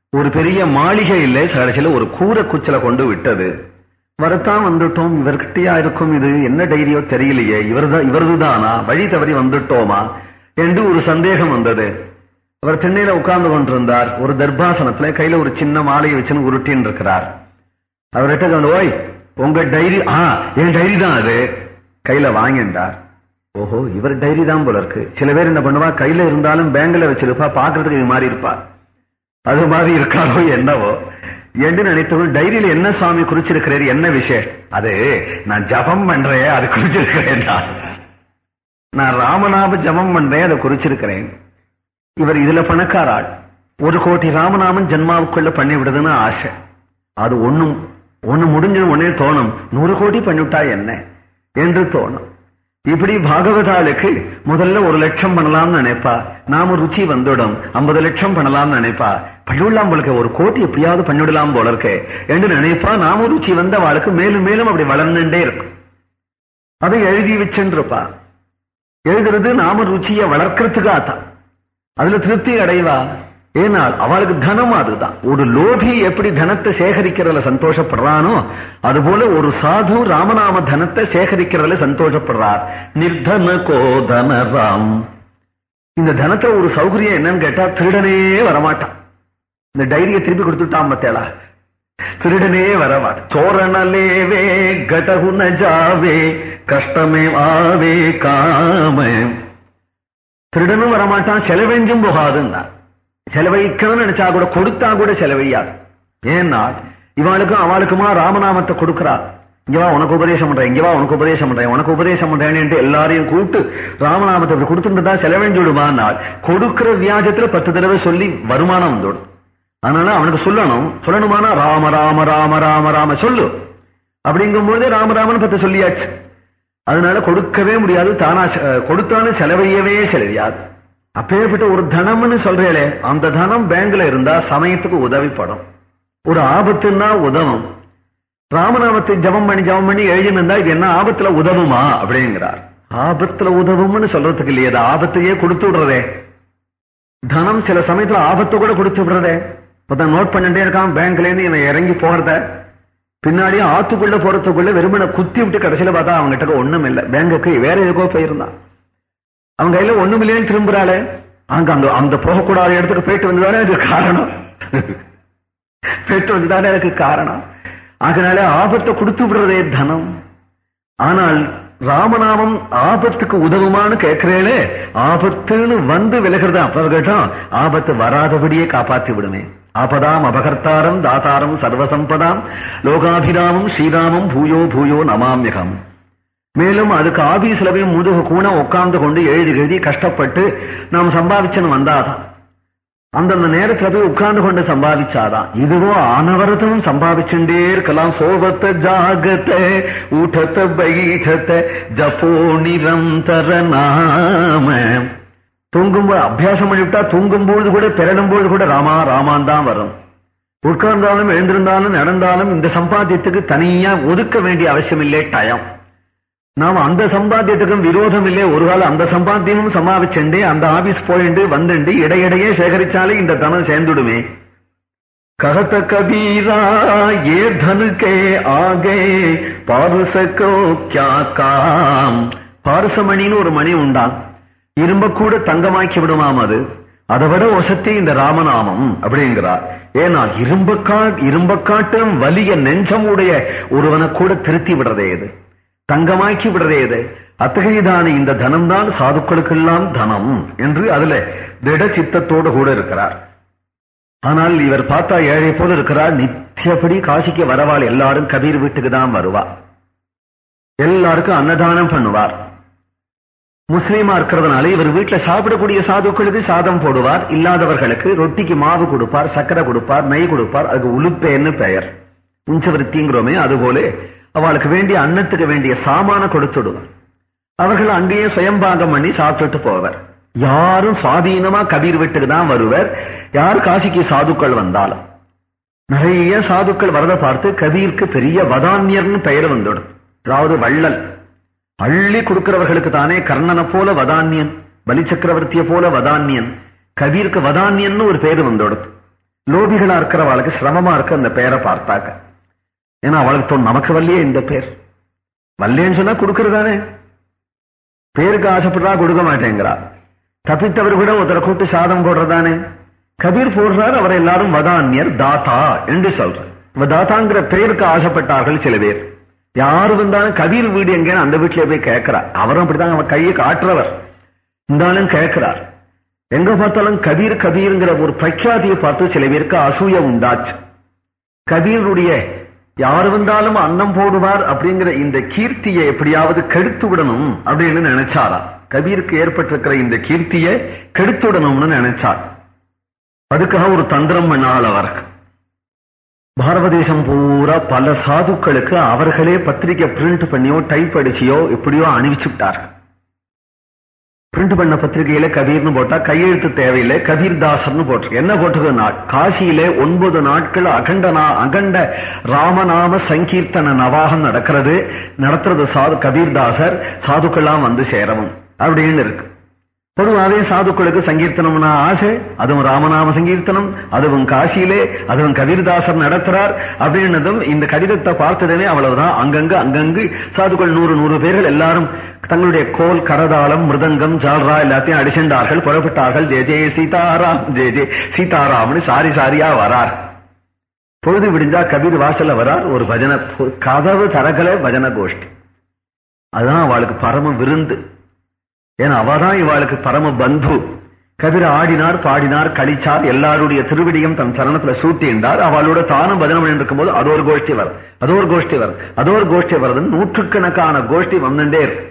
ஒரு பெரிய மாளிகை இல்லை கடைசியில ஒரு கூரை குச்சல கொண்டு விட்டது. வரத்தான் வந்துட்டோம் இவர்கிட்டயா இருக்கும் இது? என்ன டைரியோ தெரியலையே. இவர்தான் இவரதுதானா? வழி தவறி வந்துட்டோமா? என்று ஒரு சந்தேகம் வந்தது. அவர் சென்னையில உட்கார்ந்து கொண்டிருந்தார். ஒரு தர்பாசனத்துல கையில ஒரு சின்ன மாலையை வச்சுன்னு உருட்டின்னு இருக்கிறார். அவர்கிட்ட ஓய் உங்க டைரி ஆ என் டைரி தான் அது. கையில வாங்கின்றார். ஓஹோ இவர் டைரி தான் போல இருக்கு. சில பேர் என்ன பண்ணுவா? கையில இருந்தாலும் பேங்க்ல வச்சிருப்பா. பாக்குறதுக்கு இது மாதிரி இருப்பா. அது மாதிரி இருக்காரோ என்னவோ. என்று நினைத்தவன் டைரியில என்ன சுவாமி குறிச்சிருக்கிறார்? என்ன விஷயம் அது நான் ஜபம் பண்றேன் அது குறிச்சிருக்கிறேன் நான். ராமநாம ஜபம் பண்றேன் அதை குறிச்சிருக்கிறேன். இவர் இதுல பணக்காராள். ஒரு கோடி ராமநாமன் ஜென்மாவுக்குள்ள பண்ணி விடுதுன்னு ஆசை. அது ஒண்ணும் ஒண்ணு முடிஞ்சது உடனே தோணும். நூறு கோடி பண்ணிவிட்டா என்ன? என்று தோணும். இப்படி பாகவதாளுக்கு முதல்ல ஒரு லட்சம் பண்ணலாம்னு நினைப்பா. நாம ருச்சி வந்துடும் ஐம்பது லட்சம் பண்ணலாம்னு நினைப்பா. பண்ணிவிடலாம் போல ஒரு கோட்டி எப்படியாவது பண்ணிவிடலாம் போல இருக்கு. என்று நினைப்பா நாம ருச்சி வந்த வாழ்க்கை மேலும் மேலும் அப்படி வளர்ந்துட்டே இருக்கும். அதை எழுதி வச்சுருப்பா எழுதுறது நாம ருச்சியை வளர்க்கறதுக்காகத்தான். அதுல திருப்தி அடைவா. ஏனால் அவளுக்கு தனம் அதுதான். ஒரு லோபி எப்படி தனத்தை சேகரிக்கிறதுல சந்தோஷப்படுறானோ அதுபோல ஒரு சாது ராமநாம தனத்தை சேகரிக்கிறதுல சந்தோஷப்படுறார். நிர்தன கோதன ராம். இந்த தனத்தை ஒரு சௌகரியம் என்னன்னு கேட்டா திருடனே வரமாட்டான். இந்த டைரியை திருப்பி கொடுத்துட்டான் பத்தேளா திருடனே வரவாட் சோரணலேவே கடகு ந ஜாவே கஷ்டமே ஆவே காம. திருடனும் வரமாட்டான் செலவெஞ்சும் போகாதுன்னா செலவழிக்கணும்னு நினைச்சா கூட கொடுத்தா கூட செலவழியாது. ஏன்னா இவாளுக்கும் அவளுக்குமா ராமநாமத்தை கொடுக்கிறா. இங்கவா உனக்கு உபதேசம் பண்றேன் இங்கவா உனக்கு உபதேசம் பண்றேன் உனக்கு உபதேசம் பண்றேன்னு எல்லாரையும் கூப்பிட்டு ராமநாமத்தை இப்படி கொடுத்துட்டு தான் செலவழிஞ்சு விடுவானால் கொடுக்கிற வியாஜத்துல பத்து தடவை சொல்லி வருமானம் வந்துடும் அதனால அவனுக்கு சொல்லணும் சொல்லணுமானா ராம ராம ராம ராம ராம சொல்லு. அப்படிங்கும்போது ராமராமன் பத்து சொல்லியாச்சு. அதனால கொடுக்கவே முடியாது தானா கொடுத்தாலும் செலவையவே செலவியாது. அப்பேற்பட்ட ஒரு தனம்னு சொல்றீங்களே அந்த தனம் பேங்க்ல இருந்தா சமயத்துக்கு உதவிப்படும். ஒரு ஆபத்துன்னா உதவும். ராமநாமத்தை ஜபம் பண்ணி ஜபம் பண்ணி எழுதினா இது என்ன ஆபத்துல உதவுமா அப்படிங்கிறார். ஆபத்துல உதவும்னு சொல்றதுக்கு இல்லையே அது ஆபத்தையே கொடுத்து விடுறதே. தனம் சில சமயத்துல ஆபத்தை கூட கொடுத்து விடுறதே. இப்பதான் நோட் பண்ணிட்டே இருக்கான் பேங்க்ல இருந்து இவன் இறங்கி போறத. பின்னாடி ஆத்துக்குள்ள போறதுக்குள்ள வெறுமனை குத்தி விட்டு கடைசியில பார்த்தா அவங்க கிட்ட ஒண்ணும் இல்லை பேங்குக்கு வேற எதுக்கோ போயிருந்தான். அவன் கையில ஒண்ணும் இல்லைன்னு திரும்புறாளே. அங்க அந்த அந்த போகக்கூடாத இடத்துக்கு போயிட்டு வந்ததானே அதுக்கு காரணம்? போயிட்டு வந்ததானே அதுக்கு காரணம்? அதனால ஆபத்தை கொடுத்து விடுறதே தனம். ஆனால் ராமநாமம் ஆபத்துக்கு உதவுமான்னு கேட்கிறேனே ஆபத்துன்னு வந்து விலகிறது அப்ப கேட்டான் ஆபத்து வராதபடியே காப்பாத்தி விடுமே. ஆபதாம் அபகர்த்தாரம் தாத்தாரம் சர்வசம்பதாம் லோகாபிராமம் ஸ்ரீராமம் பூயோ பூயோ நமாமியகம். மேலும் அதுக்கு ஆபீஸ்ல போய் முதுகு கூண உட்கார்ந்து கொண்டு எழுதி எழுதி கஷ்டப்பட்டு நாம் சம்பாதிச்சுன்னு வந்தாதான். அந்தந்த நேரத்துல போய் உட்கார்ந்து கொண்டு சம்பாதிச்சாதான். இதுவோ அனவரதமும் சம்பாதிச்சுட்டே இருக்கலாம். சோபத்தை ஜாகத்தை ஊட்டத்தை பைகத்தை ஜப்போ நிரந்தர நாம. தூங்கும்போது அபியாசம் பண்ணிவிட்டா தூங்கும்போது கூட பிறடும்போது கூட ராமா ராமான் தான் வரும். உட்கார்ந்தாலும் எழுந்திருந்தாலும் நடந்தாலும் இந்த சம்பாத்தியத்துக்கு தனியா ஒதுக்க வேண்டிய அவசியம் இல்லை டயம். ನಾವು அந்த సంపాద్యతకు விரோதம் இல்லை ஒருகால அந்த சம்பாத்தியமும் சமாளிச்சண்டே அந்த ஆபீஸ் போயிண்டு வந்துண்டு இடையிடையே சேகரிச்சாலே இந்த தனம் சேர்ந்துடுமே. ககத கபீரா ஏ தனுக்கே ஆகே பாரசக்கோ கியா காம். பாரசமணின்னு ஒரு மணி உண்டாம் இரும்ப கூட தங்கமாக்கி விடுமாம் அது. அதை விட ஒசத்தி இந்த ராமநாமம் அப்படிங்கிறா ஏன்னா இரும்பக்கா இரும்பக்காட்டும் வலிய நெஞ்சமுடைய ஒருவனை கூட திருத்தி விடுறதே இது. தங்கமாக்கி விடுறதே அத்தகையதான இந்த தனம்தான் சாதுக்களுக்கெல்லாம் தனம் என்று அதுல திட சித்தத்தோடு கூட இருக்கிறார். ஆனால் இவர் பார்த்தா ஏழை போல இருக்கிறார். நித்தியப்படி காசிக்கு வரவாள். எல்லாரும் கபீர் வீட்டுக்கு தான் வருவா. எல்லாருக்கும் அன்னதானம் பண்ணுவார். முஸ்லீமா இருக்கிறதுனால இவர் வீட்டுல சாப்பிடக்கூடிய சாதுக்களுக்கு சாதம் போடுவார். இல்லாதவர்களுக்கு ரொட்டிக்கு மாவு கொடுப்பார் சக்கரை கொடுப்பார் நெய் கொடுப்பார். அதுக்கு உளுப்பேன்னு பெயர். உஞ்சவருத்திங்கிறோமே அதுபோல அவளுக்கு வேண்டிய அன்னத்துக்கு வேண்டிய சாமான கொடுத்துடுவார். அவர்கள் அங்கேயே சுயம்பாகம் பண்ணி சாப்பிட்டுட்டு போவர். யாரும் சுவாதீனமா கபீர் வீட்டுக்கு தான் வருவர். யார் காசிக்கு சாதுக்கள் வந்தாலும். நிறைய சாதுக்கள் வரத பார்த்து கபீருக்கு பெரிய வதான்யர்னு பெயர் வந்துடும். அதாவது வள்ளல். அள்ளி கொடுக்கிறவர்களுக்கு தானே கர்ணனை போல வதான்யன் பலி சக்கரவர்த்திய போல வதான்யன் கபீருக்கு வதான்யன்னு ஒரு பேரு வந்துடுது லோபிகளா இருக்கிறவளுக்கு சிரமமா இருக்கு அந்த பெயரை பார்த்தாக்க. ஏன்னா அவளுக்கு நமக்கு வல்லையே இந்த பேர். வல்லேன்னு சொன்னா கொடுக்கறதானே? பேருக்கு ஆசைப்படுறா கொடுக்க மாட்டேங்கிறா. தப்பித்தவர் கூட ஒருத்தரை கூட்டு சாதம் போடுறதானே? கபீர் போடுறார் அவர் எல்லாரும் வதான்யர் தாத்தா என்று சொல்றார். தாத்தாங்கிற பெயருக்கு ஆசைப்பட்டார்கள் சில பேர். யாரு வந்தாலும் கபீர் வீடு எங்கேன்னு அந்த வீட்டுல போய் கேட்கிறார் அவரும் அப்படித்தான் அவன் கையை காட்டுறவர். இருந்தாலும் கேட்கிறார். எங்க பார்த்தாலும் கபீர் கபீர்ங்கிற ஒரு பிரக்யாதியை பார்த்து சில பேருக்கு அசூய உண்டாச்சு. கபீருடைய யார் வந்தாலும் அன்னம் போடுவார் அப்படிங்கிற இந்த கீர்த்தியை எப்படியாவது கெடுத்து விடணும் அப்படின்னு நினைச்சாரா? கபீருக்கு ஏற்பட்டிருக்கிற இந்த கீர்த்தியை கெடுத்து விடணும்னு நினைச்சார். அதுக்காக ஒரு தந்திரம் பண்ணால் அவர் பாரதேசம் பூரா பல சாதுக்களுக்கு அவர்களே பத்திரிகை பிரிண்ட் பண்ணியோ டைப் அடிச்சியோ எப்படியோ அணிவிச்சு விட்டார்கள். பிரிண்ட் பண்ண பத்திரிகையில கபீர்னு போட்டா கையெழுத்து தேவையில்லை கபீர் தாசர்னு போட்டிருக்கு. என்ன போட்டிருக்கு காசியில ஒன்பது நாட்கள் அகண்டனா அகண்ட ராமநாம சங்கீர்த்தன நவாகம் நடக்கிறது. நடத்துறது சாது கபீர்தாசர் சாதுக்கெல்லாம் வந்து சேரவும். அப்படின்னு இருக்கு. பொதுவாகவே சாதுக்களுக்கு சங்கீர்த்தனம்னா ஆசை அதுவும் ராமநாம சங்கீர்த்தனம் அதுவும் காசியிலே அதுவும் கபீர்தாசர் நடத்துறார் அப்படின்னதும் இந்த கடிதத்தை பார்த்ததுமே அவ்வளவுதான். அங்கங்க அங்கங்கு சாதுக்கள் நூறு நூறு பேர்கள் எல்லாரும் தங்களுடைய கோல் கரதாளம் மிருதங்கம் ஜால்ரா எல்லாத்தையும் அடிசென்றார்கள் புறப்பட்டார்கள். ஜே ஜே சீதாராம் ஜே ஜே சீதாராம்னு சாரி சாரியா வரார். பொழுது விடிஞ்சா கபீர் வாசல்ல வரார். ஒரு பஜன கதவு தரகல பஜன கோஷ்டி. அதுதான் அவளுக்கு பரம விருந்து. ஏன்னா அவதான் இவாளுக்கு பரம பந்து. கபிர ஆடினார் பாடினார் கழிச்சார் எல்லாருடைய திருவிடியும் தன் சரணத்துல சூட்டின்றார் அவளோட தானும் பஜனை இருக்கும் இருக்கும்போது அது ஒரு கோஷ்டி வரும் அதோ ஒரு கோஷ்டி வரும் அதோ ஒரு கோஷ்டி வருதுன்னு நூற்றுக்கணக்கான கோஷ்டி வந்துட்டே இருக்கு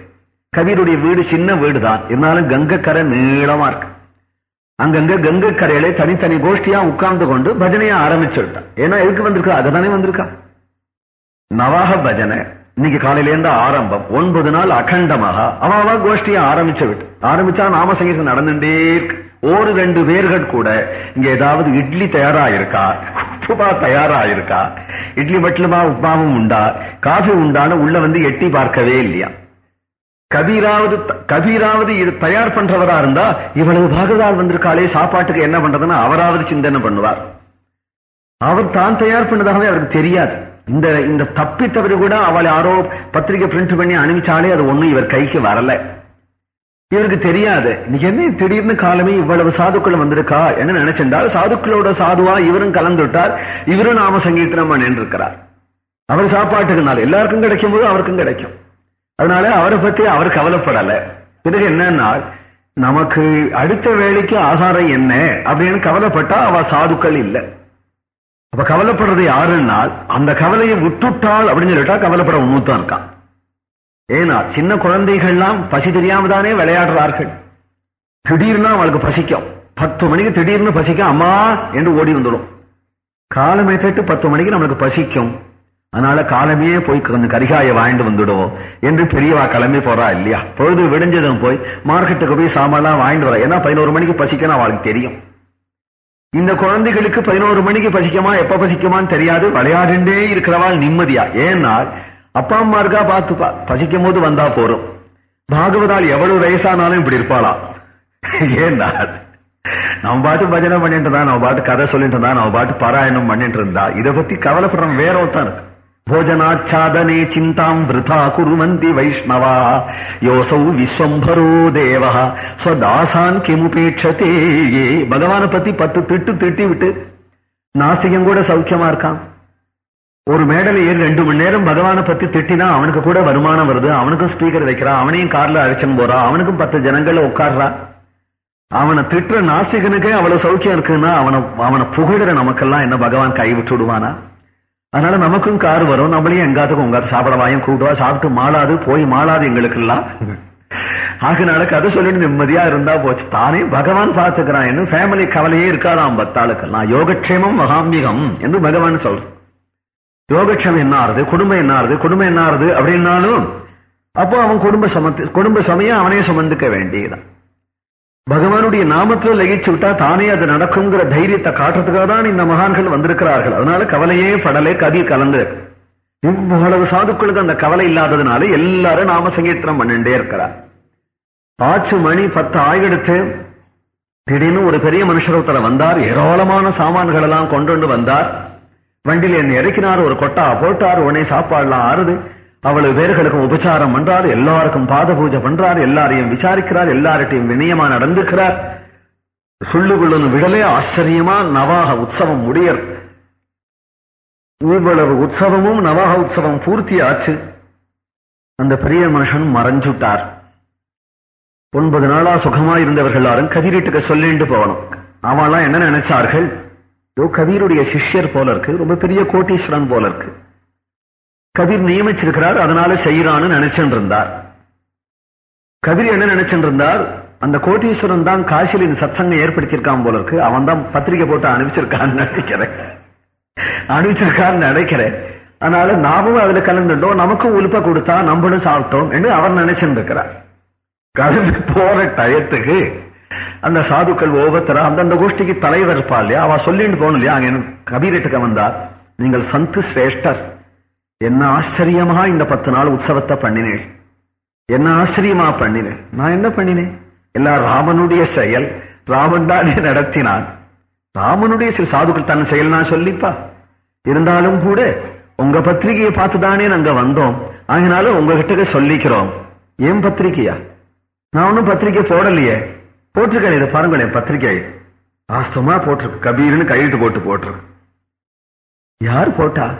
கபீருடைய வீடு சின்ன வீடு தான் இருந்தாலும் கங்கக்கரை நீளமா இருக்கு. அங்கங்க கங்கக்கரையிலே தனித்தனி கோஷ்டியா உட்கார்ந்து கொண்டு பஜனையை ஆரம்பிச்சுட்டான் ஏன்னா எதுக்கு வந்திருக்கா? அதுதானே வந்திருக்கா. நவாக பஜனை. இன்னைக்கு காலையில இருந்து ஆரம்பம். ஒன்பது நாள் அகண்டமாக. அவாவா கோஷ்டியை ஆரம்பிச்சு விட்டு ஆரம்பிச்சா நாம சங்கீதம் நடந்துட்டே இருக்கு. ஒரு ரெண்டு பேர்கள் கூட இங்க ஏதாவது இட்லி தயாரா இருக்கா உப்புமா தயாரா இருக்கா இட்லி மட்டுமா உப்புமாவும் உண்டா? காஃபி உண்டான்னு உள்ள வந்து எட்டி பார்க்கவே இல்லையா? கபீராவது கபீராவது இது தயார் பண்றவரா இருந்தா இவ்வளவு பாகதால் வந்திருக்காளே சாப்பாட்டுக்கு என்ன பண்றதுன்னு அவராவது சிந்தனை பண்ணுவார். அவர் தான் தயார் பண்ணதாகவே அவருக்கு தெரியாது. இந்த இந்த தப்பித்தவர் கூட அவளை யாரோ பத்திரிகை பிரிண்ட் பண்ணி அனுப்பிச்சாலே அது ஒண்ணும் இவர் கைக்கு வரல. இவருக்கு தெரியாது. இன்னைக்கு என்ன திடீர்னு காலமே இவ்வளவு சாதுக்கள் வந்திருக்கா? என்ன நினைச்சிருந்தால் சாதுக்களோட சாதுவா இவரும் கலந்துட்டார் இவரும் நாம சங்கீர்த்தனமா நின்றிருக்கிறார். இருக்கிறார் அவர் சாப்பாட்டுக்கு நாள் எல்லாருக்கும் கிடைக்கும் போது அவருக்கும் கிடைக்கும். அதனால அவரை பத்தி அவர் கவலைப்படல. பிறகு என்னன்னா நமக்கு அடுத்த வேலைக்கு ஆகாரம் என்ன அப்படின்னு கவலைப்பட்டா அவ சாதுக்கள் இல்லை. அப்ப கவலைப்படுறது யாருன்னா அந்த கவலையை விட்டுட்டாள் அப்படின்னு சொல்லிட்டா கவலைப்பட உண்மைத்தான் இருக்கான் ஏன்னா சின்ன குழந்தைகள்லாம் பசி தெரியாம தானே விளையாடுறார்கள். திடீர்னு அவளுக்கு பசிக்கும். பத்து மணிக்கு திடீர்னு பசிக்கும் அம்மா என்று ஓடி வந்துடும். காலமே கேட்டு பத்து மணிக்கு நம்மளுக்கு பசிக்கும். அதனால காலமே போய் கொஞ்சம் கரிகாய வாங்கிட்டு வந்துடுவோம் என்று பெரியவா கிளம்பி போறா இல்லையா? பொழுது விடிஞ்சதும் போய் மார்க்கெட்டுக்கு போய் சாமான்லாம் வாங்கிட்டு வர. ஏன்னா பதினோரு மணிக்கு பசிக்கணும் அவளுக்கு தெரியும். இந்த குழந்தைகளுக்கு பதினோரு மணிக்கு பசிக்குமா எப்ப பசிக்குமான்னு தெரியாது. விளையாடுண்டே இருக்கிறவாள் நிம்மதியா. ஏன்னா அப்பா அம்மா இருக்கா பார்த்துப்பா பசிக்கும் போது வந்தா போறோம் பாகவதால் எவ்வளவு வயசானாலும் இப்படி இருப்பாளா? ஏன்னா நம்ம பாட்டு பஜனை பண்ணிட்டு இருந்தா நம்ம பாட்டு கதை சொல்லிட்டு இருந்தா நம்ம பாட்டு பாராயணம் பண்ணிட்டு இருந்தா இதை பத்தி கவலைப்படுறோம் வேற ஒருத்தான் இருக்கு. போஜனாச்சாதனே சிந்தாம் விருதா குருவந்தி வைஷ்ணவா யோசௌ விஸ்வம்பரோ தேவ ஸ்வதாசான் கிமுபேட்சதே பகவானை பத்தி பத்து திட்டு திட்டி விட்டு நாஸ்திகம் கூட சௌக்கியமா இருக்கான். ஒரு மேடல ஏறி ரெண்டு மணி நேரம் பகவானை பத்தி திட்டினா அவனுக்கு கூட வருமானம் வருது. அவனுக்கும் ஸ்பீக்கர் வைக்கிறான் அவனையும் கார்ல அழைச்சன் போறான் அவனுக்கும் பத்து ஜனங்கள் உட்காடுறான் அவனை திட்டுற நாஸ்திகனுக்கே அவ்வளவு சௌக்கியம் இருக்குன்னா அவனை அவனை புகழுற நமக்கெல்லாம் என்ன பகவான் கைவிட்டு விடுவானா? அதனால நமக்கும் கார் வரும் நம்மளையும் எங்காத்துக்கும் உங்காத்து சாப்பிட வாயும் கூட்டுவா சாப்பிட்டு மாளாது போய் மாளாது எங்களுக்கு எல்லாம் ஆகினால கதை சொல்லிட்டு நிம்மதியா இருந்தா போச்சு. தானே பகவான் பார்த்துக்கிறான். என்ன ஃபேமிலி கவலையே இருக்காதாம் பத்தாளுக்கு. நான் யோகக்ஷேமம் மகாம்பிகம் என்று பகவான் சொல்றேன் யோகக்ஷேமம் என்ன ஆறுது? குடும்பம் என்ன ஆறுது? குடும்பம் என்ன ஆறுது? அப்படின்னாலும் அப்போ அவன் குடும்ப சமத்து குடும்ப சமயம் அவனே சுமந்துக்க வேண்டியதான் பகவானுடைய நாமத்தில் லகிச்சு விட்டா தானே அது நடக்குங்கிற தைரியத்தை காட்டுறதுக்காக தான் இந்த மகான்கள் வந்திருக்கிறார்கள். அதனால கவலையே படலை கதி கலந்து. இவ்வளவு சாதுக்களுக்கு அந்த கவலை இல்லாததுனால எல்லாரும் நாம சங்கீர்த்தனம் பண்ணிட்டே இருக்கிறார். ஆச்சு மணி பத்து ஆய்வெடுத்து திடீர்னு ஒரு பெரிய மனுஷர் ஒருத்தர் வந்தார். ஏராளமான சாமான்கள் எல்லாம் கொண்டு வந்தார். வண்டியில் என்ன இறக்கினார் ஒரு கொட்டா போட்டார் உடனே சாப்பாடுலாம் ஆறுது. அவ்வளவு பேர்களுக்கும் உபச்சாரம் பண்றார் எல்லாருக்கும் பாத பூஜை பண்றார் எல்லாரையும் விசாரிக்கிறார் எல்லார்ட்டையும் வினயமா நடந்துக்கிறார். சொல்லுகுள்ளனு விடலே ஆச்சரியமா நவாக உற்சவம் முடியர். இவ்வளவு உற்சவமும் நவாக உற்சவம் பூர்த்தி ஆச்சு அந்த பெரிய மனுஷன் மறைஞ்சுட்டார். ஒன்பது நாளா சுகமா இருந்தவர்கள் எல்லாரும் கதிரீட்டுக்கு சொல்லிட்டு போகணும். அவெல்லாம் என்ன நினைச்சார்கள்? ஏதோ கபீருடைய சிஷ்யர் போல இருக்கு ரொம்ப பெரிய கோட்டீஸ்வரன் போல இருக்கு. கதிர் நியமிச்சிருக்கிறார் அதனால செய்யறான்னு நினைச்சுட்டு இருந்தார் கதிர் என்ன நினைச்சுட்டு இருந்தார் அந்த கோட்டீஸ்வரன் தான் காசியில் இந்த சத்சங்கம் ஏற்படுத்தியிருக்கான் போல இருக்கு அவன் தான் பத்திரிகை போட்டு அனுப்பிச்சிருக்கான்னு நினைக்கிறேன். அனுப்பிச்சிருக்கான்னு நினைக்கிறேன். அதனால நாமும் அதுல கலந்துட்டோம். நமக்கும் உழுப்ப கொடுத்தா நம்மளும் சாப்பிட்டோம் என்று அவர் நினைச்சுட்டு இருக்கிறார் கலந்து போற டயத்துக்கு அந்த சாதுக்கள் ஒவ்வொருத்தரா அந்தந்த கோஷ்டிக்கு தலைவர் இருப்பா இல்லையா? அவ சொல்லிட்டு போகணும் இல்லையா? அங்க கபீரட்டுக்கு வந்தார். நீங்கள் சந்து சிரேஷ்டர். என்ன ஆச்சரியமா இந்த பத்து நாள் உற்சவத்தை பண்ணினேன். என்ன ஆச்சரியமா பண்ணினேன். நான் என்ன பண்ணினேன்? எல்லாம் ராமனுடைய செயல் ராமன் தானே நடத்தினான். ராமனுடைய சில சாதுக்கள் தன் செயல் நான் சொல்லிப்பா. இருந்தாலும் கூட உங்க பத்திரிகையை பார்த்து தானே நாங்க வந்தோம். அதனால உங்ககிட்ட சொல்லிக்கிறோம். ஏன் பத்திரிகையா? நான் ஒன்னும் பத்திரிக்கை போடலையே. போட்டிருக்கேன் இதை பாருங்களேன் பத்திரிகை. ஆஸ்தமா போட்டிருக்கு. கபீர்னு கையெழுத்து போட்டு போட்டிருக்கு. யார் போட்டா?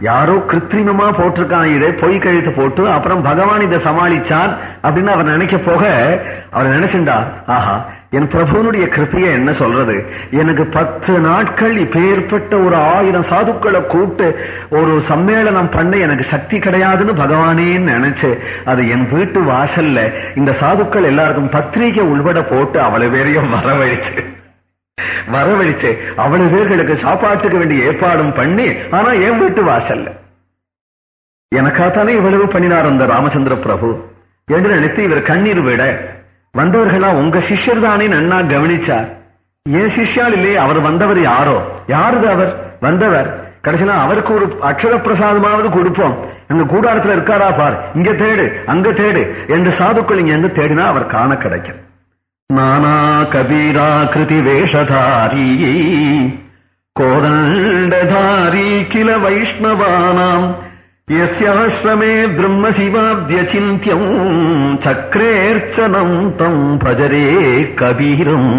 யாரோ கிருத்திரிமமா போட்டிருக்கான். இதை பொய் கழுத்து போட்டு அப்புறம் பகவான் இதை சமாளிச்சான் அப்படின்னு அவர் நினைக்க போக அவர் நினைச்சுண்டா ஆஹா என் பிரபுனுடைய கிருப்பிய என்ன சொல்றது? எனக்கு பத்து நாட்கள் இப்பேற்பட்ட ஒரு ஆயிரம் சாதுக்களை கூட்டு ஒரு சம்மேளனம் பண்ண எனக்கு சக்தி கிடையாதுன்னு பகவானே நினைச்சு அது என் வீட்டு வாசல்ல இந்த சாதுக்கள் எல்லாருக்கும் பத்திரிகை உள்பட போட்டு அவ்வளவு பேரையும் வரவழைச்சு. வரவழைச்சு அவ்வளவு பேர்களுக்கு சாப்பாட்டுக்கு வேண்டிய ஏற்பாடும் பண்ணி ஆனா என் வீட்டு வாசல்ல. எனக்காத்தானே இவ்வளவு பண்ணினார் அந்த ராமச்சந்திர பிரபு? என்று நினைத்து இவர் கண்ணீர் விட வந்தவர்களா உங்க சிஷ்யர் தானே நன்னா கவனிச்சார் ஏன் சிஷ்யால் இல்லையே அவர் வந்தவர் யாரோ? யாருது அவர்? வந்தவர். கடைசியில அவருக்கு ஒரு அக்ஷர பிரசாதமாவது கொடுப்போம். எங்க கூடாரத்துல இருக்காரா பார். இங்க தேடு அங்க தேடு. என்று சாதுக்கள் இங்க எங்க தேடினா அவர் காண கிடைக்கும். நானா கபீராகிருதி வேஷதாரி கோதண்டதாரி கில வைஷ்ணவானாம் யஸ்யாஸ்ரமே பிரம்ம சிவாத்யசிந்தியம் சக்கரேர்ச்சனம் தம் பஜரே கபீரம்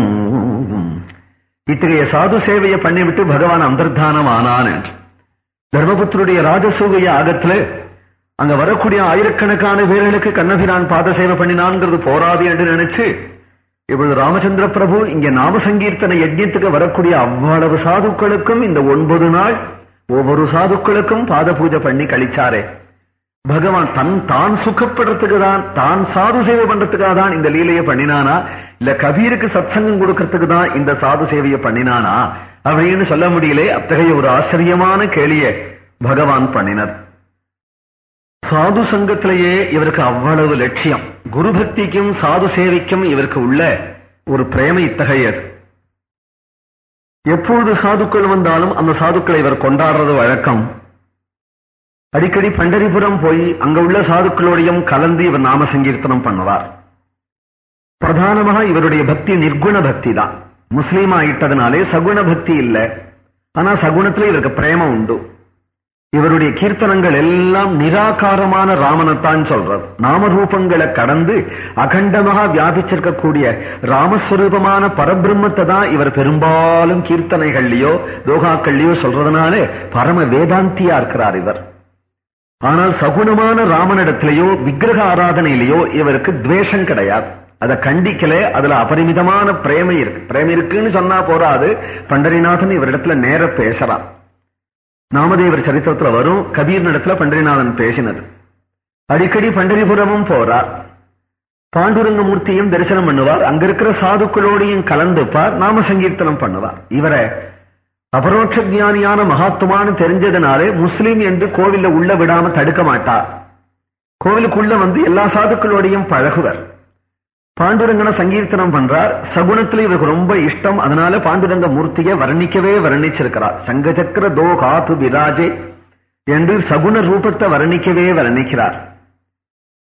இத்தகைய சாது சேவையை பண்ணிவிட்டு பகவான் அந்தர்தானம் ஆனான் என்று. தர்மபுத்தருடைய ராஜசூக யாகத்துல அங்க வரக்கூடிய ஆயிரக்கணக்கான பேர்களுக்கு கண்ணபிரான் பாத சேவை பண்ணினான்ங்கிறது போராது என்று நினைச்சு இப்பொழுது ராமச்சந்திர பிரபு இங்க நாம சங்கீர்த்தன யஜ்யத்துக்கு வரக்கூடிய அவ்வளவு சாதுக்களுக்கும் இந்த ஒன்பது நாள் ஒவ்வொரு சாதுக்களுக்கும் பாத பூஜை பண்ணி கழிச்சாரே. பகவான் தன் தான் சுகப்படுறதுக்கு தான் தான் சாது சேவை பண்றதுக்காக தான் இந்த லீலையை பண்ணினானா? இல்ல கபீருக்கு சத்சங்கம் கொடுக்கறதுக்கு தான் இந்த சாது சேவையை பண்ணினானா? அப்படின்னு சொல்ல முடியலே அத்தகைய ஒரு ஆச்சரியமான கேளிய பகவான் பண்ணினர். சாது சங்கத்திலேயே இவருக்கு அவ்வளவு லட்சியம். குரு பக்திக்கும் சாது சேவைக்கும் இவருக்கு உள்ள ஒரு பிரேமை இத்தகையது. எப்பொழுது சாதுக்கள் வந்தாலும் அந்த சாதுக்களை இவர் கொண்டாடுறது வழக்கம். அடிக்கடி பண்டரிபுரம் போய் அங்க உள்ள சாதுக்களோடையும் கலந்து இவர் நாம சங்கீர்த்தனம் பண்ணுவார். பிரதானமாக இவருடைய பக்தி நிர்குண பக்தி தான். முஸ்லீம் ஆயிட்டதுனாலே சகுண பக்தி இல்ல. ஆனா சகுணத்துல இவருக்கு பிரேமம் உண்டு. இவருடைய கீர்த்தனங்கள் எல்லாம் நிராகாரமான ராமனைத்தான் சொல்றது. நாமரூபங்களை கடந்து அகண்டமாக வியாபிச்சிருக்கக்கூடிய ராமஸ்வரூபமான பரபிரம்மத்தை தான் இவர் பெரும்பாலும் கீர்த்தனைகள்லயோ தோகாக்கள்லயோ சொல்றதுனால பரம வேதாந்தியா இருக்கிறார் இவர். ஆனால் சகுணமான ராமனிடத்திலேயோ விக்கிரக ஆராதனையிலேயோ இவருக்கு துவேஷம் கிடையாது. அதை கண்டிக்கல அதுல அபரிமிதமான பிரேமை இருக்கு. பிரேமை இருக்குன்னு சொன்னா போறாது பண்டரிநாதன் இவரிடத்துல நேர பேசலாம் நாமதேவர் சரித்திரத்துல வரும் கபீர் நடத்துல பண்டரிநாதன் பேசினது. அடிக்கடி பண்டரிபுரமும் போறார் பாண்டுரங்க மூர்த்தியும் தரிசனம் பண்ணுவார். அங்க இருக்கிற சாதுக்களோடையும் கலந்துப்பார் நாம சங்கீர்த்தனம் பண்ணுவார். இவரை அபரோட்ச ஞானியான மகாத்மான்னு தெரிஞ்சதுனாலே முஸ்லீம் என்று கோவில்ல உள்ள விடாம தடுக்க மாட்டார். கோவிலுக்குள்ள வந்து எல்லா சாதுக்களோடையும் பழகுவர். பாண்டுரங்கன சங்கீர்த்தனம் பண்றார். சகுணத்துல இவருக்கு ரொம்ப இஷ்டம். அதனால பாண்டுரங்க மூர்த்தியை வர்ணிக்கவே வர்ணிச்சிருக்கிறார். சங்கச்சக்கர தோ காத்து விராஜே என்று சகுன ரூபத்தை வர்ணிக்கவே வர்ணிக்கிறார்.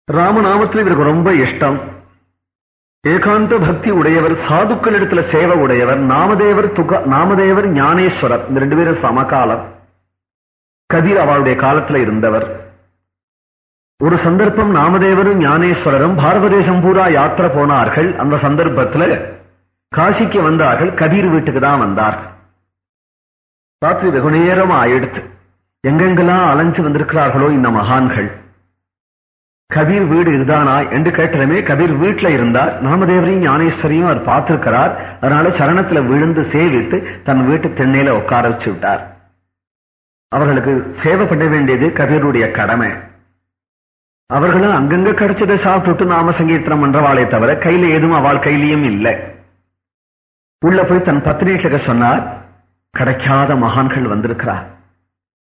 ராமநாமத்தில் இவருக்கு ரொம்ப இஷ்டம். ஏகாந்த பக்தி உடையவர் சாதுக்கள் இடத்துல சேவை உடையவர் நாமதேவர் துக நாமதேவர் ஞானேஸ்வரர். இந்த ரெண்டு பேரும் சமகாலம். கதிர் அவளுடைய காலத்துல இருந்தவர். ஒரு சந்தர்ப்பம் நாமதேவரும் ஞானேஸ்வரரும் பாரததேசம் பூரா யாத்திரை போனார்கள். அந்த சந்தர்ப்பத்துல காசிக்கு வந்தார்கள். கபீர் வீட்டுக்கு தான் வந்தார்கள். ராத்திரி வெகு நேரம் ஆயிடுத்து. எங்கெங்கெல்லாம் அலைஞ்சு வந்திருக்கிறார்களோ இந்த மகான்கள். கபீர் வீடு இதுதானா என்று கேட்டதுமே கபீர் வீட்டுல இருந்தார். நாமதேவரையும் ஞானேஸ்வரையும் அவர் பார்த்திருக்கிறார். அதனால சரணத்துல விழுந்து சேவித்து தன் வீட்டு திண்ணையில உட்கார வச்சு விட்டார். அவர்களுக்கு சேவை பண்ண வேண்டியது கபீருடைய கடமை. அவர்களும் அங்கங்க கிடைச்சதை சாப்பிட்டுட்டு நாம சங்கீர்த்தனம் பண்றவாளே தவிர கையில எதுவும் அவள் கையிலையும் இல்லை. உள்ள போய் தன் பத்திரிகைக்கு சொன்னார் கிடைக்காத மகான்கள் வந்திருக்கிறார்.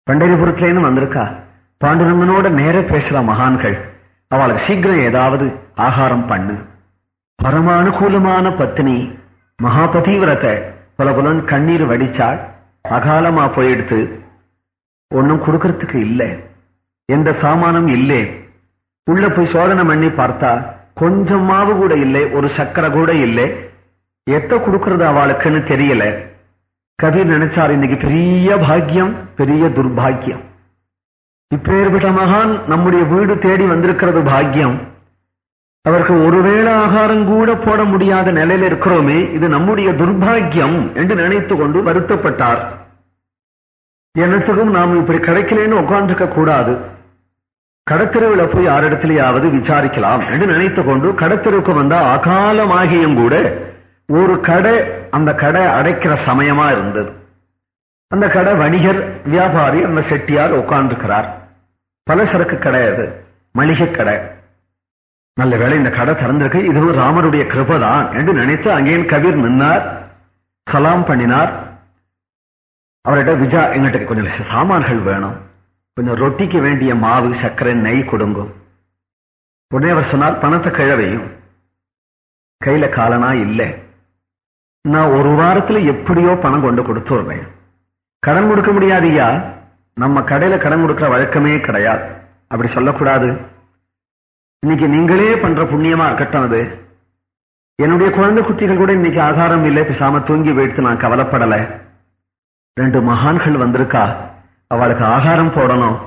பண்டரிபுரத்திலேன்னு வந்திருக்கா? பாண்டுரங்கனோட நேர பேசுற மகான்கள். அவளுக்கு சீக்கிரம் ஏதாவது ஆகாரம் பண்ணு. பரமானுகூலமான பத்தினி மகாபதிவிரத்தை பல புலன் கண்ணீர் வடிச்சாள் அகாலமா போயிடுத்து ஒன்னும் கொடுக்கறதுக்கு இல்லை. எந்த சாமானம் இல்லை. உள்ள போய் சோதனை பண்ணி பார்த்தா கொஞ்சம் மாவு கூட இல்லை ஒரு சக்கரை கூட இல்லை. எத்த கொடுக்கறது அவளுக்குன்னு தெரியல. கபீர் நினைச்சார் இன்னைக்கு பெரிய பாக்கியம் பெரிய துர்பாக்கியம். இப்பேற்பட்ட மகான் நம்முடைய வீடு தேடி வந்திருக்கிறது பாக்கியம். அவருக்கு ஒருவேளை ஆகாரம் கூட போட முடியாத நிலையில இருக்கிறோமே இது நம்முடைய துர்பாக்கியம் என்று நினைத்து கொண்டு வருத்தப்பட்டார். எனத்துக்கும் நாம் இப்படி கிடைக்கலன்னு உட்கார்ந்துருக்க கூடாது. கடத்தெருவில் போய் யாரிடத்திலேயாவது விசாரிக்கலாம் என்று நினைத்து கொண்டு கடத்தெருவுக்கு வந்தா அகாலமாகியும் கூட ஒரு கடை அந்த கடை அடைக்கிற சமயமா இருந்தது. அந்த கடை வணிகர் வியாபாரி அந்த செட்டியார் உட்கார்ந்துக்கிறார் பலசரக்கு கடை அது மளிகை கடை. நல்ல வேளை இந்த கடை திறந்திருக்கு இதுவும் ராமருடைய கிருபதான் என்று நினைத்து அங்கேயும் கவிர் நின்னார் சலாம் பண்ணினார். அவர்கிட்ட விஜா எங்கிட்ட கொஞ்சம் சாமான்கள் வேணும். கொஞ்சம் ரொட்டிக்கு வேண்டிய மாவு சர்க்கரை நெய் கொடுங்கும். உடனே அவர் சொன்னார் பணத்தை கிழவையும் கையில காலனா இல்லை. நான் ஒரு வாரத்துல எப்படியோ பணம் கொண்டு கொடுத்துடுறேன் கடன் கொடுக்க முடியாதியா? நம்ம கடையில கடன் கொடுக்கிற வழக்கமே கிடையாது. அப்படி சொல்லக்கூடாது. இன்னைக்கு நீங்களே பண்ற புண்ணியமா இருக்கட்டும் அது. என்னுடைய குழந்தை குட்டிகள் கூட இன்னைக்கு ஆதாரம் இல்லை பேசாம தூங்கி போயிடுத்து நான் கவலைப்படலை. ரெண்டு மகான்கள் வந்திருக்கா? அவளுக்கு ஆகாரம் போடணும்.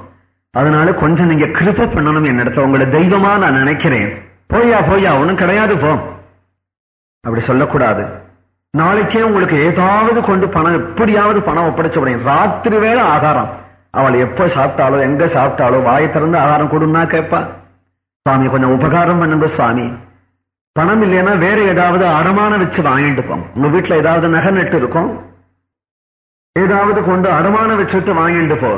அதனால கொஞ்சம் நீங்க கிருப்ப பண்ணணும் என்னிடத்துல உங்களை தெய்வமா நான் நினைக்கிறேன். போயா போயா ஒண்ணும் கிடையாது போ. அப்படி சொல்லக்கூடாது. நாளைக்கே உங்களுக்கு ஏதாவது கொண்டு பணம் எப்படியாவது பணம் ஒப்படைச்ச உடனே ராத்திரி வேளை ஆகாரம். அவள் எப்ப சாப்பிட்டாலோ எங்க சாப்பிட்டாலோ வாயை திறந்து ஆகாரம் கொடுன்னா கேட்பா. சுவாமி கொஞ்சம் உபகாரம் பண்ணுங்க சுவாமி. பணம் இல்லைன்னா வேற ஏதாவது அடமான வச்சு வாங்கிட்டு போம் உங்க வீட்டுல ஏதாவது நகை நட்டு இருக்கும். ஏதாவது கொண்டு அடமான வச்சுட்டு வாங்கிட்டு போ.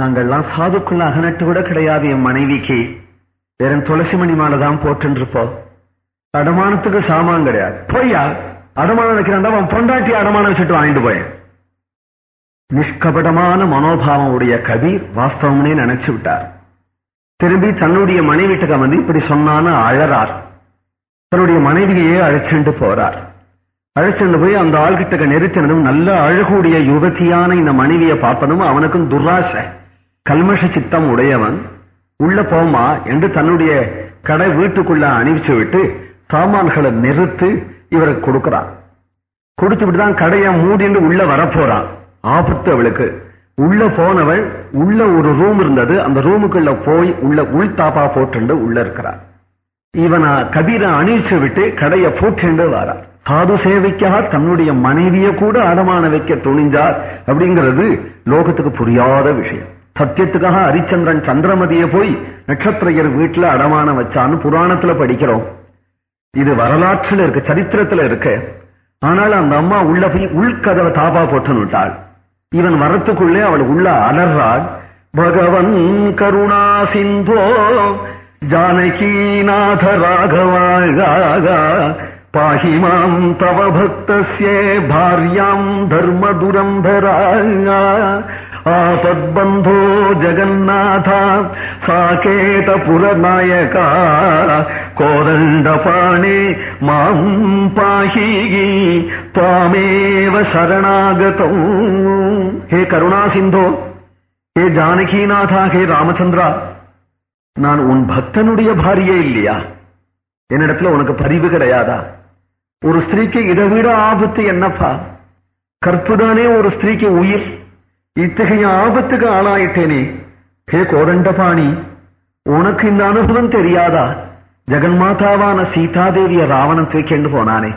நாங்கள்லாம் சாதுக்குள்ள அகநட்டு கூட கிடையாது என் மனைவிக்கு. வெறும் துளசி மணி மாலை போட்டுருப்போம் இருப்போம் அடமானத்துக்கு சாமான் கிடையாது. பொய்யா அடமானம் வைக்கிறான் அவன் பொண்டாட்டி அடமானம் வச்சுட்டு வாங்கிட்டு போயேன். நிஷ்கபடமான மனோபாவம் உடைய கபீர் வாஸ்தவம்னே நினைச்சு விட்டார். திரும்பி தன்னுடைய மனைவிட்டுக்க வந்து இப்படி சொன்னான்னு அழறார். தன்னுடைய மனைவியையே அழைச்சிட்டு போறார். அழைச்சிட்டு போய் அந்த ஆள்கிட்ட நெருத்தினதும் நல்ல அழகுடைய யுவதியான இந்த மனைவியை பார்ப்பதும் அவனுக்கும் துராசை கல்மஷ சித்தம் உடையவன். உள்ள போமா என்று தன்னுடைய கடை வீட்டுக்குள்ள அணிவிச்சு விட்டு சாமான்களை நிறுத்து இவருக்கு கொடுக்கிறான். கொடுத்து தான் கடையை மூடிண்டு உள்ள வரப்போறான். ஆபத்து அவளுக்கு. உள்ள போனவள் உள்ள ஒரு ரூம் இருந்தது. அந்த ரூமுக்குள்ள போய் உள்ள உள் தாப்பா போட்டுண்டு உள்ள இருக்கிறார் இவன கபீரை அணிச்சு விட்டு கடையை போட்டுண்டு வரான். சாது சேவைக்காக தன்னுடைய மனைவியை கூட அடமான வைக்க துணிஞ்சார் அப்படிங்கிறது லோகத்துக்கு புரியாத விஷயம். சத்தியத்துக்காக ஹரிச்சந்திரன் சந்திரமதியை போய் நட்சத்திரையர் வீட்டுல அடமான வச்சான்னு புராணத்துல படிக்கிறோம். இது வரலாற்றுல இருக்கு சரித்திரத்துல இருக்கு. ஆனால் அந்த அம்மா உள்ள போய் உள்கதவை தாபா போட்டுனுட்டாள் இவன் வரத்துக்குள்ளே அவள் உள்ள அலர்றாள் பகவன் கருணா சிந்தோ ஜானகி நாத ராகவாக பாஹி மாம் தவ பக்தஸ்ய பாரியாம் தர்ம துரந்தராக ஆபத்பந்தோ ஜகநாத சாகேத புரநாயகா கோதண்டபாணி மாம் பாஹி துவாமேவ சரணாகதம் ஹே கருணா சிந்தோ ஹே ஜானகிநாதா ஹே ராமச்சந்திரா நான் உன் பக்தனுடைய பாரியே இல்லையா என்னிடத்துல உனக்கு பரிவு கிடையாதா ஒரு ஸ்திரீக்கு இதை ஆபத்து என்னப்பா? கற்புதானே ஒரு ஸ்திரீக்கு உயிர். இத்தகைய ஆபத்துக்கு ஆளாயிட்டேனே. ஹே கோதண்டபாணி உனக்கு இந்த அனுபவம் தெரியாதா? ஜெகன்மாதாவான சீதாதேவிய ராவணன் தூக்கிண்டு போனானே.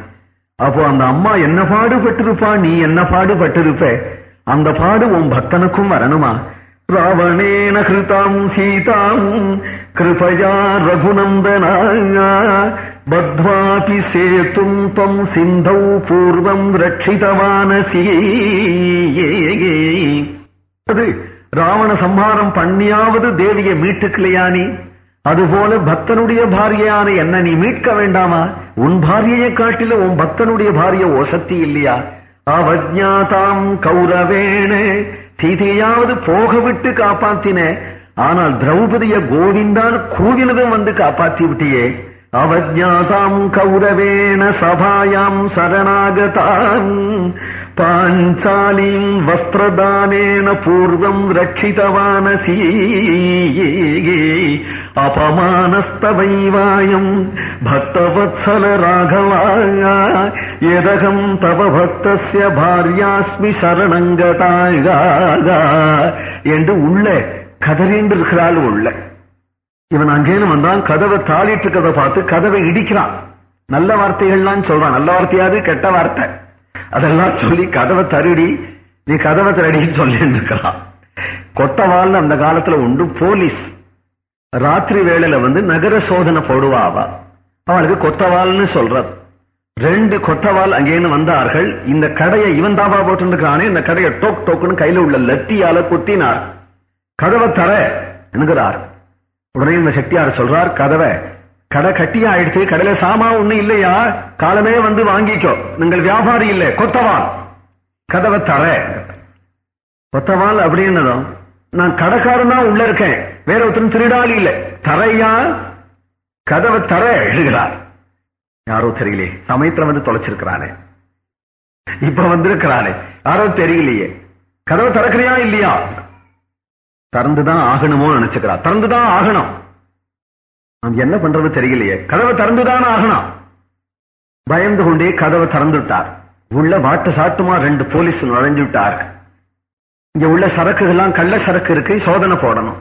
அப்போ அந்த அம்மா என்ன பாடுபட்டிருப்பா? நீ என்ன பாடுபட்டிருப்ப? அந்த பாடு உன் பக்தனுக்கும் வரணுமா? ராவணேன கிருதாம் சீதாம் கிருபயா ரகுநந்தனா பத்வாபி சேத்தும் தம் சிந்தௌ பூர்வம் ரட்சிதவானசி அது ராவண சம்ஹாரம் பண்ணியாவது தேவியை மீட்டுக்கலையா நீ? அதுபோல பக்தனுடைய பாரியையான என்ன நீ மீட்க வேண்டாமா? உன் பாரியையை காட்டில உன் பக்தனுடைய பாரிய ஓசத்தி இல்லையா? அவஜாதாம் கௌரவேண சீதையாவது போக விட்டு காப்பாத்தின. ஆனால் திரௌபதிய கோவிந்தான் கூவினதும் வந்து காப்பாத்தி விட்டியே. அவஜாதாம் கௌரவேண சபாயாம் சரணாகதாம் பாஞ்சாலீம் வஸ்திரதானேன பூர்வம் ரட்சிதவானசி அபமானஸ்தவைவாயம் பக்தவத்சல ராகவாய எதகம் தவ பக்தஸ்ய பாரியாஸ்மி சரணங்கதாய என்று உள்ள கதறிண்டு இருக்கிறாள் உள்ள இவன் அங்கேயும் வந்தான் கதவை தாளிட்டு கதை பார்த்து கதவை இடிக்கிறான். நல்ல வார்த்தைகள்லாம் சொல்றான் நல்ல வார்த்தையாது கெட்ட வார்த்தை. அதெல்லாம் சொல்லி கதவை தருடி நீ கதவை தரடின்னு சொல்லிட்டு இருக்கலாம். கொத்தவால் அந்த காலத்துல உண்டு போலீஸ். ராத்திரி வேளையில வந்து நகர சோதனை போடுவா அவ. அவளுக்கு கொத்தவால்னு சொல்றது. ரெண்டு கொத்தவால் அங்கேன்னு வந்தார்கள். இந்த கடையை இவன் தாபா போட்டுருக்கானே இந்த கடையை டோக் டோக்குன்னு கையில உள்ள லத்தியால குத்தினார். கதவை தர என்கிறார். உடனே இந்த செட்டியார் சொல்றார் கதவை கடை கட்டியா ஆயிடுச்சு கடையில சாமா ஒண்ணு இல்லையா? காலமே வந்து வாங்கிக்கோ. நீங்கள் வியாபாரி இல்லை கொத்தவான் கதவை தர. கொத்தவால் அப்படின்னதும் நான் கடைக்காரன் தான் உள்ள இருக்கேன். வேற ஒருத்தரும் திருடாளி இல்லை. தரையா? கதவை தர எழுகிறார் யாரோ தெரியலையே. சமயத்துல வந்து தொலைச்சிருக்கிறானே. இப்ப வந்திருக்கிறானே. யாரோ தெரியலையே. கதவை திறக்கிறியா இல்லையா? திறந்துதான் ஆகணுமோ நினைச்சுக்கிறா. திறந்துதான் ஆகணும். என்ன பண்றது தெரியலையே. கதவை திறந்துதான் ஆகணும். பயந்து கொண்டே கதவை திறந்து விட்டார் உள்ள வாட்டு சாட்டுமா ரெண்டு போலீஸ் நுழைஞ்சு விட்டார். இங்க உள்ள சரக்குகள்லாம் கள்ள சரக்கு இருக்கு சோதனை போடணும்.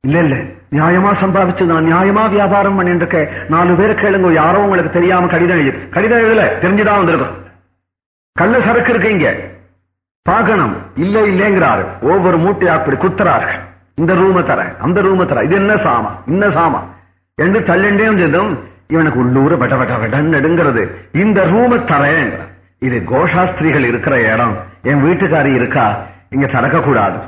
இல்ல இல்ல. நியாயமா சம்பாதிச்சு நான் நியாயமா வியாபாரம் பண்ணிட்டு இருக்கேன் நாலு பேர் கேளுங்க. யாரோ உங்களுக்கு தெரியாம கடிதம் எழுது கடிதம் எழுதல. தெரிஞ்சுதான் வந்திருக்கும். கள்ள சரக்கு இருக்கு இங்க. பார்க்கணும். இல்ல இல்லைங்கிறாரு. ஒவ்வொரு மூட்டை அப்படி குத்துறார்கள் இந்த ரூம தரேன் அந்த ரூம தரேன். இது என்ன சாமா? என்ன சாமா? என்று தள்ளிண்டே வந்ததும் இவனுக்கு உள்ளூர வட வட வடன் எடுங்கிறது இந்த ரூம தரேன் இது கோஷாஸ்திரிகள் இருக்கிற இடம். என் வீட்டுக்காரி இருக்கா? இங்க திறக்க கூடாது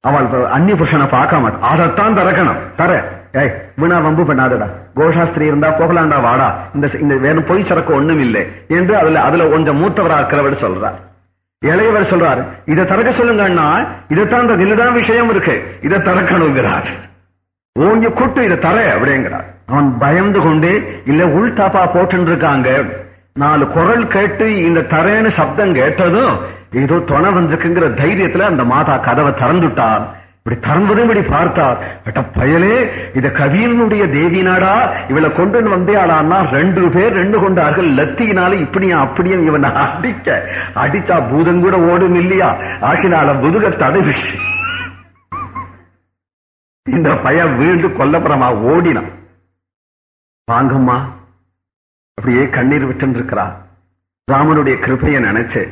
அவள் அந்நிய புருஷனை பார்க்க மாட்டான் அதைத்தான் திறக்கணும் தர. ஏய் வீணா வம்பு பண்ணாதடா. கோஷாஸ்திரி இருந்தா போகலாண்டா வாடா. இந்த இந்த வேணும் பொய் சரக்கு ஒண்ணும் இல்லை என்று அதுல அதுல கொஞ்சம் மூத்தவரா இருக்கிறவர் சொல்றார். இளையவர் சொல்றாரு இதை திறக்க சொல்லுங்க அண்ணா இதைத்தான் இந்த நிலதான் விஷயம் இருக்கு இதை திறக்கணுங்கிறார். ஓங்கி கூட்டு இதை தர அப்படிங்கிறார். அவன் பயந்து கொண்டு இல்ல உள்டாப்பா போட்டு இருக்காங்க நாலு குரல் கேட்டு இந்த தரேன்னு சப்தம் கேட்டதும் ஏதோ துணை வந்திருக்குங்கிற தைரியத்துல அந்த மாதா கதவை திறந்துட்டான். இப்படி திறந்ததும் இப்படி பார்த்தார். அட்ட பயலே இத கவியனுடைய தேவி நாடா இவளை கொண்டு வந்தே ஆளான்னா ரெண்டு பேர் ரெண்டு கொண்டார்கள் லத்தியினால இப்படியா அப்படியும் இவனை அடிக்க அடிச்சா பூதம் கூட ஓடும் இல்லையா? ஆகினால முதுக தடவி இந்த பய வீழ்ந்து கொல்லப்புறமா ஓடினான். வாங்கம்மா அப்படியே கண்ணீர் விட்டு இருக்கிறா ராமனுடைய கிருப்பையை நினைச்சு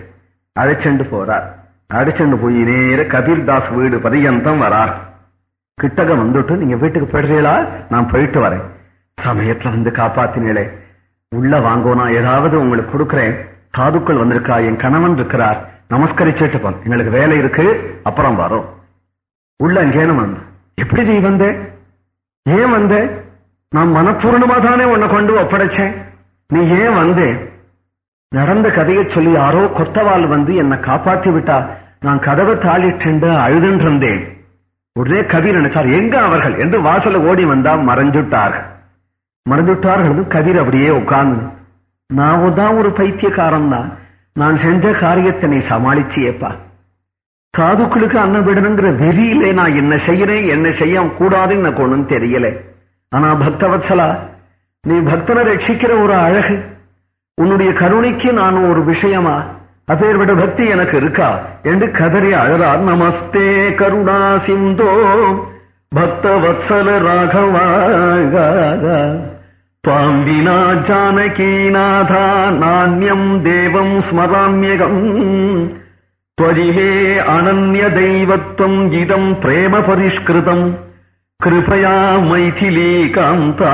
அழைச்செண்டு போறார். அழைச்செண்டு போய் நேர கபீர்தாஸ் வீடு பரியந்தம் வரார். கிட்டக வந்துட்டு நீங்க வீட்டுக்கு போயிடுறீங்களா? நான் போயிட்டு வரேன். சமயத்துல வந்து காப்பாத்தினீங்களே. உள்ள வாங்கோனா ஏதாவது உங்களுக்கு கொடுக்கிறேன். சாதுக்கள் வந்திருக்கா? என் கணவன் இருக்கிறார். நமஸ்கரிச்சுட்டு போ எங்களுக்கு வேலை இருக்கு. அப்புறம் வரும். உள்ள அங்கேனும் வந்து எப்படி நீ வந்த? ஏன் வந்த? நான் மனப்பூர்ணமா தானே உன்னை கொண்டு ஒப்படைச்சேன். நீ ஏன் வந்தேன் நடந்த கதையை சொல்லி யாரோ கொத்தவால் வந்து என்னை காப்பாத்தி விட்டா. நான் கதவை தாளிட்டு அழுதுன்னு உடனே கவி நினைச்சார் எங்க அவர்கள்? என்று வாசல்ல ஓடி வந்தா மறைஞ்சுட்டார்கள் மறைஞ்சுட்டார்கள் கதிர் அப்படியே உட்கார்ந்து நான் தான் ஒரு பைத்தியக்காரன் தான். நான் செஞ்ச காரியத்தை நீ சமாளிச்சியேப்பா. சாதுக்களுக்கு அன்ன விடணுங்கிற வெறியிலே நான் என்ன செய்யறேன் என்ன செய்ய கூடாதுன்னு எனக்கு ஒண்ணும் தெரியல. ஆனா பக்தவத்சலா நீ பக்தனை ரட்சிக்கிற ஒரு அழகு. உன்னுடைய கருணைக்கு நான் ஒரு விஷயமா அப்பேற்பட்ட பக்தி எனக்கு இருக்கா என்று கதறி அழறார் நமஸ்தே கருணா சிந்தோ பக்த வத்சல ராகவா பாம்பினா ஜானகீநாதா நாண்யம் தேவம் ஸ்மராமியகம் त्वरिमे अनन्यदैवत्वम् इदम् प्रेम परिष्कृतम् कृपया मैथिलीकान्ता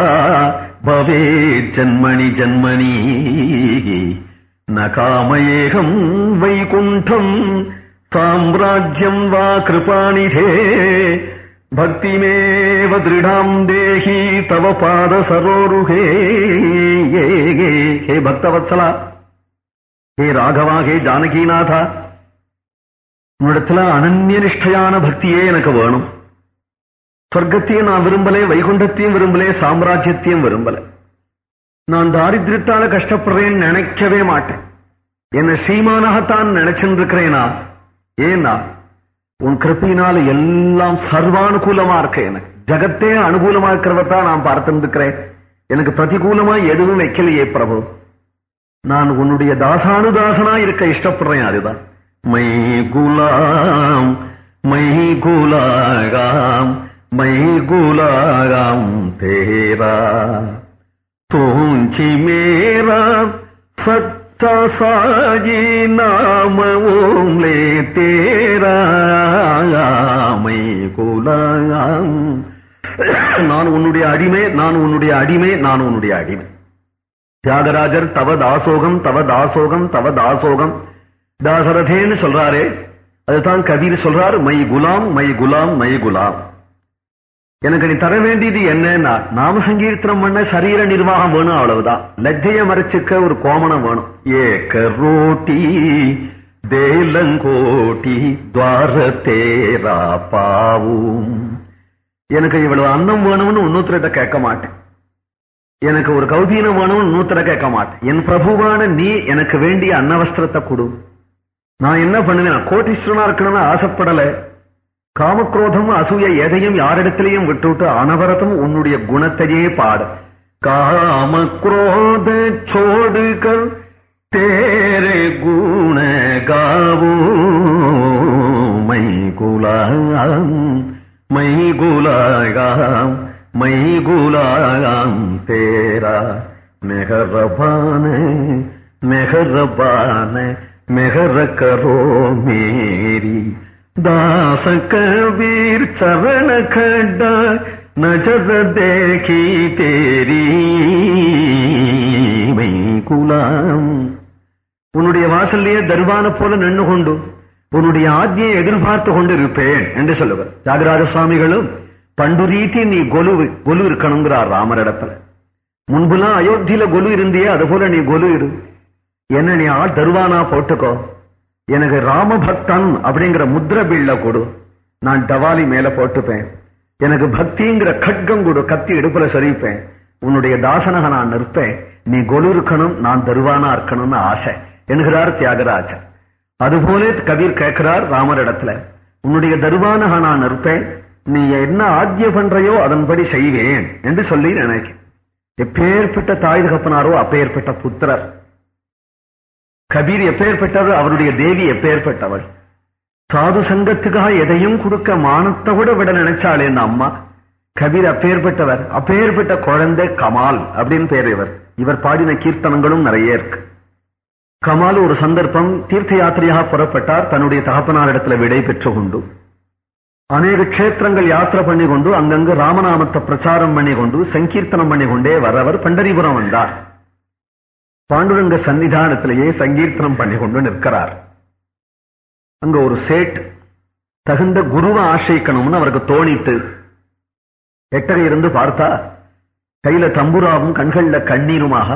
भवेज्जन्मनि जन्मनि நகாமயேகம் வைகுண்டம் சாம்ராஜ்யம் வா கிருபாணிதே பக்திமேவ திருடாம் தேகி தவ பாத சரோருகே ஹே பக்தவத்சலா ஹே ராகவா ஹே ஜானகிநாதா உன்னிடத்துல அனன்யனிஷ்டையான பக்தியே எனக்கு வேணும் சொர்க்கத்தையும் நான் விரும்பலே வைகுண்டத்தையும் விரும்பலே சாம்ராஜ்யத்தையும் விரும்பலை நான் தாரித்திரத்தால கஷ்டப்படுறேன்னு நினைக்கவே மாட்டேன். என்ன ஸ்ரீமானாகத்தான் நினைச்சிருக்கிறேனா? ஏன்னா உன் கிருப்பினால எல்லாம் சர்வானுகூலமா இருக்க எனக்கு. ஜகத்தே அனுகூலமா இருக்கிறதான் நான் பார்த்திருக்கிறேன். எனக்கு பிரதிகூலமா எதுவும் வைக்கலையே பிரபு. நான் உன்னுடைய தாசானுதாசனா இருக்க இஷ்டப்படுறேன் அதுதான். மை குலாம் மை குலாகாம் மை குலாகாம் தேரா. தோஞ்சி மேரா சச்சா நாம ஓம்லே தேரா மை குலாம். நான் உன்னுடைய அடிமை நான் உன்னுடைய அடிமை நான் உன்னுடைய அடிமை. தியாகராஜர் தவ தாசோகம் தவ தாசோகம் தவ தாசோகம். தாசரதேன்னு சொல்றாரே அதுதான் கபீர் சொல்றாரு மை குலாம் மை குலாம் மை குலாம். எனக்கு நீ தர வேண்டியது என்னன்னா நாம சங்கீர்த்தனம் பண்ண சரீர நிர்வாகம் வேணும் அவ்வளவுதான். லஜ்ஜைய மறைச்சுக்க ஒரு கோமணம் வேணும். ஏக்க ரோட்டி தேலங்கோட்டி துவார தேரா பாவும் எனக்கு இவ்வளவு அன்னம் வேணும்னு இன்னொருத்தர்கிட்ட கேட்க மாட்டேன். எனக்கு ஒரு கௌதீனம் வேணும்னு இன்னொருத்தர கேட்க மாட்டேன். என் பிரபுவான நீ எனக்கு வேண்டிய அன்னவஸ்திரத்தை கொடு. நான் என்ன பண்ணுவேன்? கோட்டீஸ்வரனா இருக்கணும்னு ஆசைப்படல. காமக்ரோதம் அசூய எதையும் யாரிடத்திலையும் விட்டுவிட்டு அனவரதம் உன்னுடைய குணத்தையே பாடு. காமக்ரோத சோடுகள் தேரே குண காவோ மை குலாம் மை குலாகாம் மை குலாகாம் தேரா. மெஹரபான மெஹரபான மெஹர கரோ மேரி दास कबीर चरण खड्डा नजर देखी तेरी மை குலாம் உன்னுடைய வாசல்லையே தர்பான போல நின்று கொண்டு உன்னுடைய ஆஜ்யை எதிர்பார்த்து கொண்டிருப்பேன் என்று சொல்லுவார் தியாகராஜ சுவாமிகளும் பண்டு ரீதி நீ கொலு கொலு இருக்கணுங்கிறார் ராமரிடத்துல முன்புலாம் அயோத்தியில கொலு இருந்தியே அது போல நீ கொலு இரு என்ன நீ ஆள் தருவானா போட்டுக்கோ எனக்கு ராமபக்தன் அப்படிங்கிற முத்திர பில்ல கொடு. நான் டவாலி மேல போட்டுப்பேன். எனக்கு பக்திங்கிற கட்கம் கொடு கத்தி இடுப்புல சரிப்பேன். உன்னுடைய தாசனக நான் நிற்பேன். நீ கொலு இருக்கணும் நான் தருவானா இருக்கணும்னு ஆசை. என்கிறார் தியாகராஜர். அதுபோல கபீர் கேட்கிறார் ராமர் இடத்துல. உன்னுடைய தருவானக நான் நிற்பேன். நீ என்ன ஆத்திய பண்றையோ அதன்படி செய்வேன் என்று சொல்லி நினைக்க எப்பேற்பட்ட தாய் தகப்பனாரோ அப்பேற்பட்ட புத்திரர். கபீர் எப்பேற்பட்டவர் அவருடைய தேவி எப்பேற்பட்டவள் சாது சங்கத்துக்காக எதையும் கொடுக்க மானத்தை விட விட நினைச்சாளே இந்த அம்மா கபீர் அப்பேற்பட்டவர் அப்பேற்பட்ட குழந்தை கமால் அப்படின்னு பேர் இவர். இவர் பாடின கீர்த்தனங்களும் நிறைய இருக்கு. கமால் ஒரு சந்தர்ப்பம் தீர்த்த யாத்திரையாக புறப்பட்டார். தன்னுடைய தகப்பனாரிடத்துல விடை பெற்று கொண்டு அநேக கஷேத்திரங்கள் யாத்திரை பண்ணி கொண்டு அங்கங்கு ராமநாமத்தை பிரச்சாரம் பண்ணி கொண்டு சங்கீர்த்தனம் பண்ணி கொண்டே வரவர் பண்டரிபுரம் வந்தார். பாண்டுரங்க சன்னிதானத்திலேயே சங்கீர்த்தனம் பண்ணி கொண்டு நிற்கிறார். அங்க ஒரு சேட் தகுந்த குருவை ஆசைக்கணும்னு அவருக்கு தோணிட்டு எட்டரை இருந்து பார்த்தா கையில தம்புராவும் கண்கள்ல கண்ணீருமாக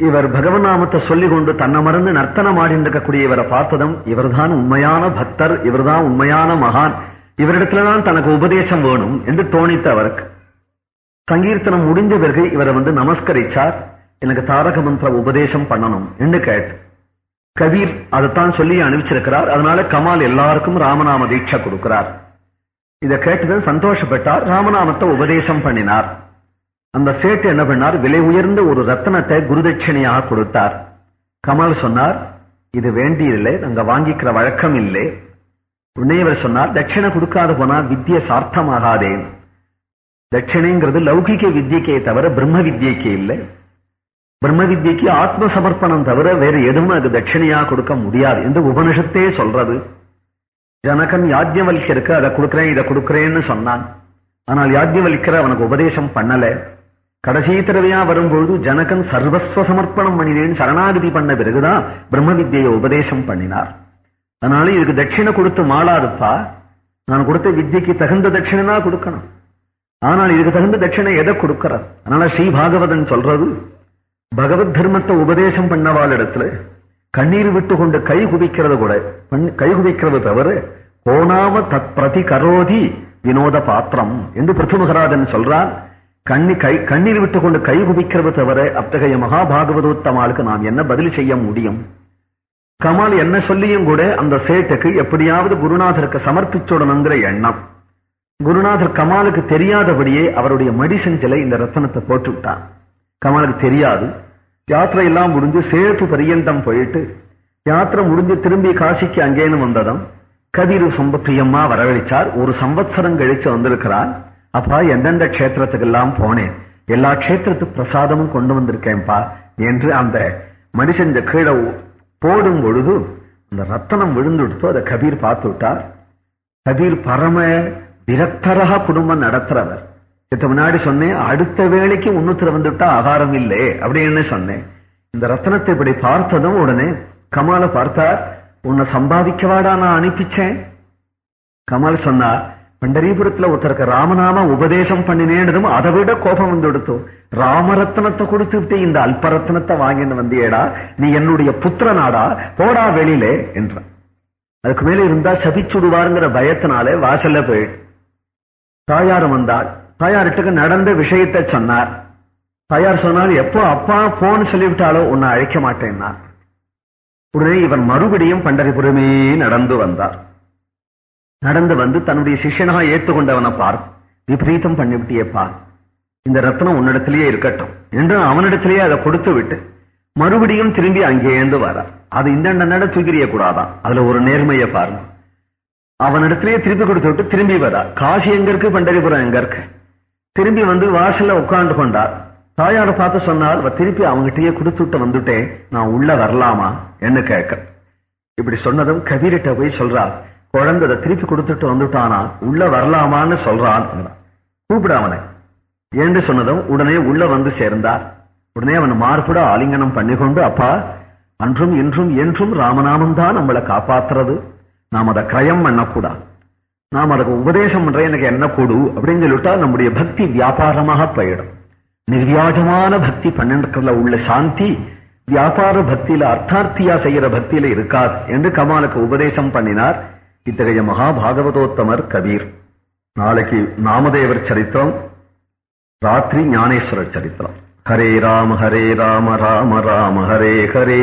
இவர் பகவன் நாமத்தை சொல்லிக் கொண்டு தன்னை மறந்து நர்த்தனம் ஆடிட்டு இருக்கக்கூடிய இவரை பார்த்ததும் இவர்தான் உண்மையான பக்தர் இவர்தான் உண்மையான மகான் இவரிடத்துலதான் தனக்கு உபதேசம் வேணும் என்று தோணித்த அவருக்கு சங்கீர்த்தனம் முடிஞ்ச பிறகு இவரை வந்து நமஸ்கரிச்சார். எனக்கு தாரக மந்திர உபதேசம் பண்ணணும். என்று கேட்டு கபீர் அதைத்தான் சொல்லி அனுப்பிச்சிருக்கிறார். அதனால கமால் எல்லாருக்கும் ராமநாம தீட்சை கொடுக்கிறார். இதை கேட்டதும் சந்தோஷப்பட்டார். ராமநாமத்தை உபதேசம் பண்ணினார். அந்த சேட்டு என்ன பண்ணார்? விலை உயர்ந்த ஒரு ரத்தனத்தை குருதட்சிணையாக கொடுத்தார். கமல் சொன்னார் இது வேண்டியதில்லை. நாங்க வாங்கிக்கிற வழக்கம் இல்லை. உடனே இவர் சொன்னார் தட்சிணை கொடுக்காத போனா வித்தியை சார்த்தமாகாதே தட்சிணைங்கிறது லௌகிக வித்தியக்கே தவிர பிரம்ம வித்தியக்கே இல்லை. பிரம்ம வித்தியக்கு ஆத்ம சமர்ப்பணம் தவிர வேற எதுவும் அது தட்சிணையா கொடுக்க முடியாது என்று உபனிஷத்தே சொல்றது. ஜனகன் யாஜ்யவல்யருக்கு அதை கொடுக்கிறேன் இதை கொடுக்கிறேன்னு சொன்னான். ஆனால் யாஜ்யவல்யர் அவனுக்கு உபதேசம் பண்ணல. கடைசி தடவையா வரும்பொழுது ஜனகன் சர்வஸ்வ சமர்ப்பணம் பண்ணினேன் சரணாகதி பண்ண பிறகுதான் பிரம்ம வித்தியை உபதேசம் பண்ணினார். அதனால இதுக்கு தட்சிணை கொடுத்து மாளாதுப்பா. நான் கொடுத்த வித்தியக்கு தகுந்த தட்சிணை கொடுக்கணும். ஆனால் இதுக்கு தகுந்த தட்சிணை எதை கொடுக்கிறார் அதனால ஸ்ரீ பாகவதன் சொல்றது பகவத் தர்மத்தை உபதேசம் பண்ணவாள் இடத்துல கண்ணீர் விட்டு கொண்டு கை குவிக்கிறது கூட கை குவிக்கிறது தவிர கோணாம தத் பிரதி கரோதி வினோத பாத்திரம் என்று பிருத்துமகராஜன் சொல்றான் கண்ணி கை கண்ணீர் விட்டு கொண்டு கை குவிக்கிறது தவிர அத்தகைய மகாபாகவதோத்தமாளுக்கு நாம் என்ன பதில் செய்ய முடியும்? கமால் என்ன சொல்லியும் கூட அந்த சேட்டுக்கு எப்படியாவது குருநாதருக்கு சமர்ப்பிச்சுடணுங்கிற எண்ணம். குருநாதர் கமாலுக்கு தெரியாதபடியே அவருடைய மடிசெஞ்சலை இந்த ரத்தனத்தை போட்டு விட்டான் கமலுக்கு தெரியாது. யாத்திரை எல்லாம் முடிஞ்சு சேத்து பரியந்தம் போயிட்டு யாத்திரை முடிஞ்சு திரும்பி காசிக்கு அங்கேன்னு வந்ததும் கதிரு ரொம்ப பிரியமா வரவழைச்சார். ஒரு சம்பத்சரம் கழிச்சு வந்திருக்கிறார். அப்பா எந்தெந்த க்ஷேத்திரத்துக்கெல்லாம் போனேன்? எல்லா க்ஷேத்திரத்து பிரசாதமும் கொண்டு வந்திருக்கேன்பா என்று அந்த மனுஷன் கீழே போடும் பொழுது அந்த ரத்தனம் விழுந்துடுத்து அதை கபீர் பார்த்து விட்டார். கபீர் பரம விரக்தரக குடும்பம் நடத்துறவர். இதுக்கு முன்னாடி சொன்னேன் அடுத்த வேலைக்கு உன்னுத்துல வந்துட்டா ஆகாரம் இல்லை. அப்படின்னு சொன்னேன். இந்த ரத்தனத்தை இப்படி பார்த்ததும் உடனே கமால பார்த்தார் உன்னை சம்பாதிக்கவாடா நான் அனுப்பிச்சேன். கமல் சொன்னார் பண்டரீபுரத்துல ஒருத்தருக்கு ராமநாம உபதேசம் பண்ணினேனதும் அதை விட கோபம் வந்து எடுத்தோம் ராமரத்னத்தை கொடுத்துட்டு இந்த அல்பரத்னத்தை வாங்கிட்டு வந்தியேடா. நீ என்னுடைய புத்திரனாடா. போடா வெளியிலே என்றான் அதுக்கு மேல இருந்தா சபிச்சுடுவாருங்கிற பயத்தினாலே வாசல்ல போயிடு தாயாரம் வந்தாள் தாயார்கிட்ட நடந்த விஷயத்தை சொன்னார். தாயார் சொன்னால் எப்போ அப்பா போன் சொல்லிவிட்டாலோ உன்னை அழைக்க மாட்டேன்னா. உடனே இவன் மறுபடியும் பண்டரிபுரமே நடந்து வந்தார். நடந்து வந்து தன்னுடைய சிஷ்யனாக ஏற்றுக்கொண்டவனை பார். விபரீதம் பண்ணிவிட்டியப்பா. இந்த ரத்னம் உன்னிடத்திலேயே இருக்கட்டும். என்று அவனிடத்திலேயே அதை கொடுத்து விட்டு மறுபடியும் திரும்பி அங்கேருந்து வரார். அது இந்த நட தூக்கிறிய கூடாதான். அதுல ஒரு நேர்மையை பாருங்க. அவனிடத்திலேயே திருப்பி கொடுத்து விட்டு திரும்பி வரா காசி எங்க இருக்கு? பண்டரிபுரம் எங்க இருக்கு? திரும்பி வந்து வாசல்ல உட்கார்ந்து கொண்டார். தாயாரை பார்த்து சொன்னால் "அவ திருப்பி அவங்ககிட்டயே கொடுத்துட்டு வந்துட்டேன். நான் உள்ள வரலாமா? என்ன கேட்க. இப்படி சொன்னதும் கபீர்கிட்ட போய் சொல்றார் குழந்தை திருப்பி கொடுத்துட்டு வந்துட்டானா? உள்ள வரலாமான்னு சொல்றான். கூப்பிட அவனை. என்று சொன்னதும் உடனே உள்ள வந்து சேர்ந்தார். உடனே அவன் மார்புட ஆலிங்கனம் பண்ணிக்கொண்டு அப்பா அன்றும் இன்றும் என்றும் ராமநாமம் தான் நம்மளை காப்பாத்துறது. நாம் அதை கிரயம் பண்ணக்கூடாது. நாம் அதுக்கு உபதேசம் பண்ற எனக்கு என்ன கொடு அப்படின்னு சொல்லிட்டா நம்முடைய பக்தி வியாபாரமாக போயிடும். நிர்வியாஜமான பக்தி பண்ணிருக்கிறதுல உள்ள சாந்தி வியாபார பக்தியில அர்த்தார்த்தியா செய்யற பக்தியில இருக்காது என்று கமாலுக்கு உபதேசம் பண்ணினார் இத்தகைய மகாபாகவதோத்தமர் கபீர். நாளைக்கு நாமதேவர் சரித்திரம் ராத்திரி ஞானேஸ்வரர் சரித்திரம். ஹரே ராம ஹரே ராம ராம ராம ஹரே ஹரே.